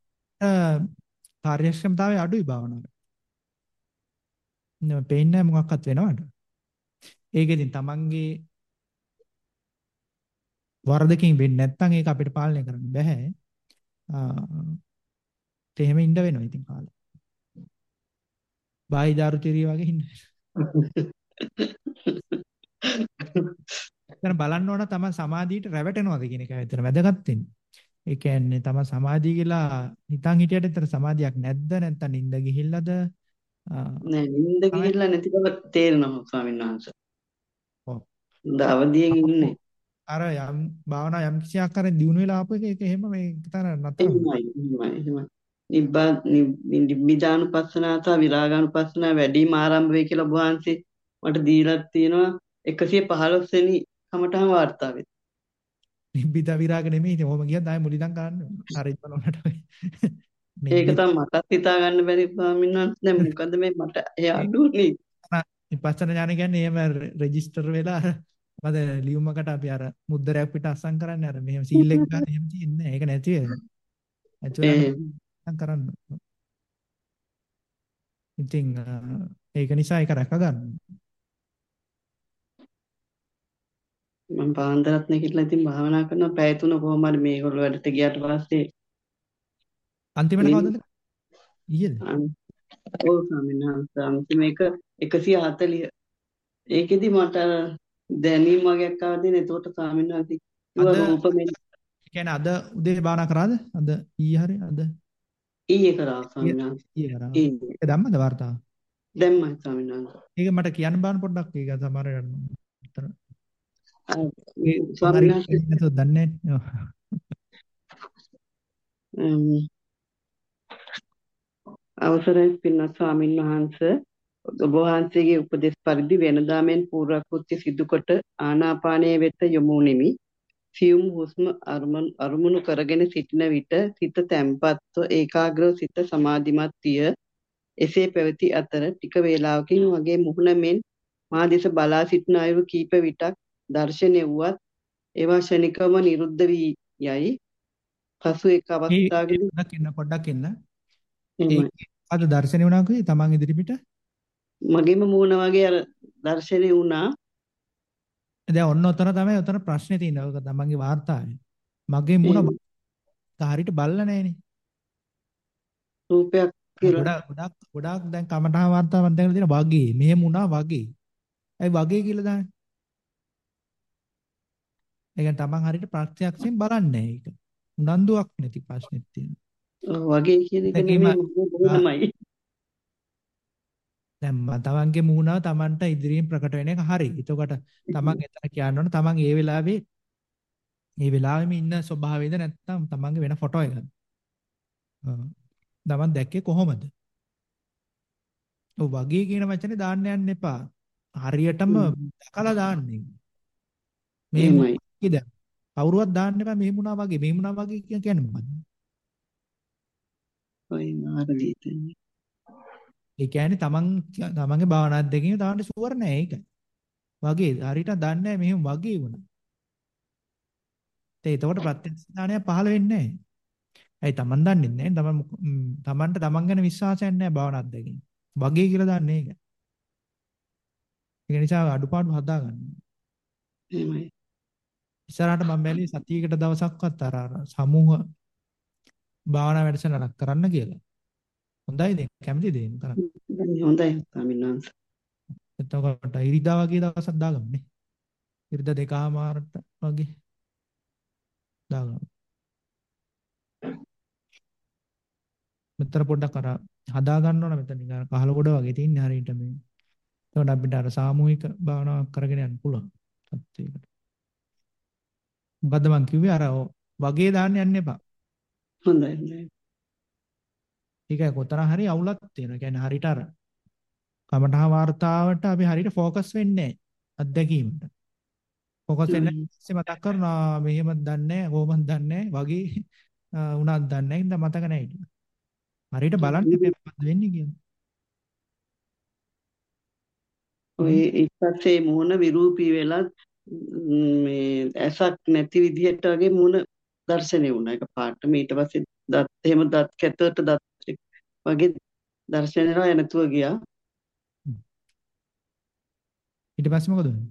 කාර්යක්ෂමතාවය අඩුයි භාවනාවේ. නෑ පේන්නේ මොකක්වත් වෙනවද? ඒක ඉතින් තමන්ගේ වරදකින් වෙන්නේ නැත්නම් ඒක අපිට පාලනය කරන්න බෑ ආ එහෙම ඉන්න වෙනවා ඉතින් කාලේ බායි දාරුචිරිය වගේ ඉන්න. එතන බලන්න ඕන තමයි සමාධියට රැවටෙනවද කියන එකයි එතන වැදගත් වෙන්නේ. ඒ කියන්නේ තම සමාධිය කියලා හිතන් හිටියට එතන සමාධියක් නැද්ද නැත්නම් නිින්ද ගිහිල්ලාද? නෑ නිින්ද ගිහිල්ලා නැති බව තේරෙනවා ස්වාමීන් වහන්සේ. ඔව්. දවදියෙන් ඉන්නේ. අර යම් භාවනා යම් කිසියක් කරන් දිනු වෙලා ආපු එක ඒක එහෙම මේ තන නතර. එහෙමයි එහෙමයි එහෙමයි. නිබ්බා නිබ්බිදානුපස්සනාව සහ විරාගානුපස්සනාව වැඩිම ආරම්භ වෙයි කියලා ඔබ වහන්සේ මට දීලා තියෙනවා 115 වෙනි කමඨහන් වාර්තාවේ. නිබ්බිදා විරාග නෙමෙයි ඉතින් ඔහොම ගියත් ආයෙ මුලින්දන් කරන්න හරියට බලන්නට. ඒක තමයි මටත් හිතා ගන්න බැරි ස්වාමීන් වහන්සේ දැන් මොකද මේ මට ඒ අඩුනේ. විපස්සනා ඥාන කියන්නේ එහෙම රෙජිස්ටර් වෙලා අර මොකද ලියුමකට අපි අර මුද්දරයක් පිට අස්සම් කරන්නේ අර මෙහෙම සීල් එක ගන්න එහෙම තියෙන්නේ නැහැ. ඒක නැති වෙනවා. ඇතුළම කරන්න. ඉතින් ඒක නිසා ඒක රැක ගන්න. මම පාන්දරත් නැගිටලා ඉතින් භාවනා කරනවා පැය තුන කොහොම හරි මේගොල්ලෝ වැඩට ගියාට පස්සේ අන්තිමට කවදද? ඊයේද? ඔව් ස්වාමීන් වහන්සේ අන්තිම එක 140 ඒකෙදි මට දැනීම වගේක් ආවදින එතකොට ස්වාමීන් වහන්සේ රූපමෙන් කියන්නේ අද උදේ භාවනා කරාද? අද ඊයේ හරි අද ඊයේ කරා ස්වාමීන් වහන්සේ ඒක ධම්මද වර්තාව? දැම්මයි ස්වාමීන් වහන්සේ. ඒක මට කියන්න බාන පොඩ්ඩක් ඒක සමහර ගන්න. ස්වාමීන් වහන්සේ දන්නේ. අවසරයි පින්වත් ස්වාමින් වහන්සේ ඔබ වහන්සේගේ උපදෙස් පරිදි වෙනදා මෙන් පූර්ව කෘත්‍ය සිදු කොට ආනාපානයේ වෙත යොමු නිමි. සියුම් හුස්ම අරමුණු කරගෙන සිටින විට සිත තැම්පත්ව ඒකාග්‍රව සිත සමාධිමත් විය. එසේ පැවති අතර ටික වේලාවකින් වගේ මුහුණ මෙන් මා දෙස බලා සිටින අයුරු කීප විටක් දර්ශනය වුවත් ඒවා ෂණිකවම නිරුද්ධ වී යයි. පසු එක් අවස්ථාවකදී ඉන්න පොඩ්ඩක් ඉන්න. අද දර්ශනය වුණා කිව්වේ තමන් ඉදිරිපිට මගේම මූණ වගේ අර දර්ශනය වුණා. දැන් ඔන්න ඔතන තමයි ඔතන ප්‍රශ්නේ තියෙන්නේ. ඔක තමන්ගේ වාර්තාවේ. මගේ මූණ හරියට බල්ලා නැහනේ. රූපයක් කියලා. ගොඩක් ගොඩක් දැන් කමඨා වාර්තාවක් දැන් තියෙන වගේ. මෙහෙම වුණා වගේ. ඇයි වගේ කියලා දාන්නේ? ඒ කියන්නේ තමන් හරියට ප්‍රත්‍යක්ෂයෙන් බලන්නේ ඒක. උනන්දුවක් නැති ප්‍රශ්නෙත් තියෙනවා. වගේ කියන එක නෙමෙයි දැන් තමන්ගේ මූණව තමන්ට ඉදිරියෙන් ප්‍රකට වෙන එක හරි. එතකොට තමන් එතන කියන්න ඕන තමන් ඒ වෙලාවේ මේ වෙලාවෙම ඉන්න ස්වභාවයද නැත්නම් තමන්ගේ වෙන ෆොටෝ එකද? තමන් දැක්කේ කොහොමද? ඔව් වගේ කියන වචනේ දාන්න යන්න එපා. හරියටම දැකලා දාන්නේ. මේමයි. කිද? කවුරුවත් දාන්න එපා මෙහෙමුණා වගේ මෙහෙමුණා වගේ කියන්නේ මොකද්ද? ඔය මාර්ගීතන්නේ. ඒ කියන්නේ තමන් තමන්ගේ භාවනා අධ්‍යක්ෂකව තාන්න ෂුවර් නෑ ඒක. වගේ හරියට දන්නේ නෑ මෙහෙම වගේ වුණා. ඒ එතකොට ප්‍රත්‍යක්ෂ පහළ වෙන්නේ නෑ. ඇයි තමන් දන්නේ නෑ තමන් තමන්ට තමන් ගැන විශ්වාසයක් නෑ භාවනා අධ්‍යක්ෂකව. වගේ කියලා දන්නේ ඒක. ඒක නිසා අඩුපාඩු හදාගන්න. එහෙමයි. ඉස්සරහට මම බැලී සතියකට දවසක්වත් අර සමූහ භාවනා වැඩසටහනක් කරන්න කියලා. හොඳයිද? කැමතිද එහෙම කරන්න? හොඳයි ස්වාමීන් වහන්සේ. එතකොට ඉරිදා වගේ දවසක් දාගමු නේ. ඉරිදා දෙකමාරට වගේ දාගමු. මෙතන පොඩ්ඩක් අර හදා ගන්න ඕන මෙතන නිකන් කහල ගොඩ වගේ තින්නේ හරියට මේ. එතකොට අපිට අර සාමූහික භාවනාවක් කරගෙන යන්න පුළුවන්. සත්‍යයකට. මොකද්ද මං කිව්වේ අර වගේ දාන්න යන්න එපා. හොඳයි හොඳයි. ඒකයි කොතරම් හරි අවුලක් තියෙනවා. කියන්නේ හරියට අර කමඨා වார்த்தාවට අපි හරියට ફોકસ වෙන්නේ නැහැ. අත්දැකීමට. ફોකස් වෙන්නේ ඉස්සේ මතක් කරනවා මෙහෙම දන්නේ කොහොමද දන්නේ වගේ උනාක් දන්නේ නැහැ. මතක නැහැ ඊට. හරියට බලන්න මේ මොකද වෙන්නේ කියන්නේ. ඔය ඉස්සස්සේ මූණ විරූපී වෙලත් මේ ඇසක් නැති විදිහට වගේ මූණ දර්ශනය වුණා එක පාට ඊට පස්සේ දත් එහෙම දත් කැතට දත් වගේ දර්ශනයලා නැතුව ගියා. ඊට පස්සේ මොකද වුනේ?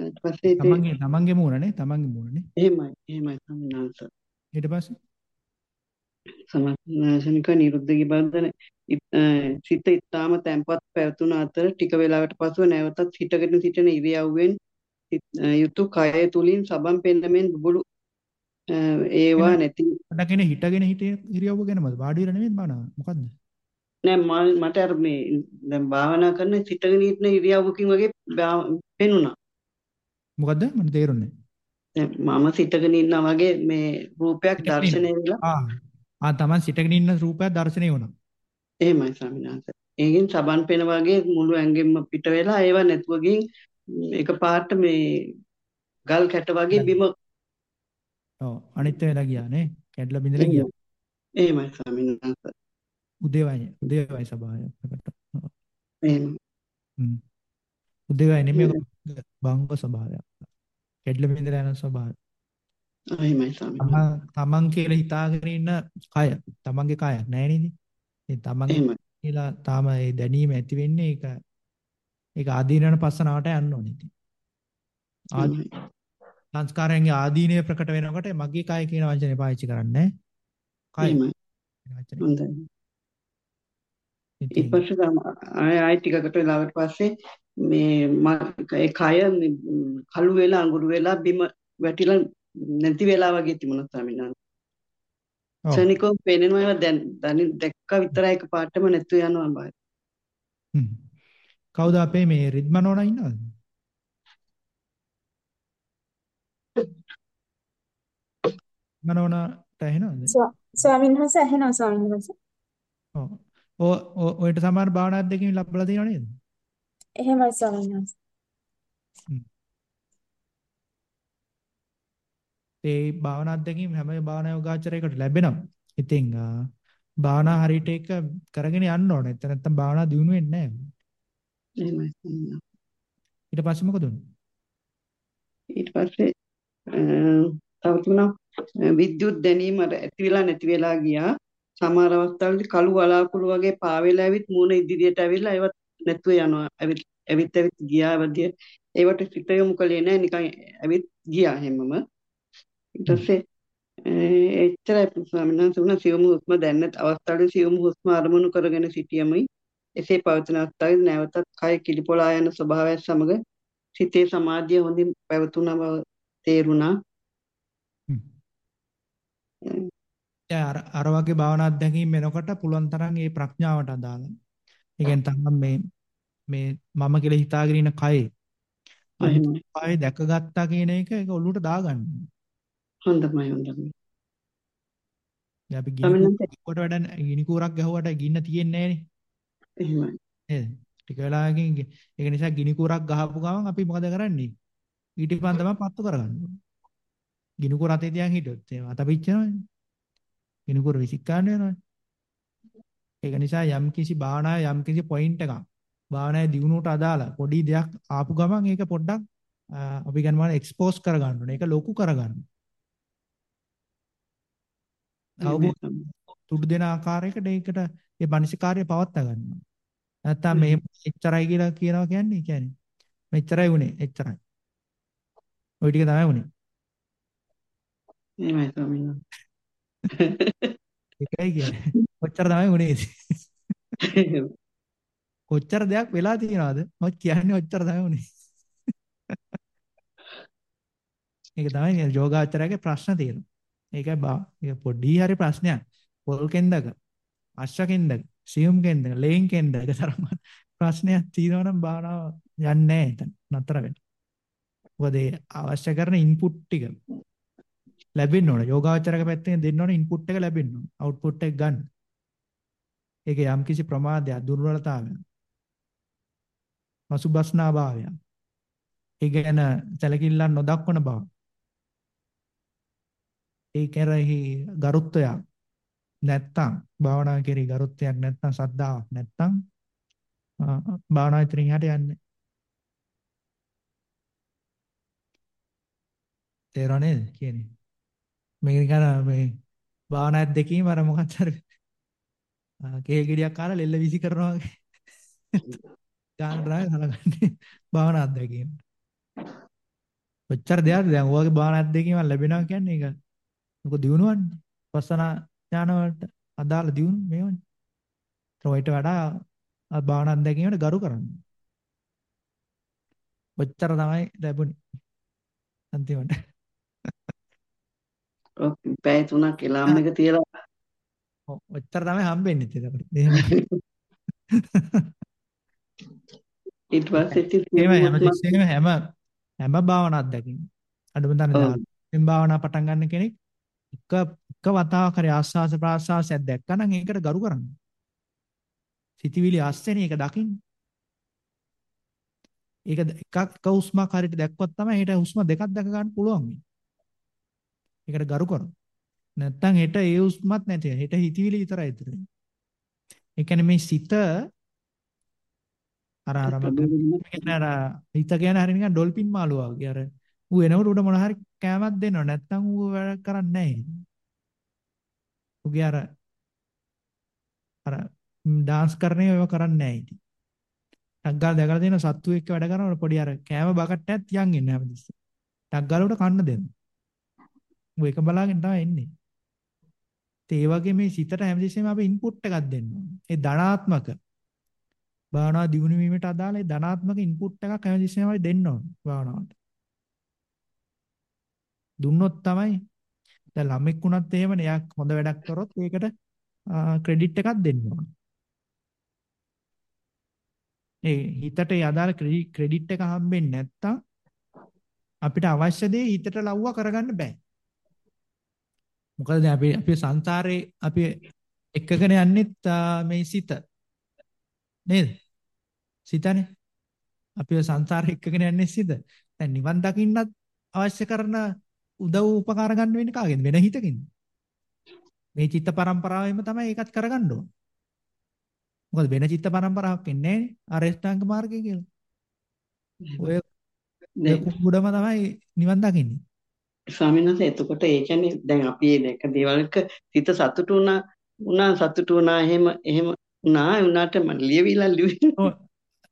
ඊට පස්සේ තමන්ගේ තමන්ගේ මූණනේ තමන්ගේ මූණනේ. එහෙමයි එහෙමයි සම්මානස. ඊට පස්සේ සමාසනික නිරුද්ධකී බන්ධන සිත ඊටාම තැම්පත් පැවතුන අතර ටික වේලාවකට පසුව නැවතත් හිටගෙන සිටින ඉරියව්වෙන් යුතු කය තුලින් සබම් පෙන්නමින් බුබුලු ඒවා නැති. නැගෙන හිටගෙන හිටිය ඉරියව්ව ගැනමද? වාඩි වෙලා නෙමෙයි බානවා මොකද්ද? නෑ මට අර මේ දැන් භාවනා කරන සිටගෙන ඉන්න ඉරියව්වකින් වගේ පෙනුණා. මොකද්ද? මට තේරුන්නේ මම සිටගෙන ඉන්නා වගේ මේ රූපයක් දැర్శණය වෙලා. ආ ආ තමයි සිටගෙන ඉන්න රූපයක් දැర్శණය වුණා. එහෙමයි ස්වාමීනාන්ත ඒකෙන් සබන් පෙන වගේ මුළු ඇඟෙම පිට වෙලා ඒව නැතුව ගින් එකපාරට මේ ගල් කැට වගේ බිම ඔව් අනිත් වෙලා ගියා නේ කැඩලා බිඳලා ගියා එහෙමයි ස්වාමීන් වහන්සේ උදේවයි උදේවයි සභාවය එහෙම හ්ම්. උදේවයි නෙමෙයි බංග ස්වභාවයක්. කෙඩල බින්දලා යන ස්වභාවය. එහෙමයි ස්වාමීන් තමන් තමන් කියලා හිතාගෙන ඉන්න කය තමන්ගේ කයක් නෑ නේද? තමන්ගේ එහෙමයි. කියලා තාම ඒ දැනීම ඇති වෙන්නේ ඒක ඒක ආදීනන පස්සනාවට යන්න ඕනේ ඉතින්. එහෙමයි. සංස්කාරයන්ගේ ආදීනය ප්‍රකට වෙනකොට මගේ කය කියන වචනේ පාවිච්චි කරන්නේ කය එහෙමයි. කියන වචනේ. හොඳයි. ඊට පස්සේ ආය ආයි ටිකකට වෙලාවට පස්සේ මේ ම- ඒ කය කළු වෙලා අඟුරු වෙලා බිම වැටිලා නැති වෙලා වගේ තිබුණා ස්වාමීන් වහන්සේ. ඔව්. ක්ෂණිකව පේනවා ඒවා දැන් දැන් දැක්ක විතරයි එකපාරටම නැතු යනවා බය. කවුද අපේ මේ රිද්මනෝනා ඉන්නවද? මනෝනාට ඇහෙනවද? ස්වා- ස්වාමීන් වහන්සේ ඇහෙනවා ස්වාමීන් වහන්සේ. ඔව්. ඔය ඔයට සමාන භාවනා අධ්‍යක්ෂින් ලැබලා තියෙනව නේද? එහෙමයි ස්වාමීන් වහන්සේ. ඒ භාවනා අධ්‍යක්ෂින් හැම භාවනා යෝගාචරයකට ලැබෙනවා. ඉතින් භාවනා හරියට ඒක කරගෙන යන්න ඕනේ. නැත්නම් නැත්නම් භාවනා දියුණු වෙන්නේ නැහැ. එහෙමයි ස්වාමීන් වහන්සේ. ඊට පස්සේ මොකද උනේ? ඊට පස්සේ අ, තව තුනක් විද්‍යුත් දැනීම අර ඇති වෙලා නැති වෙලා ගියා. සමහර අවස්ථාවලදී කළු වලාකුළු වගේ පාවෙලා ඇවිත් මූණ ඉදිරියට ඇවිල්ලා ඒවත් නැතුව යනවා. ඇවිත් ඇවිත් ඇවිත් ගියා වදිය. ඒවට සිත යොමු කළේ නැහැ නිකන් ඇවිත් ගියා හැමම. ඊට පස්සේ අ, එච්චරයි ස්වාමීන් වහන්සේ උනා සියුම් හුස්ම දැන්නත් අවස්ථාවේ සියුම් හුස්ම අරමුණු කරගෙන සිටියමයි. එසේ පවතින අවස්ථාවේ නැවතත් කය කිලිපොලා යන ස්වභාවයත් සමග සිතේ සමාධිය හොඳින් පැවතුන බව තේරුණා. අර අර වගේ භාවනා අධ්‍යක්ෂින් වෙනකොට පුළුවන් තරම් ඒ ප්‍රඥාවට අදාළ. ඒ කියන්නේ තමයි මේ මේ මම කියලා හිතාගෙන ඉන්න කයේ එහෙමයි. අනිත් කය දැකගත්තා කියන එක ඒක ඔලුවට දාගන්න. හොඳමයි හොඳමයි. දැන් අපි ගිනි ස්වාමීන් කූරකට වැඩ ගිනි කූරක් ගැහුවට ගින්න තියෙන්නේ නැහනේ. එහෙමයි. නේද? ටික වෙලාවකින් ඒක නිසා ගිනි කූරක් ගහපු ගමන් අපි මොකද කරන්නේ? ඊටිපන් තමයි පත්තු කරගන්නේ. ගිනි කූර අතේ තියන් හිටියොත් එහෙම අත පිච්චෙනවනේ. ගිනි කූර විසික් ගන්න වෙනවනේ. ඒක නිසා යම් කිසි භාවනාවේ යම් කිසි පොයින්ට් එකක් භාවනාවේ දියුණුවට අදාළ පොඩි දෙයක් ආපු ගමන් ඒක පොඩ්ඩක් අ, අපි කියනවා එක්ස්පෝස් කරගන්න ඕනේ. ඒක ලොකු කරගන්න. අවබෝධ එහෙමයි. තුඩු දෙන ආකාරයකට ඒකට ඒ මානසිකාර්යය පවත්වා ගන්නවා. නැත්තම් මෙහෙම එච්චරයි කියලා කියනවා කියන්නේ කියන්නේ මෙච්චරයි උනේ එච්චරයි. ওই ටික තමයි උනේ. එහෙමයි ස්වාමීන් වහන්සේ. ඒකයි කියන්නේ. කොච්චර තමයි උනේ. කොච්චර දෙයක් වෙලා තියෙනවද? මම කියන්නේ ඔච්චර තමයි උනේ. ඒක තමයි මේ යෝගාචරයේ ප්‍රශ්න තියෙනවා. ඒකයි බා ඒක පොඩි හරි ප්‍රශ්නයක්. පොල් කෙන්දක, අශ්ව කෙන්දක, සියුම් කෙන්දක, ලේන් කෙන්දක තරම් ප්‍රශ්නයක් තියෙනවා නම් භාවනාව යන්නේ නැහැ එතන. නතර වෙන්න. මොකද ඒ අවශ්‍ය කරන ඉන්පුට් ටික ලැබෙන්න ඕන. යෝගාචරක පැත්තෙන් දෙන්න ඕන ඉන්පුට් එක ලැබෙන්න ඕන. අවුට්පුට් එක ගන්න. ඒක යම්කිසි ප්‍රමාදයක් දුර්වලතාවයක්. පසුබස්නා භාවයක්. ඒ ගැන සැලකිල්ලක් නොදක්වන බව. ඒ කෙරෙහි ගරුත්වයක් නැත්තම් භාවනා කෙරෙහි ගරුත්වයක් නැත්තම් සද්ධාාවක් නැත්තම් භාවනා ඉතින් එහාට යන්නේ. තේරෙන්නේ නේද කියන්නේ? මේක නිකන් මේ භාවනා දෙකීම අර මොකක්ද අර කේල් ගෙඩියක් කාලා ලෙල්ල විසි කරනවා වගේ. ගාන රාය හලගන්නේ භාවනා අත්දැකීම. කොච්චර දෙයක්ද දැන් ඔයගේ භාවනා අත්දැකීම ලැබෙනවා කියන්නේ ඒක මොකද දිනුවන්නේ. පස්සනා ඥාන වලට අදාළ දිනු මේවනේ. ඒකට වඩා භාවනා අත්දැකීමට ගරු කරන්න. කොච්චර තමයි ලැබුණේ. අන්තිමට. පැය තුනක් එලාම් එක තියලා ඔච්චර තමයි හම්බෙන්නේ එතකොට. එහෙම. ඊට පස්සේ එහෙම හැම හැම හැම භාවනා අත්දැකීම. අඩුම ඔව්. දැන් භාවනා පටන් ගන්න කෙනෙක් එක එක වතාවක් හරි ආස්වාස ප්‍රාස්වාසයක් දැක්කනම් ඒකට ගරු කරන්න. සිතවිලි ආස්සෙනේ ඒක දකින්න. ඒක එකක් එක හුස්මක් හරියට දැක්කොත් තමයි හෙට හුස්ම දෙකක් දැක ගන්න පුළුවන් වෙන්නේ. ඒකට ගරු කරන්න. නැත්තම් හෙට ඒ හුස්මත් නැති. හෙට හිතවිලි විතරයි ඉතුරු වෙන්නේ. ඒ කියන්නේ මේ සිත අර අර අර හිත කියන්නේ හරිය නිකන් ඩොල්ෆින් මාළුවා වගේ අර ඌ එනකොට උඩ මොන හරි කෑමක් දෙනවා නැත්තම් ඌ වැඩ කරන්නේ නැහැ. ඌගේ අර අර ඩාන්ස් කරන්නේ ඒව කරන්නේ නැහැ ඉතින්. ටග්ගාල දැකලා දෙන සත්තු එක්ක වැඩ කරනකොට පොඩි අර කෑම බකට්ටයක් තියන් ඉන්නේ හැමතිස්සෙම. ටග්ගාල උඩ කන්න දෙන්න. ඌ එක බලාගෙන තමයි එන්නේ. ඒ වගේ මේ සිතට හැමතිස්සෙම අපි ඉන්පුට් එකක් දෙන්න ඕනේ. ඒ ධනාත්මක භාවනාව දියුණු වීමට අදාළ ඒ ධනාත්මක ඉන්පුට් එකක් හැමතිස්සෙම අපි දෙන්න ඕනේ භාවනාවට. දුන්නොත් තමයි දැන් ළමෙක් වුණත් එහෙමනේ එයා හොඳ වැඩක් කරොත් ඒකට ක්‍රෙඩිට් එකක් දෙන්න ඕනේ. ඒ හිතට ඒ අදාළ ක්‍රෙඩිට් එක හම්බෙන්නේ නැත්තම් අපිට අවශ්‍ය දේ හිතට ලව්වා කරගන්න බෑ. මොකද දැන් අපි අපි සංසාරේ අපි එකගෙන යන්නෙත් මේ සිත. නේද? සිතනේ. අපි සංසාරේ එකගෙන යන්නේ සිත. දැන් නිවන් දකින්නත් අවශ්‍ය කරන උදව් උපකාර ගන්න වෙන්නේ කාගෙන්ද? වෙන හිතකින්ද? මේ චිත්ත පරම්පරාවෙම තමයි ඒකත් කරගන්න ඕන. මොකද වෙන චිත්ත පරම්පරාවක් ඉන්නේ නැහැ අරේෂ්ඨාංග මාර්ගය කියලා. ඔය කුඩම තමයි නිවන් දකින්නේ. ස්වාමීන් වහන්සේ එතකොට ඒ කියන්නේ දැන් අපි මේ එක දේවල්ක සිත සතුටු වුණා වුණා සතුටු වුණා එහෙම එහෙම වුණා වුණාට මම ලියවිලා ලියුවේ.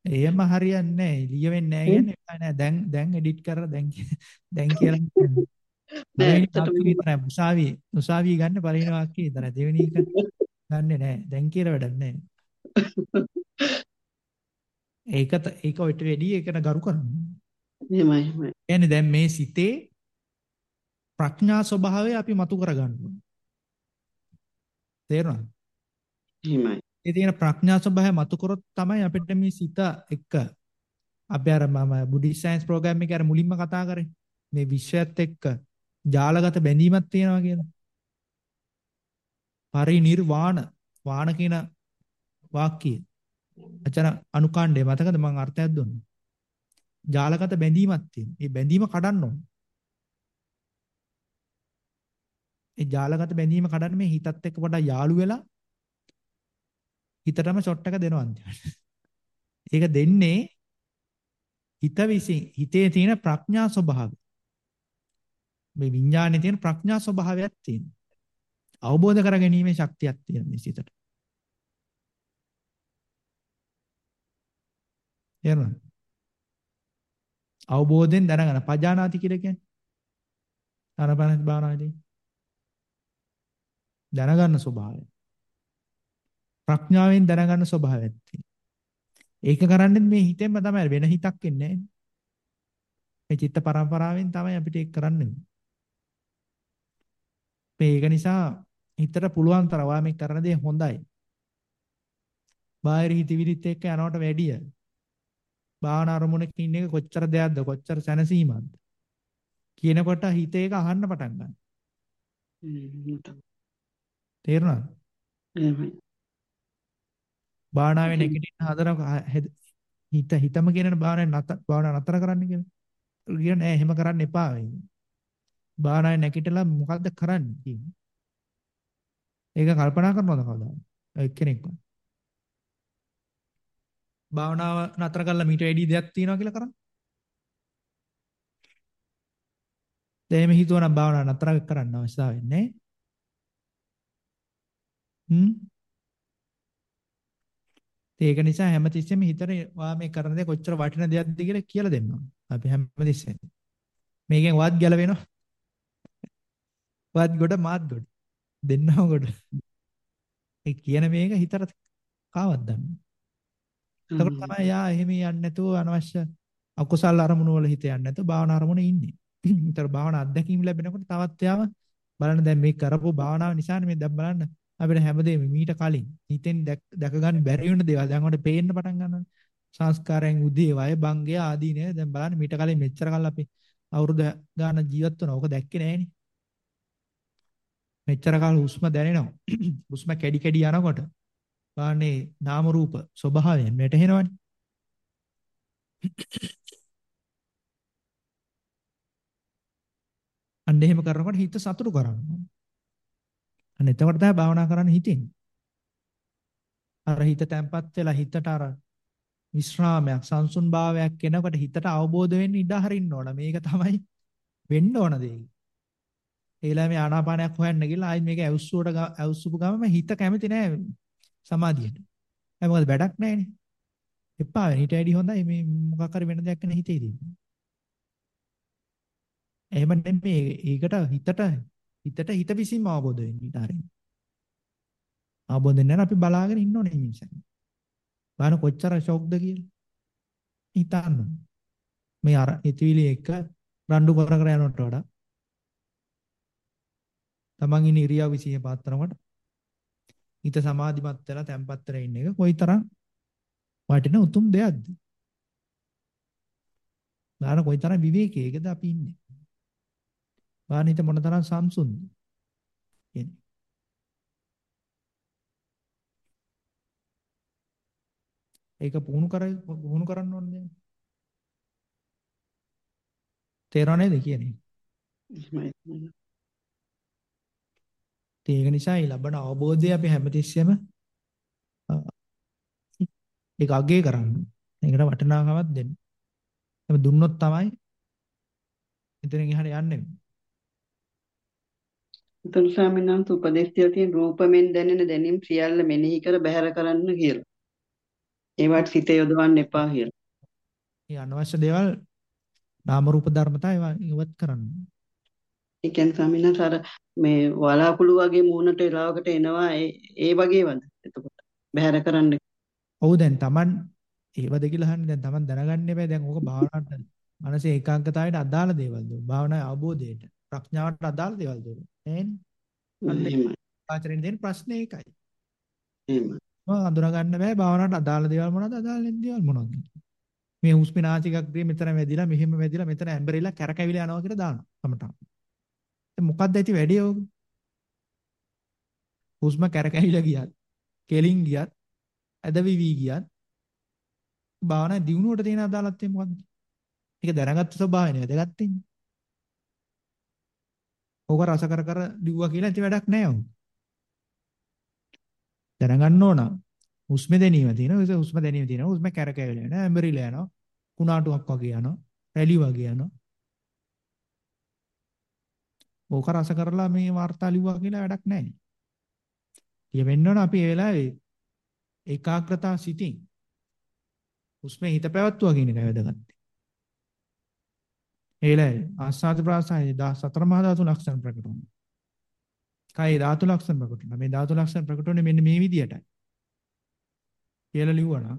එහෙම හරියන්නේ නැහැ. ලියවෙන්නේ නැහැ කියන්නේ නෑ. දැන් දැන් එඩිට් කරලා දැන් දැන් කියලා නෑ උසාවි උසාවි ගන්න පළවෙනි වාක්‍යය විතරයි. දෙවෙනි එක ගන්නෙ නෑ. දැන් කියලා වැඩක් නෑ. ඒක ඒක ඔයිට වැඩි ඒකට ගරු කරනවා. එහෙමයි එහෙමයි. කියන්නේ දැන් මේ සිතේ ප්‍රඥා ස්වභාවය අපි මතු කරගන්න ඕනේ. තේරුණාද? එහෙමයි. ඒ තියෙන ප්‍රඥා ස්වභාවය මතු කරොත් තමයි අපිට මේ සිත එක්ක අපි අර මම බුද්දිස් සයන්ස් ප්‍රෝග්‍රෑම් එකේ අර මුලින්ම කතා කරේ මේ විශ්වයත් එක්ක ජාලගත බැඳීමක් තියෙනවා කියලා. පරිනිර්වාණ වාණ කියන වාක්‍යය. අචන අනුකාණ්ඩය මතකද මම අර්ථයක් දුන්නා. ජාලගත බැඳීමක් තියෙනවා. මේ බැඳීම කඩන්න ඕනේ. ඒ ජාලගත බැඳීම කඩන්න මේ හිතත් එක්ක පොඩ්ඩක් යාළු වෙලා හිතටම ෂොට් එක දෙනවා අන්තිමට. ඒක දෙන්නේ හිත විසින් හිතේ තියෙන ප්‍රඥා ස්වභාවය. මේ විඥානයේ තියෙන ප්‍රඥා ස්වභාවයක් තියෙනවා. අවබෝධ කර ගැනීමේ ශක්තියක් තියෙන මේ සිතට. එනවා. අවබෝධයෙන් දැනගන්න පජානාති කියලා කියන්නේ. අනපන භාවනාවේදී දැනගන්න ස්වභාවය. ප්‍රඥාවෙන් දැනගන්න ස්වභාවයක් ඒක කරන්නේ මේ හිතෙන්ම තමයි වෙන හිතක් එන්නේ මේ චිත්ත පරම්පරාවෙන් තමයි අපිට ඒක කරන්න ඒක නිසා හිතට පුළුවන් තරම් ඔයා මේ කරන දේ හොඳයි. බාහිර හිතවිලිත් එක්ක යනවට වැඩිය භාවනා අරමුණක ඉන්න එක කොච්චර දෙයක්ද කොච්චර සැනසීමක්ද කියනකොට හිත ඒක අහන්න පටන් ගන්නවා. තේරුණාද? එහෙමයි. භාවනාවේ නැගිටින්න හදන හිත හිතම කියන භාවනාවේ නතර භාවනාව නතර කරන්න කියලා. කියන නෑ එහෙම කරන්න එපා වෙන්නේ. භාවනාවේ නැගිටලා මොකද්ද කරන්නේ. ඒක කල්පනා කරනවද කවදාද? එක්කෙනෙක්ව. භාවනාව නතර කරලා මීට වැඩි දෙයක් තියෙනවා කියලා කරන්නේ. දැන් මේ හිතුවනම් භාවනාව නතර කරන්න අවශ්‍යතාවය නැහැ. ඒක නිසා හැමතිස්සෙම හිතට වා මේ කරන දේ කොච්චර වටින දෙයක්ද කියලා කියලා දෙන්න ඕන. අපි හැමතිස්සෙම. මේකෙන් වාත් ගැලවෙනවා. වාත් ගොඩ මාත් ගොඩ. දෙන්නම ගොඩ. ඒ කියන මේක හිතට කාවත් දන්න. එතකොට තමයි යා එහෙම යන්නේ නැතුව අනවශ්‍ය අකුසල් අරමුණු වල හිත යන්නේ නැතුව භාවනා අරමුණේ ඉන්නේ. ඒතර භාවනා අත්දැකීම් ලැබෙනකොට තවත් යාම බලන්න දැන් මේ කරපු භාවනාව නිසානේ මේ දැන් බලන්න අපිට හැමදේම මීට කලින් හිතෙන් දැක ගන්න බැරි වෙන දේවල් දැන් උඩ පේන්න පටන් ගන්නවා. සංස්කාරයෙන් උදේ වය බංගය ආදී නේ දැන් බලන්න මීට කලින් මෙච්චර කල් අපි අවුරුදු ගාන ජීවත් වුණා. ඕක දැක්කේ නෑනේ. මෙච්චර කාල හුස්ම දැනෙනවා. හුස්ම කැඩි කැඩි යනකොට බාන්නේ නාම රූප ස්වභාවයෙන් වැටහෙනවනේ. අන්න එහෙම කරනකොට හිත සතුටු කරනවා. අන්න එතකොට තමයි භාවනා කරන්න හිතෙන්නේ. අර හිත තැම්පත් වෙලා හිතට අර විශ්‍රාමයක් සංසුන් භාවයක් කෙනකොට හිතට අවබෝධ වෙන්න ඉඩ හරින්න ඕන. මේක තමයි වෙන්න ඕන දේ. ඒලා මේ ආනාපානයක් හොයන්න ගිහලා ආයි මේක ඇවුස්සුවට ඇවුස්සුපු ගමම හිත කැමති නෑ සමාධියට. ඒ මොකද වැඩක් නෑනේ. එපා වෙන ඊට වැඩි හොඳයි මේ මොකක් හරි වෙන දෙයක් ගැන හිතේ තියෙන්නේ. එහෙම නෙමෙයි ඒකට හිතට හිතට හිත විසින්ම අවබෝධ වෙන්න ඊට හරින්න. අවබෝධ වෙන්න අපි බලාගෙන ඉන්න ඕනේ මිනිස්සුන්. බලන්න කොච්චර ෂොක්ද කියලා. හිතන්න. මේ අර ඉතිවිලි එක රණ්ඩු කර කර යනකොට වඩා තමන් ඉන්න ඉරියව් විසිය පාත්‍රනකොට හිත සමාධිමත් වෙලා තැම්පත් වෙලා ඉන්න එක කොයිතරම් වටින උතුම් දෙයක්ද? බලන්න කොයිතරම් විවේකයකද අපි ඉන්නේ. හිත මොනතරම් සම්සුන්ද? කියන්නේ ඒක පුහුණු කර පුහුණු කරන්න ඕනේ. තේරෙන්නේ කියන්නේ. ඒක නිසායි ලබන අවබෝධය අපි හැමතිස්සෙම ඒක අගය කරන්න. ඒකට වටිනාකමක් දෙන්න. එහෙම දුන්නොත් තමයි එතනින් එහාට යන්නේ. උතුම් ස්වාමීන් වහන්සේ උපදේශ දෙලා තියෙන රූපමෙන් දැනෙන දැනීම් සියල්ල මෙනෙහි කර බැහැර කරන්න කියලා. ඒවට සිත යොදවන්න එපා කියලා. මේ අනවශ්‍ය දේවල් නාම රූප ධර්මතා ඒවා ඉවත් කරන්න. ඒ කියන්නේ ස්වාමීන් වහන්සේ අර මේ වලාකුළු වගේ මූණට එලාවකට එනවා ඒ වගේවද? එතකොට බැහැර කරන්න. ඔව් දැන් Taman ඒවද කියලා අහන්නේ දැන් Taman දැනගන්න එපා දැන් ඕක භාවනාවට මනසේ ඒකාග්‍රතාවයට අදාළ දේවල්ද? භාවනාවේ අවබෝධයට ප්‍රඥාවට අදාළ දේවල්ද? නේද? ආචරණ දෙන ප්‍රශ්නේ ඒකයි. එහෙමයි. අඳුනා ගන්න බෑ භාවනාවට අදාළ දේවල් මොනවද අදාළ නැති දේවල් මොනවද මේ හුස්මේ නාසිකක් දී මෙතන වැදිලා මෙහෙම වැදිලා මෙතන ඇම්බරිලා කැරකැවිලා යනවා කියලා දානවා තමටම දැන් මොකක්ද ඇති වැඩේ ඕක හුස්ම කැරකැවිලා ගියත් කෙලින් ගියත් ඇදවිවි ගියත් භාවනා දියුණුවට තියෙන අදාළත්වය මොකද්ද ඒක දැනගත්ත ස්වභාවය නේද වැදගත් ඕක රස කර කර දිව්වා කියලා ඇති වැඩක් නැහැ උන් දැනගන්න ඕන. හුස්ම දැනීම තියෙනවා. ඒ හුස්ම දැනීම තියෙනවා. හුස්ම කැරකැවිලා යනවා ඇඹරිලා යනවා කුණාටුවක් වගේ යනවා රැලි වගේ යනවා. ඕක රස කරලා මේ වාර්තා ලිව්වා කියලා වැඩක් නැහැ. කියවෙන්න ඕන අපි ඒ වෙලාවේ ඒකාග්‍රතාව සිටින් හුස්මේ හිත පැවැත්වුවා කියන එකයි වැදගත්. ඒ වෙලාවේ ආස්වාද ප්‍රාසාය 14 මහා ධාතු ලක්ෂණ ප්‍රකට වෙනවා. කයි ධාතු ලක්ෂණ ප්‍රකට වෙනවා. මේ ධාතු ලක්ෂණ ප්‍රකට වෙන්නේ මෙන්න මේ විදියටයි. කියලා ලිව්වනම්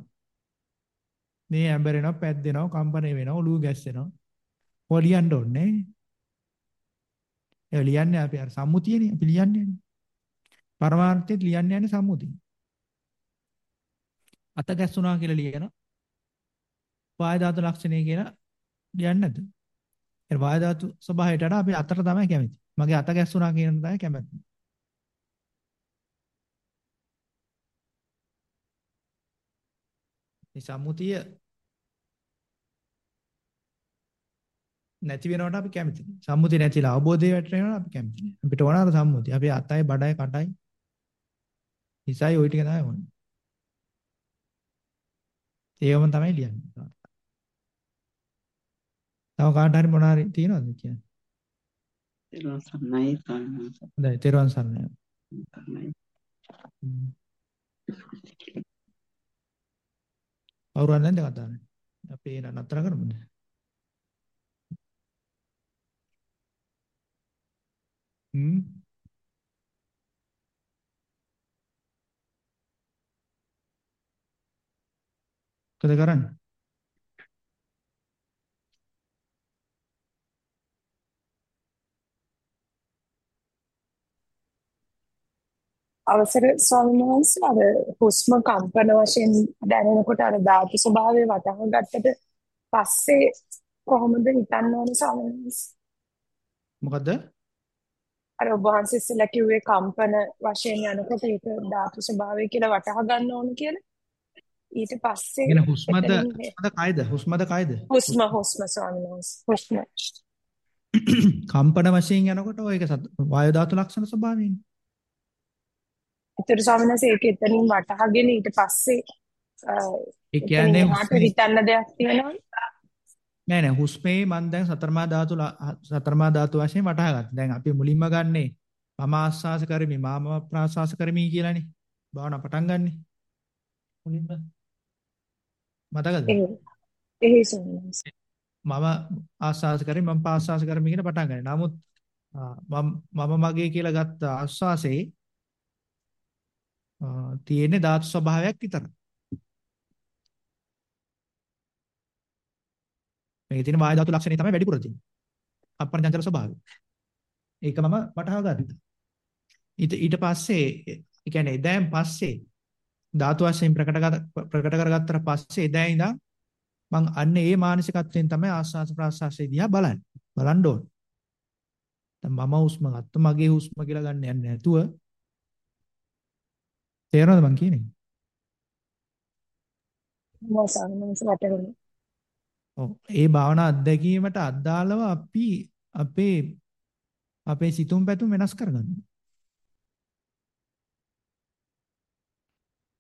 මේ ඇඹරෙනවා, පැද්දෙනවා, කම්පණය වෙනවා, ඔළුව ගැස්සෙනවා. ඔය ලියන්න ඕනේ. ඒ ලියන්නේ අපි අර සම්මුතියනේ අපි ලියන්නේ. පරමාර්ථයත් ලියන්නේ යන්නේ සම්මුතිය. අත ගැස්සුණා කියලා ලියන වාය ධාතු ලක්ෂණය කියලා ලියන්නේ නැද්ද? ඒ වාය ධාතු ස්වභාවයට වඩා අපි අතට තමයි කැමති. මගේ අත ගැස්සුණා කියන තමයි කැමති. මේ සම්මුතිය නැති වෙනවට අපි කැමති නෑ. සම්මුතිය නැතිලා අවබෝධය වැටෙනවට අපි කැමති නෑ. අපිට ඕන අර සම්මුතිය. අපි අතයි බඩයි කටයි හිසයි ওই ටික තමයි ඕනේ. ඒවම තමයි ලියන්නේ. තව කාට හරි මොනවා හරි තියෙනවද කියන්නේ? තෙරුවන් සරණයි සාරණස. හොඳයි තෙරුවන් සරණයි. අවුරුද්ද නැද්ද කතා කරන්නේ? අපි නතර කරමුද? හ්ම් මොකද කරන්නේ? අවසර ස්වාමීන් වහන්සේ අර හුස්ම කම්පන වශයෙන් දැනෙනකොට අර ධාතු ස්වභාවය වටහා ගත්තට පස්සේ කොහොමද හිතන්න ඕනේ ස්වාමීන් වහන්සේ? මොකද්ද? අර ඔබ වහන්සේ ඉස්සෙල්ලා කිව්වේ කම්පන වශයෙන් යනකොට ඒක ධාතු ස්වභාවය කියලා වටහා ගන්න ඕනේ කියලා. ඊට පස්සේ එන හුස්මද හුස්මද කයද හුස්මද කයද හුස්ම හුස්ම ස්වාමීන් වහන්සේ හුස්ම කම්පන වශයෙන් යනකොට ඔයක වායු ධාතු ලක්ෂණ ස්වභාවයෙන් ඒතර ස්වාමීන් වහන්සේ ඒක එතනින් වටහාගෙන ඊට පස්සේ ඒ කියන්නේ හුස්මේ හිතන්න දෙයක් තියෙනවද? නෑ නෑ හුස්මේ මම දැන් සතරමා ධාතු සතරමා ධාතු වශයෙන් වටහා ගත්තා. දැන් අපි මුලින්ම ගන්නේ මම ආස්වාස කරමි මාම ප්‍රාස්වාස කරමි කියලානේ. භාවනා පටන් ගන්නෙ. මුලින්ම මතකද? සෝමනස්. මම ආස්වාස කරමි මම පාස්වාස කරමි කියන පටන් ගන්නෙ. නමුත් මම මම මගේ කියලා ගත්ත ආස්වාසේ තියෙන්නේ ධාතු ස්වභාවයක් විතරයි. මේකේ තියෙන වායු ධාතු ලක්ෂණය තමයි වැඩිපුර තියෙන්නේ. අප්පන චංචල ස්වභාවය. ඒක මම වටහා ගත්තා. ඊට ඊට පස්සේ ඒ කියන්නේ එදායන් පස්සේ ධාතු වශයෙන් ප්‍රකට කර- ප්‍රකට කරගත්තට පස්සේ එදා ඉඳන් මං අන්න ඒ මානසිකත්වයෙන් තමයි ආස්වාස ප්‍රාස්වාසයේ දිහා බලන්නේ. බලන්න ඕන. දැන් මම හුස්ම ගත්ත මගේ හුස්ම කියලා ගන්න යන්නේ නැතුව තේරෙනවද මං කියන්නේ? ඒ භාවනා අත්දැකීමට අදාළව අපි අපේ අපේ සිතුම් පැතුම් වෙනස් කරගන්නවා.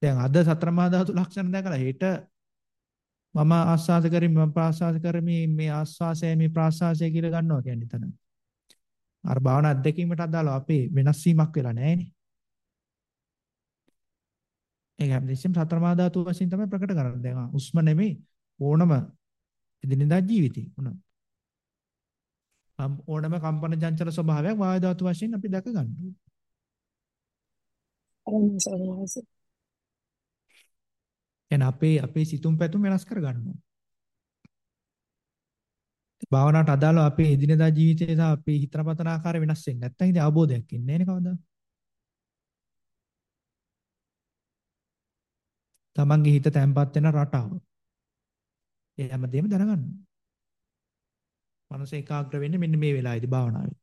දැන් අද සතරමා ධාතු ලක්ෂණ දැකලා හෙට මම ආස්වාද කරමි මම ප්‍රාස්වාද කරමි මේ ආස්වාසය මේ ප්‍රාස්වාසය කියලා ගන්නවා කියන්නේ එතන. අර භාවනා අත්දැකීමට අදාළව අපේ වෙනස් වීමක් වෙලා නැහැනේ. ඒක හැමදෙස්සෙම සතරමා ධාතු වශයෙන් තමයි ප්‍රකට කරන්නේ. දැන් උස්ම නෙමෙයි ඕනම එදිනෙදා ජීවිතේ උන. ඕනම කම්පන චංචල ස්වභාවයක් වායු ධාතු වශයෙන් අපි දැක ගන්නවා. සෝමනස්. එහෙනම් අපේ අපේ සිතුම් පැතුම් වෙනස් කර ගන්නවා. භාවනාවට අදාළව අපේ එදිනෙදා ජීවිතේ සහ අපේ හිතන පතන ආකාරය වෙනස් වෙන්නේ නැත්නම් ඉතින් අවබෝධයක් එන්නේ නැහැ නේ කවදා. තමන්ගේ හිත තැම්පත් වෙන රටාව. ඒ හැමදේම දැනගන්න. මනස ඒකාග්‍ර වෙන්නේ මෙන්න මේ වෙලාවේදී භාවනාවේ.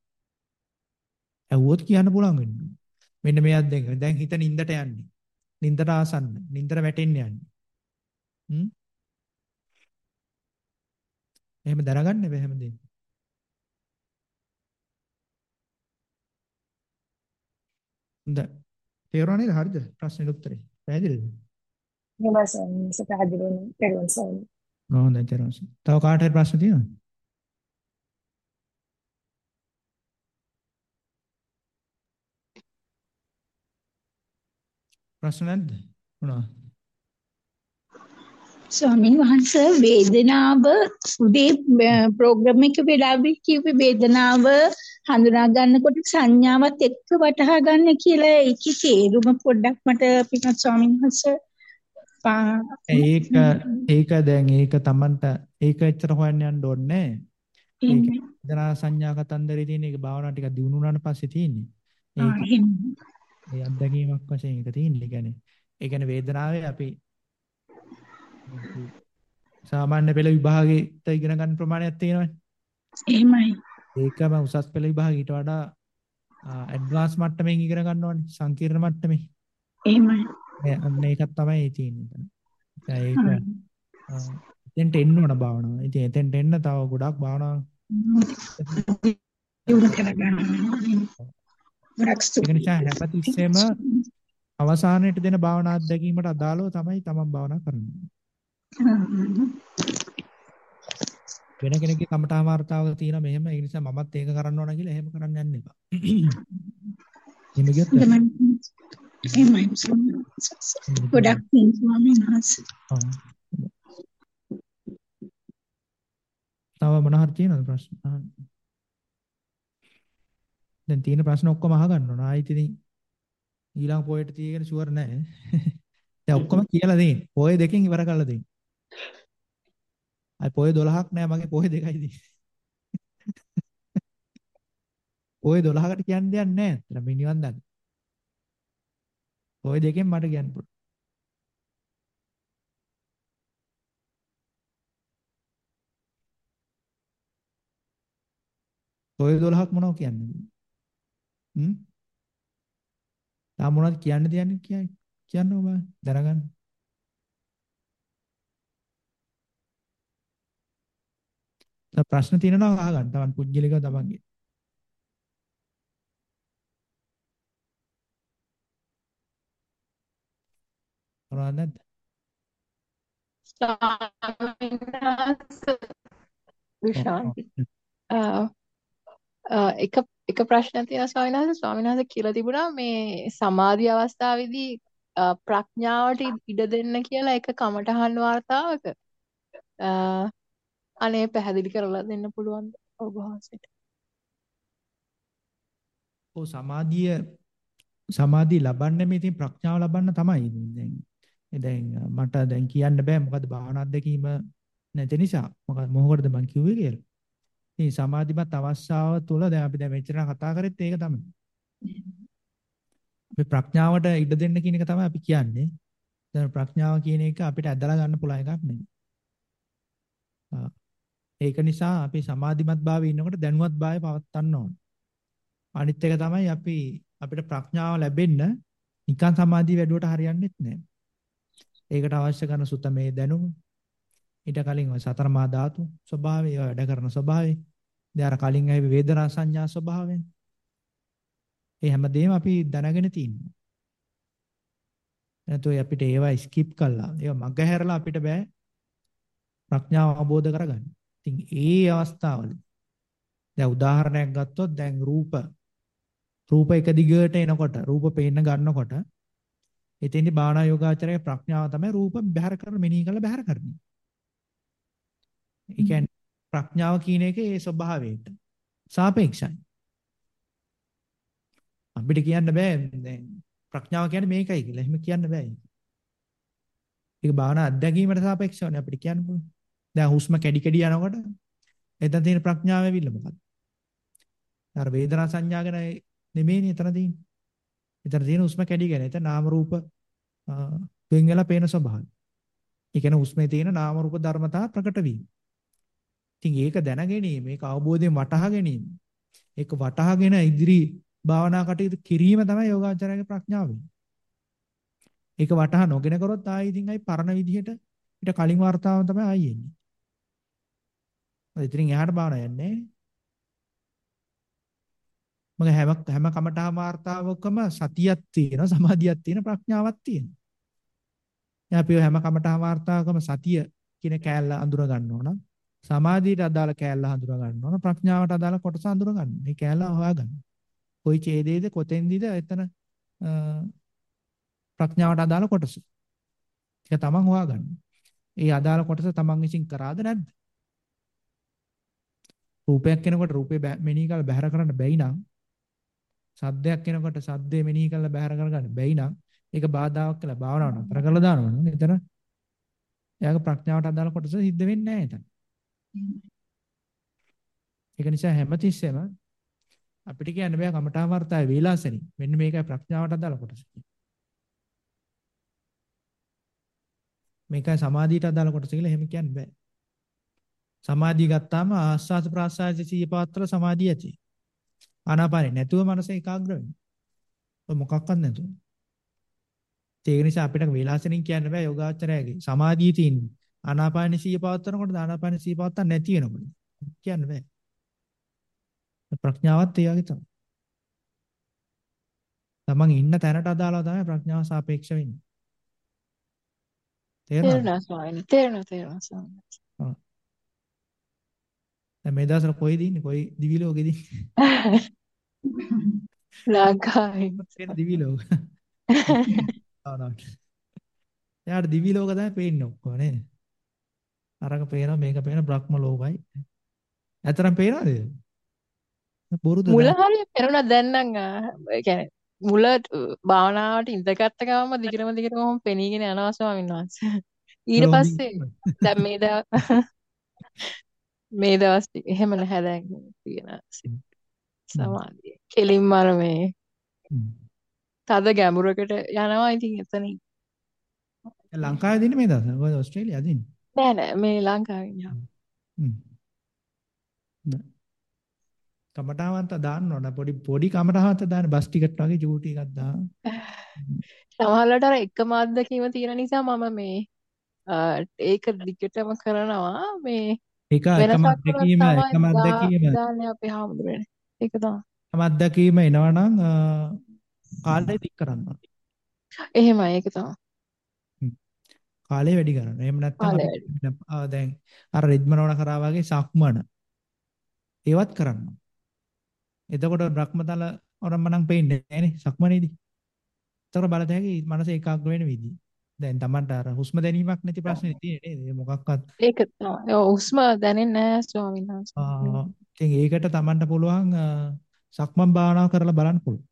ඇහුවොත් කියන්න පුළුවන් වෙන්නේ. මෙන්න මෙයක් දැන් දැන් හිත නින්දට යන්නේ. නින්දට ආසන්න. නින්දට වැටෙන්න යන්නේ. හ්ම් එහෙම දැනගන්න බෑ හැමදේම. හොඳයි. තේරුණා නේද? හරිද? ප්‍රශ්නෙට උත්තරේ. පැහැදිලිද? මොසානස් පැහැදිලි වෙන පෙරවන් සෝම. හොඳයි තේරුණා. තව කාට හරි ප්‍රශ්න තියෙනවද? ප්‍රශ්න නැද්ද? මොනවද? ස්වාමීන් වහන්සේ වේදනාව උදේ ප්‍රෝග්‍රෑම් එක වෙලාවෙ කිව්වේ වේදනාව හඳුනා ගන්නකොට සංඥාවත් එක්ක වටහා ගන්න කියලා ඒකේ තේරුම පොඩ්ඩක් මට පිටත් ස්වාමීන් වහන්සේ ඒක ඒක දැන් ඒක Tamanට ඒක එච්චර හොයන්න යන්න ඕනේ. ඒක වේදනා සංඥා කතන්දරේ තියෙන එක භාවනා ටික දිනු වුණාට පස්සේ තියෙන්නේ. ඒක ඒ අත්දැකීමක් වශයෙන් ඒක තියෙන්නේ. කියන්නේ ඒ කියන්නේ වේදනාවේ අපි සාමාන්‍ය පෙළ විභාගෙට ඉගෙන ගන්න ප්‍රමාණයක් තියෙනවනේ. එහෙමයි. ඒකම උසස් පෙළ විභාග ඊට වඩා ඇඩ්වාන්ස් මට්ටමින් ඉගෙන ගන්න ඕනේ සංකීර්ණ මට්ටමේ. එහෙමයි. අන්න ඒකත් තමයි තියෙන්නේ එතන. ඒක එතෙන්ට එන්න ඕන භාවනාව. ඉතින් එතෙන්ට එන්න තව ගොඩක් භාවනාව දියුණු කරගන්න ඕනේ. අවසානයේට දෙන භාවනා අත්දැකීමට අදාළව තමයි තමන් භාවනා කරන්නේ. වෙන කෙනෙක්ගේ කමඨා වර්තාවක තියෙන මෙහෙම. ඒ නිසා මමත් ඒක කරන්න ඕන කියලා එහෙම කරන්න යන්න එපා. එහෙම කියොත් එහෙමයි ගොඩක් පින් ස්වාමීන් වහන්සේ. තව මොන හරි තියෙනවද ප්‍රශ්න අහන්න? දැන් තියෙන ප්‍රශ්න ඔක්කොම අහගන්න ඕන. ආයිත් ඉතින් ඊළඟ පොයට තියෙගෙන ෂුවර් නැහැ. දැන් ඔක්කොම කියලා දෙන්න. පොය දෙකෙන් ඉවර කරලා දෙන්න. අය පොය 12ක් නෑ මගේ පොය දෙකයි තියෙන්නේ. පොය 12කට කියන්න දෙයක් නෑ. අතන මේ නිවන් දන්න. පොය දෙකෙන් මට කියන්න පුළුවන්. පොය 12ක් මොනව කියන්නේ? හ්ම්? තා මොනවද කියන්න දෙයක් කියන්නේ? කියන්න ඔබ දැනගන්න. ප්‍රශ්න තියෙනවා අහගන්න. තමන් පුජ්‍යලිකව තමන්ගේ. පුරාණ නැද්ද? එක එක ප්‍රශ්න තියෙනවා ස්වාමීන් වහන්සේ ස්වාමීන් වහන්සේ කියලා තිබුණා මේ සමාධි අවස්ථාවේදී ප්‍රඥාවට ඉඩ දෙන්න කියලා එක කමටහන් වார்த்தාවක අනේ පැහැදිලි කරලා දෙන්න පුළුවන් ඔබ වහන්සේට. ඔව් සමාධිය සමාධිය ලබන්න මේ ඉතින් ප්‍රඥාව ලබන්න තමයි දැන් දැන් මට දැන් කියන්න බෑ මොකද භාවනා අධ්‍යක්ීම නැති නිසා මොකද මොහොතද මං කිව්වේ කියලා. ඉතින් සමාධිමත් අවස්ථාව තුළ දැන් අපි දැන් මෙච්චර කතා කරෙත් ඒක තමයි. අපි ප්‍රඥාවට ඉඩ දෙන්න කියන එක තමයි අපි කියන්නේ. දැන් ප්‍රඥාව කියන එක අපිට ඇදලා ගන්න පුළුවන් එකක් නෙමෙයි. ඒක නිසා අපි සමාධිමත් භාවයේ ඉන්නකොට දැනුවත් භාවය පවත්වන්න ඕන. අනිත් එක තමයි අපි අපිට ප්‍රඥාව ලැබෙන්න නිකන් සමාධිය වැඩුවට හරියන්නේ නැහැ. ඒකට අවශ්‍ය කරන සුතමේ දැනුම. ඊට කලින් ඔය සතර මා ධාතු ස්වභාවය වැඩ කරන ස්වභාවය දැන් අර කලින් ඇවි වේදනා සංඥා ස්වභාවයෙන්. ඒ හැමදේම අපි දැනගෙන තියෙනවා නැත්නම් අපිට ඒවා ස්කිප් කළා. ඒවා මග හැරලා අපිට බෑ. ප්‍රඥාව අවබෝධ කරගන්න. ඉතින් ඒ අවස්ථාවල දැන් උදාහරණයක් ගත්තොත් දැන් රූප. රූප එක දිගට එනකොට රූප පේන්න ගන්නකොට එතෙන්දි බාහනා යෝගාචරයේ ප්‍රඥාව තමයි රූප බැහැර කරන මෙනෙහි කරලා බැහැර කරන්නේ. ඒ කියන්නේ ප්‍රඥාව කියන එකේ ඒ ස්වභාවයට සාපේක්ෂයි. අපිට කියන්න බෑ දැන් ප්‍රඥාව කියන්නේ මේකයි කියලා. එහෙම කියන්න බෑ. ඒක බාහනා අත්දැකීමට සාපේක්ෂවනේ අපිට කියන්න පුළුවන්. දැන් හුස්ම කැඩි කැඩි යනකොට එතන තියෙන ප්‍රඥාව ඇවිල්ලා මොකද්ද? අර වේදනා සංඥා ගැන නෙමෙයිනේ එතන තියෙන්නේ. එතන තියෙන උස්ම කැඩි ගැන. එතන නාම රූප වෙන් වෙලා පේන ස්වභාවය. ඒ කියන්නේ උස්මේ තියෙන නාම රූප ධර්මතා ප්‍රකට වීම. ඉතින් ඒක දැන ගැනීම, මේක අවබෝධයෙන් වටහා ගැනීම. ඒක වටහාගෙන ඉදිරි භාවනා කටයුතු කිරීම තමයි යෝගාචරයේ ප්‍රඥාව ඒක වටහා නොගෙන කරොත් ආයි ඉතින් ආයි පරණ විදිහට ඊට කලින් වර්තාව තමයි ආයි එන්නේ. ඉතින් එහාට භාවනා යන්නේ මගේ හැම හැම කමඨා වාර්තාවකම සතියක් තියෙනවා සමාධියක් තියෙන ප්‍රඥාවක් තියෙනවා. දැන් අපි හැම කමඨා වාර්තාවකම සතිය කියන කෑල්ල අඳුර ගන්න ඕන. සමාධියට අදාළ කෑල්ල හඳුර ගන්න ඕන. ප්‍රඥාවට අදාළ කොටස හඳුර ගන්න. මේ කෑල්ල හොයාගන්න. කොයි ඡේදයේද කොතෙන්දීද එතන ප්‍රඥාවට අදාළ කොටස. ඒක තමන් හොයාගන්න. ඒ අදාළ කොටස තමන් විසින් කරාද නැද්ද? රූපයක් කෙනකොට රූපේ මෙනී කාල බැහැර කරන්න බැයි නම් සද්දයක් එනකොට සද්දේ මෙනෙහි කරලා බැහැර කරගන්න බැයි නම් ඒක බාධාවක් කියලා භාවනාව නතර කරලා දානවා නේද? එතන එයාගේ ප්‍රඥාවට අදාළ කොටස සිද්ධ වෙන්නේ නැහැ එතන. ඒක නිසා හැමතිස්සෙම අපිට කියන්න බෑ කමඨා වර්තාවේ වේලාසෙනි. මෙන්න මේකයි ප්‍රඥාවට අදාළ කොටස. මේකයි සමාධියට අදාළ කොටස කියලා එහෙම කියන්න බෑ. සමාධිය ගත්තාම ආස්වාද ප්‍රාසාද සිය පාත්‍ර සමාධිය ඇති. ආනාපානෙ නැතුව මනස ඒකාග්‍ර වෙනවා. ඔය මොකක්වත් නැතුව. ඒක නිසා අපිට වේලාසනින් කියන්න බෑ යෝගාචරයගේ සමාධිය තියෙන ආනාපානෙ සිය පවත්වනකොට ආනාපානෙ සිය පවත්වන්න නැති වෙනකොට කියන්න බෑ. ප්‍රඥාවත් ඒ වගේ තමයි. තමන් ඉන්න තැනට අදාළව තමයි ප්‍රඥාව සාපේක්ෂ වෙන්නේ. තේරුණා ස්වාමීනි තේරුණා තේරුණා ස්වාමීනි. දැන් මේ දවස්වල කොයිද ඉන්නේ? කොයි දිවි ලෝකෙද ඉන්නේ? ලංකාවේ තියෙන දිවි ලෝක. ආනත්. එයාට දිවි ලෝක තමයි පේන්නේ ඔක්කොම නේද? අරක පේනවා මේක පේන බ්‍රහ්ම ලෝකයි. ඇතරම් පේනවද? බොරුද? මුල හරිය පේරුණා දැන් නම් ඒ කියන්නේ මුල භාවනාවට ඉඳගත්ත ගමම දිගටම දිගටම පෙනීගෙන යනවා ස්වාමීන් වහන්සේ. ඊට පස්සේ දැන් මේ දා මේ දවස් ටික එහෙම නැහැ දැන් තියෙන සමාධිය. කෙලින්ම අර මේ තද ගැඹුරකට යනවා ඉතින් එතනින්. ලංකාවේ දින්නේ මේ දවස්. මොකද ඕස්ට්‍රේලියාව දින්නේ? නෑ නෑ මේ ලංකාවෙන් යනවා. හ්ම්. කමටාවන්ත දාන්න ඕන පොඩි පොඩි කමටාවන්ත දාන්න බස් ටිකට් වගේ චූටි එකක් දාන්න. සමහරවිට අර එකම අත්දැකීම තියෙන නිසා මම මේ ඒක දිගටම කරනවා මේ ඒක එකම අත්දැකීම එකම අත්දැකීම දාන්නේ අපේ හාමුදුරනේ. ඒක තමයි. අත්දැකීම එනවනම් කාලය දික් කරන්න එහෙමයි ඒක තමයි. කාලය වැඩි කරනවා. එහෙම නැත්නම් දැන් අර රිද්මනවන කරා වගේ සක්මන ඒවත් කරන්න. එතකොට බ්‍රහ්මතල වරම්මනම් පේන්නේ නැහනේ සක්මනේදී. එතකොට බලත හැකි මනස ඒකාග්‍ර වෙන විදිහ. දැන් Tamanට අර හුස්ම දැනීමක් නැති ප්‍රශ්නේ තියෙන්නේ නේද? මොකක්වත් ඒක. ඔව් හුස්ම දැනෙන්නේ නැහැ ස්වාමීන් වහන්සේ. ආ ඉතින් ඒකට Tamanට පුළුවන් සක්මන් භාවනාව කරලා බලන්න පුළුවන්.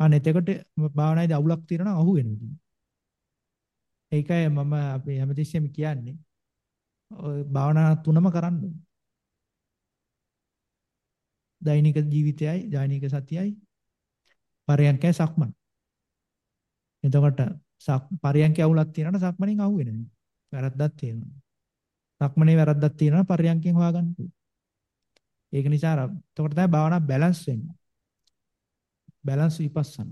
අනේ එතකොට භාවනාවේදී අවුලක් තියෙනවා අහු වෙනවා. ඒකයි මම අපි හැමතිස්සෙම කියන්නේ. ඔය භාවනා තුනම කරන්න. දෛනික ජීවිතයයි, දෛනික සතියයි, පරයන්කයි සක්මන්. එතකොට පරයන්කේ අවුලක් තියෙනවනම් සක්මණෙන් අහු වෙනවා. වැරද්දක් තියෙනවා. සක්මණේ වැරද්දක් තියෙනවා පරයන්කෙන් හොයාගන්න පුළුවන්. ඒක නිසා එතකොට තමයි භාවනා බැලන්ස් වෙන්නේ. බැලන්ස් විපස්සන.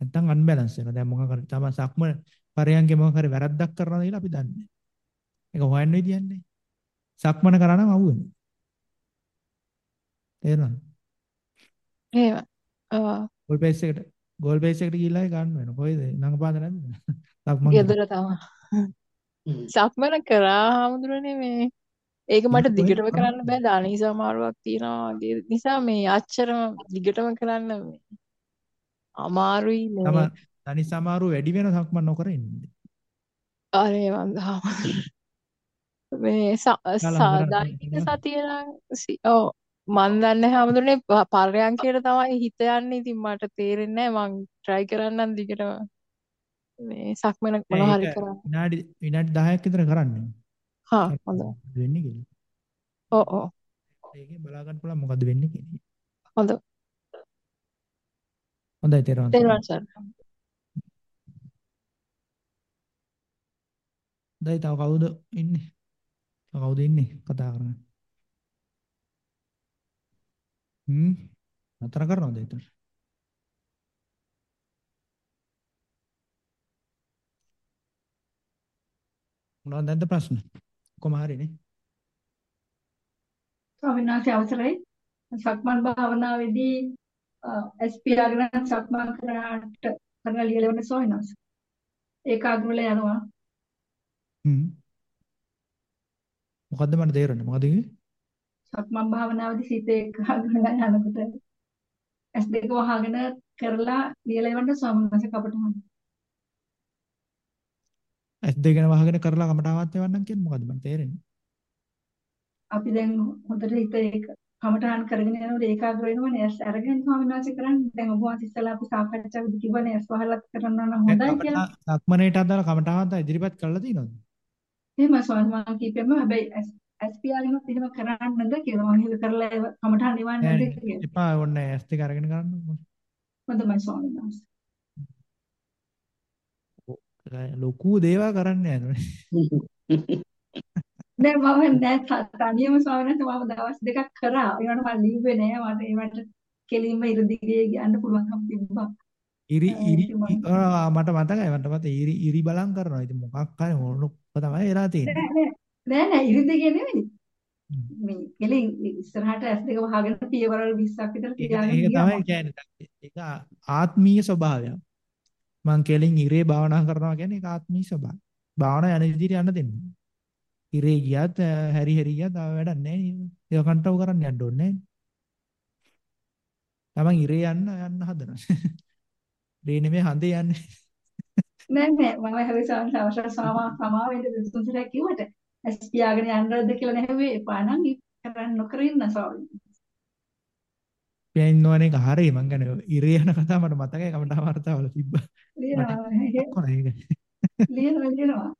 නැත්තම් අන්බැලන්ස් වෙනවා. දැන් මොකක් හරි තමයි සක්මන පරයන්කේ මොකක් හරි වැරද්දක් කරනවා කියලා අපි දන්නේ. ඒක හොයන්න විදියක් නැහැ. සක්මන කරා නම් අහු වෙනවා. තේරෙනවද? එහෙම. ආ ගෝල් බේස් එකට ගෝල් බේස් එකට ගිහිල්ලා ගන්න වෙනවා. කොහෙද? නංගපාද නැද්ද? සක්මන් ගෙදර තමයි. සක්මන කරා හමුදුරනේ මේ ඒක මට දිගටම කරන්න බෑ දානි සමාරුවක් තියෙනවා වගේ නිසා මේ අච්චරම දිගටම කරන්න මේ අමාරුයි මේ තම දානි සමාරු වැඩි වෙන සක්මන් නොකර ඉන්නේ. අනේ මන්දා මේ සාදානික සතිය නම් ඔව් මන් දන්නේ හැමදෙරේ පරයන්කයට තමයි හිත යන්නේ. ඉතින් මට තේරෙන්නේ නැහැ මං try කරන්නම් දිගටම මේ සක්මන මොනවා හරි කරන්න. විනාඩි විනාඩි 10ක් විතර කරන්නේ. හා හොඳයි. වෙන්නේ කියලා. ඔව් ඔව්. ඒකේ බලා ගන්න පුළුවන් මොකද්ද වෙන්නේ කියන්නේ. හොඳයි. හොඳයි තේරුණා. තේරුණා සර්. දැන් තව කවුද ඉන්නේ? තව කවුද ඉන්නේ කතා කරන්නේ? හ්ම් නතර කරනවද ඒතර? මොනවද නැද්ද ප්‍රශ්න? කොහොම හරිනේ. ස්වාමීන් වහන්සේ අවසරයි. සක්මන් භාවනාවේදී SPR ගැන සක්මන් කරාට කරන ලියලවන ස්වාමීන් වහන්සේ. ඒකාග්‍ර වෙලා යනවා. හ්ම්. මොකද්ද මට තේරෙන්නේ? මොකද කිව්වේ? සක්මන් භාවනාවේදී සිත ඒකාග්‍ර යනකොට ඇස් දෙක වහගෙන කරලා ලියලා එවන්න ස්වාමීන් වහන්සේ කපටහන්. ඇස් දෙකන වහගෙන කරලා කමටාවත් එවන්නම් කියන්නේ මොකද්ද මට තේරෙන්නේ? අපි දැන් හොඳට හිත ඒක කමටහන් කරගෙන යනකොට ඒකාග්‍ර වෙනවනේ ඇස් අරගෙන ස්වාමීන් වහන්සේ කරන්නේ. දැන් ඔබ වහන්සේ ඉස්සලා අපි සාකච්ඡාවේදී කිව්වනේ ඇස් වහලත් කරනවා නම් හොඳයි කියලා. සක්මනේට අදාළ කමටහන් ඉදිරිපත් කරලා තියෙනවද? එහෙම ස්වාමීන් වහන්සේ කිව්වෙම හැබැයි SPR-ගෙනත් එහෙම කරන්නද කියලා මම හිත කරලා ඒව කමටහන් නිවන්නේ නැද්ද කියලා. එපා ඕනේ ඇස් දෙක අරගෙන කරන්න. හොඳයි ස්වාමීන් වහන්සේ. ලොකු දේවල් කරන්න යනවා. නෑ මම නෑ තනියම ස්වාමීන් වහන්සේ මම දවස් දෙකක් කරා. ඒවට මම ලිව්වේ නෑ. මට ඒවට කෙලින්ම ඉරදිගේ යන්න පුළුවන්කම තිබ්බා. ඉරි ඉරි මට මතකයි මට මතක ඉරි ඉරි බලන් කරනවා. ඉතින් මොකක් හරි ඕනොක් තමයි වෙලා තියෙන්නේ. නෑ නෑ ඉරිදිගේ නෙමෙයි. මේ කෙලින් ඉස්සරහට ඇස් දෙක වහගෙන පියවරල් 20ක් විතර තියාගෙන ඒක තමයි කියන්නේ. ඒක ආත්මීය ස්වභාවයක්. මං කෙලින් ඉරේ භාවනා කරනවා කියන්නේ ඒක ආත්මීය ස්වභාවය. භාවනා යන විදිහට යන්න දෙන්න. ඉරේ ගියත් හැරි හැරි ගියත් ආව වැඩක් නැහැ නේද? ඒක කන්ට්‍රෝල් කරන්න යන්න ඕනේ තමන් ඉරේ යන්න යන්න හදනවා. ඉරේ නෙමෙයි හඳේ යන්නේ. නෑ නෑ මම හැබැයි සමහර සමා සමාවෙන්න දුසුන්සලා කිව්වට ඇස් පියාගෙන යන්නද කියලා නැහැවේ. එපා නම් කරන්න නොකර ඉන්න ස්වාමීන් පියන්නවන එක හරියි මං ගන්නේ ඉරේ යන කතාව මට මතකයි. කමට වර්තාවල තිබ්බා. ලියනවා ලියනවා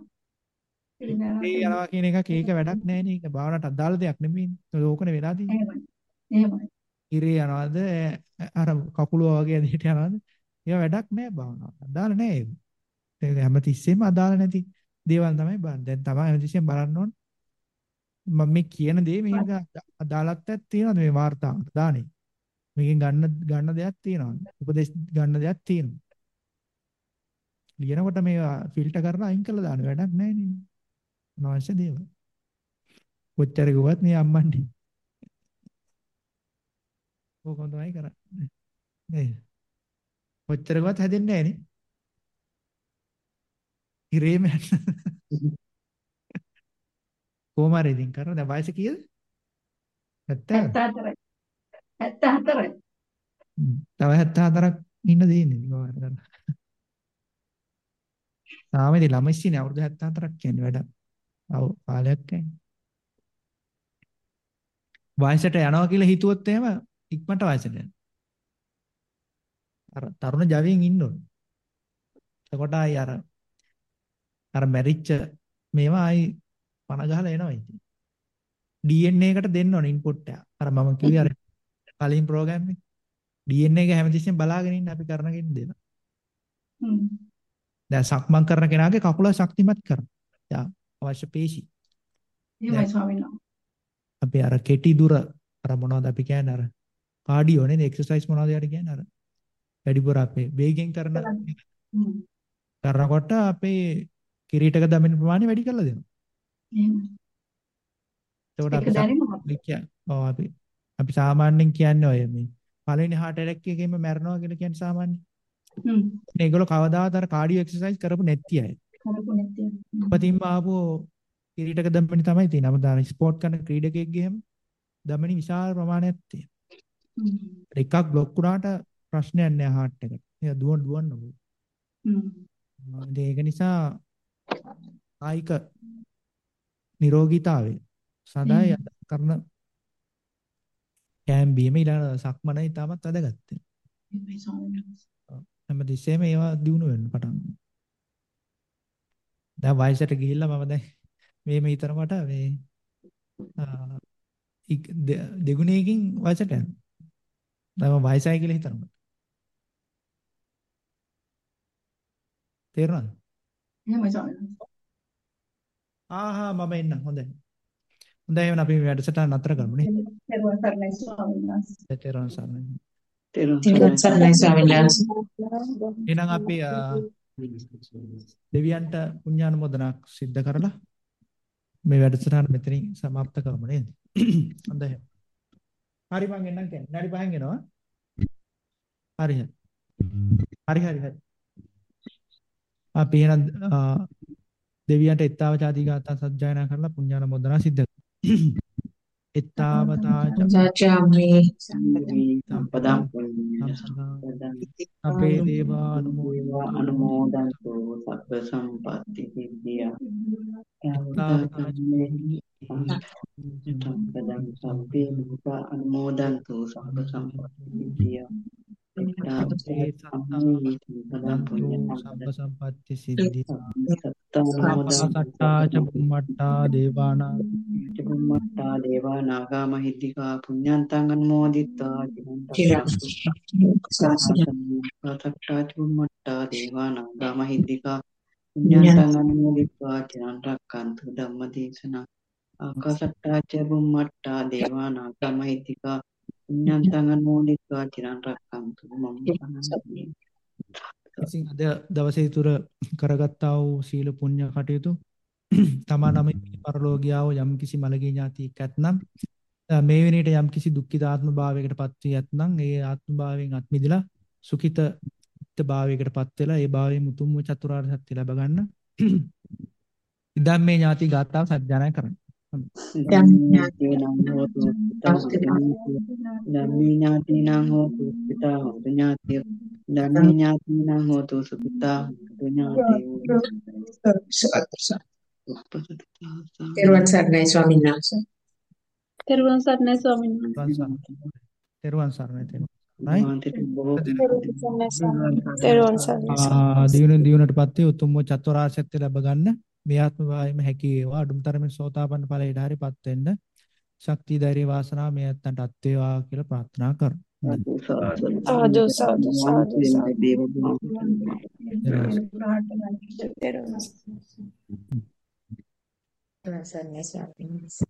ඒ යනවා කියන එක ඒක වැඩක් නැහැ නේ. ඒක භාවනට අදාළ දෙයක් නෙමෙයි ලෝකනේ වෙලා තියෙන්නේ එහෙමයි. ඉරේ යනවාද? අර කකුල වගේ දෙයට යනවාද? ඒක වැඩක් නැහැ භාවනාවට. අදාළ නැහැ ඒක හැමතිස්සෙම අදාළ නැති දේවල් තමයි බලන්නේ. දැන් තමයි හැමතිස්සෙම බලන්න ඕන. මම මේ කියන දේ මේක අදාළත්වයක් තියෙනවද මේ වார்த்தාවට දාන්නේ? මේකෙන් ගන්න ගන්න දෙයක් තියෙනවද? උපදේශ ගන්න දෙයක් තියෙනවද? ලියනකොට මේ ෆිල්ටර් කරලා අයින් කරලා දාන වැඩක් නැහැ නේ. අනවශ්‍ය දේවල්. කොච්චර ගුවත් මේ අම්මන්නේ. ඕක හොඳයි කරන්නේ. නේ. කොච්චර ගුවත් හැදෙන්නේ නැහැ නේ. ඉරේම යන්න. කොහොම හරි ඉතින් කරන දැන් වයස කීයද? 70. 74. 74. තව 74ක් ඉන්න දෙන්නේ ඉතින් කොහොමද කරන්නේ? තාම ඉතින් ළමයිස්සිනේ අවුරුදු 74ක් කියන්නේ වැඩ. ඔව් කාලයක් කියන්නේ. වයසට යනවා කියලා හිතුවොත් එහෙම ඉක්මනට වයසට යනවා. අර තරුණ ජවයෙන් ඉන්න ඕනේ. එතකොට ආයි අර අර මැරිච්ච මේවා ආයි පණ ගහලා එනවා ඉතින්. DNA එකට දෙන්න ඕනේ ඉන්පුට් එක. අර මම කිව්වේ අර කලින් ප්‍රෝග්‍රෑම් එක. DNA එක හැමතිස්සෙම බලාගෙන ඉන්න අපි කරන කෙනෙක් දෙන. හ්ම්. දැන් සක්මන් කරන කෙනාගේ කකුල ශක්තිමත් කරනවා. යා අවශ්‍ය පේශි. එහෙමයි ස්වාමීන් වහන්සේ. අපි අර කෙටි දුර අර මොනවද අපි කියන්නේ අර කාඩියෝ නේද එක්සර්සයිස් මොනවද යාට කියන්නේ අර වැඩිපුර අපේ වේගෙන් කරන කරනකොට අපේ කිරීටක දමන ප්‍රමාණය වැඩි කරලා දෙනවා. එතකොට අපි අපි අපි සාමාන්‍යයෙන් කියන්නේ ඔය මේ පළවෙනි heart attack එකේම මැරෙනවා කියලා කියන්නේ සාමාන්‍යයෙන්. හ්ම්. ඒගොල්ලෝ කවදාවත් අර කාඩියෝ එක්සර්සයිස් කරපු නැති අය. කරපු නැති අය. උපතින්ම ආපු කිරීටක දමනි තමයි තියෙන්නේ. අපදාන ස්පෝර්ට් කරන ක්‍රීඩකයෙක් ගියම දමනි විශාල ප්‍රමාණයක් තියෙනවා. එකක් බ්ලොක් වුණාට ප්‍රශ්නයක් නෑ heart එකට. ඒක දුවන්න දුවන්න ඕනේ. හ්ම්. ඒක නිසා කායික නිරෝගීතාවය සදායි කරන කෑම් බීම ඊළඟ සක්මන ඉතාමත් වැදගත් වෙනවා. හැමදෙස්සෙම ඒවා දිනු වෙන්න පටන් ගන්නවා. දැන් වයසට ගිහිල්ලා මම දැන් මේ මේ හිතනකොට මේ දෙගුණයකින් වයසට යනවා. දැන් මම වයසයි කියලා හිතනවා. තේරුණාද? එහෙමයි ස්වාමීනි. ආහා මම එන්නම් හොඳයි. හොඳයි එහෙනම් අපි මේ වැඩසටහන නතර කරමු නේ. තෙරුවන් සරණයි ස්වාමීන් වහන්සේ. තෙරුවන් සරණයි. තෙරුවන් සරණයි ස්වාමීන් වහන්සේ. එහෙනම් අපි දෙවියන්ට පුණ්‍යානුමෝදනා සිද්ධ කරලා මේ වැඩසටහන මෙතනින් સમાપ્ત කරමු නේද? හොඳයි. හරි මං එන්නම් කියන්නේ. නඩි පහෙන් එනවා. හරි හරි. හරි හරි හරි. අපි එහෙනම් දෙවියන්ට එත්තාව ചാති ගාථා සජ්ජායනා කරලා පුණ්‍යානුමෝදනා සිද්ධ කරමු. එත්තාවතාච සාචාමේ සම්පදම් අපේ දේවා අනුමෝදන්තු සබ්බ සම්පatti සිද්ධිය සම්පදම් සම්පේ මුක අනුමෝදන්තු සබ්බ සම්පatti සිද්ධිය සබ්බ සම්පත්ති සිද්ධි සම්පසට්ටා ච බුම්මට්ටා දේවානා ච බුම්මට්ටා දේවානාගා මහිද්దికා පුඤ්ඤන්තං අනුමෝදිත්වා සබ්බසට්ටා ච බුම්මට්ටා දේවානාගා මහිද්దికා පුඤ්ඤන්තං අනුමෝදිත්වා චරන්තරක්කන්තු ධම්මදේශනා ආකාශට්ටා ච බුම්මට්ටා දේවානාගා මහිද්దికා පුඤ්ඤන්තං අනුමෝදිත්වා චිරන් රක්칸තු මම ඉතින් අද දවසේ තුර කරගත්තා වූ සීල පුණ්‍ය කටයුතු තමා නම පරලෝකියාව යම් කිසි මලගේ ඥාතියෙක් ඇත්නම් මේ වෙනේට යම් කිසි දුක්ඛිත ආත්ම භාවයකට පත් වී ඇත්නම් ඒ ආත්ම භාවයෙන් අත් මිදලා සුඛිත භාවයකට පත් වෙලා ඒ භාවයෙන් මුතුන්ම චතුරාර්ය සත්‍ය ලැබ ගන්න. ඉදම් මේ ඥාති ගාතාව සත්‍යයනා කරන්න ඥාතිනං හෝතු ධම්මේ ඥාතිනං හෝතු පිතා හොතු ඥාතිය ධම්මේ ඥාතිනං හෝතු සුඛිතා හොතු ඥාතිය තෙරුවන් සරණයි ස්වාමීන් වහන්සේ තෙරුවන් සරණයි ස්වාමීන් වහන්සේ තෙරුවන් සරණයි තෙරුවන් තෙරුවන් සරණයි ආ දිනුන දිනුනටපත් වේ උතුම් චතුරාර්ය සත්‍ය ලැබ ගන්න මේ ආත්ම භාවයම හැකි වේවා. අඩුම තරමේ සෝතාපන්න ඵලයට හරිපත් වෙන්න ශක්තිය ධෛර්ය වාසනාව මේ අත්තන්ට අත් වේවා කියලා ප්‍රාර්ථනා කරමු. සාදු සාදු. සාදු. සාදු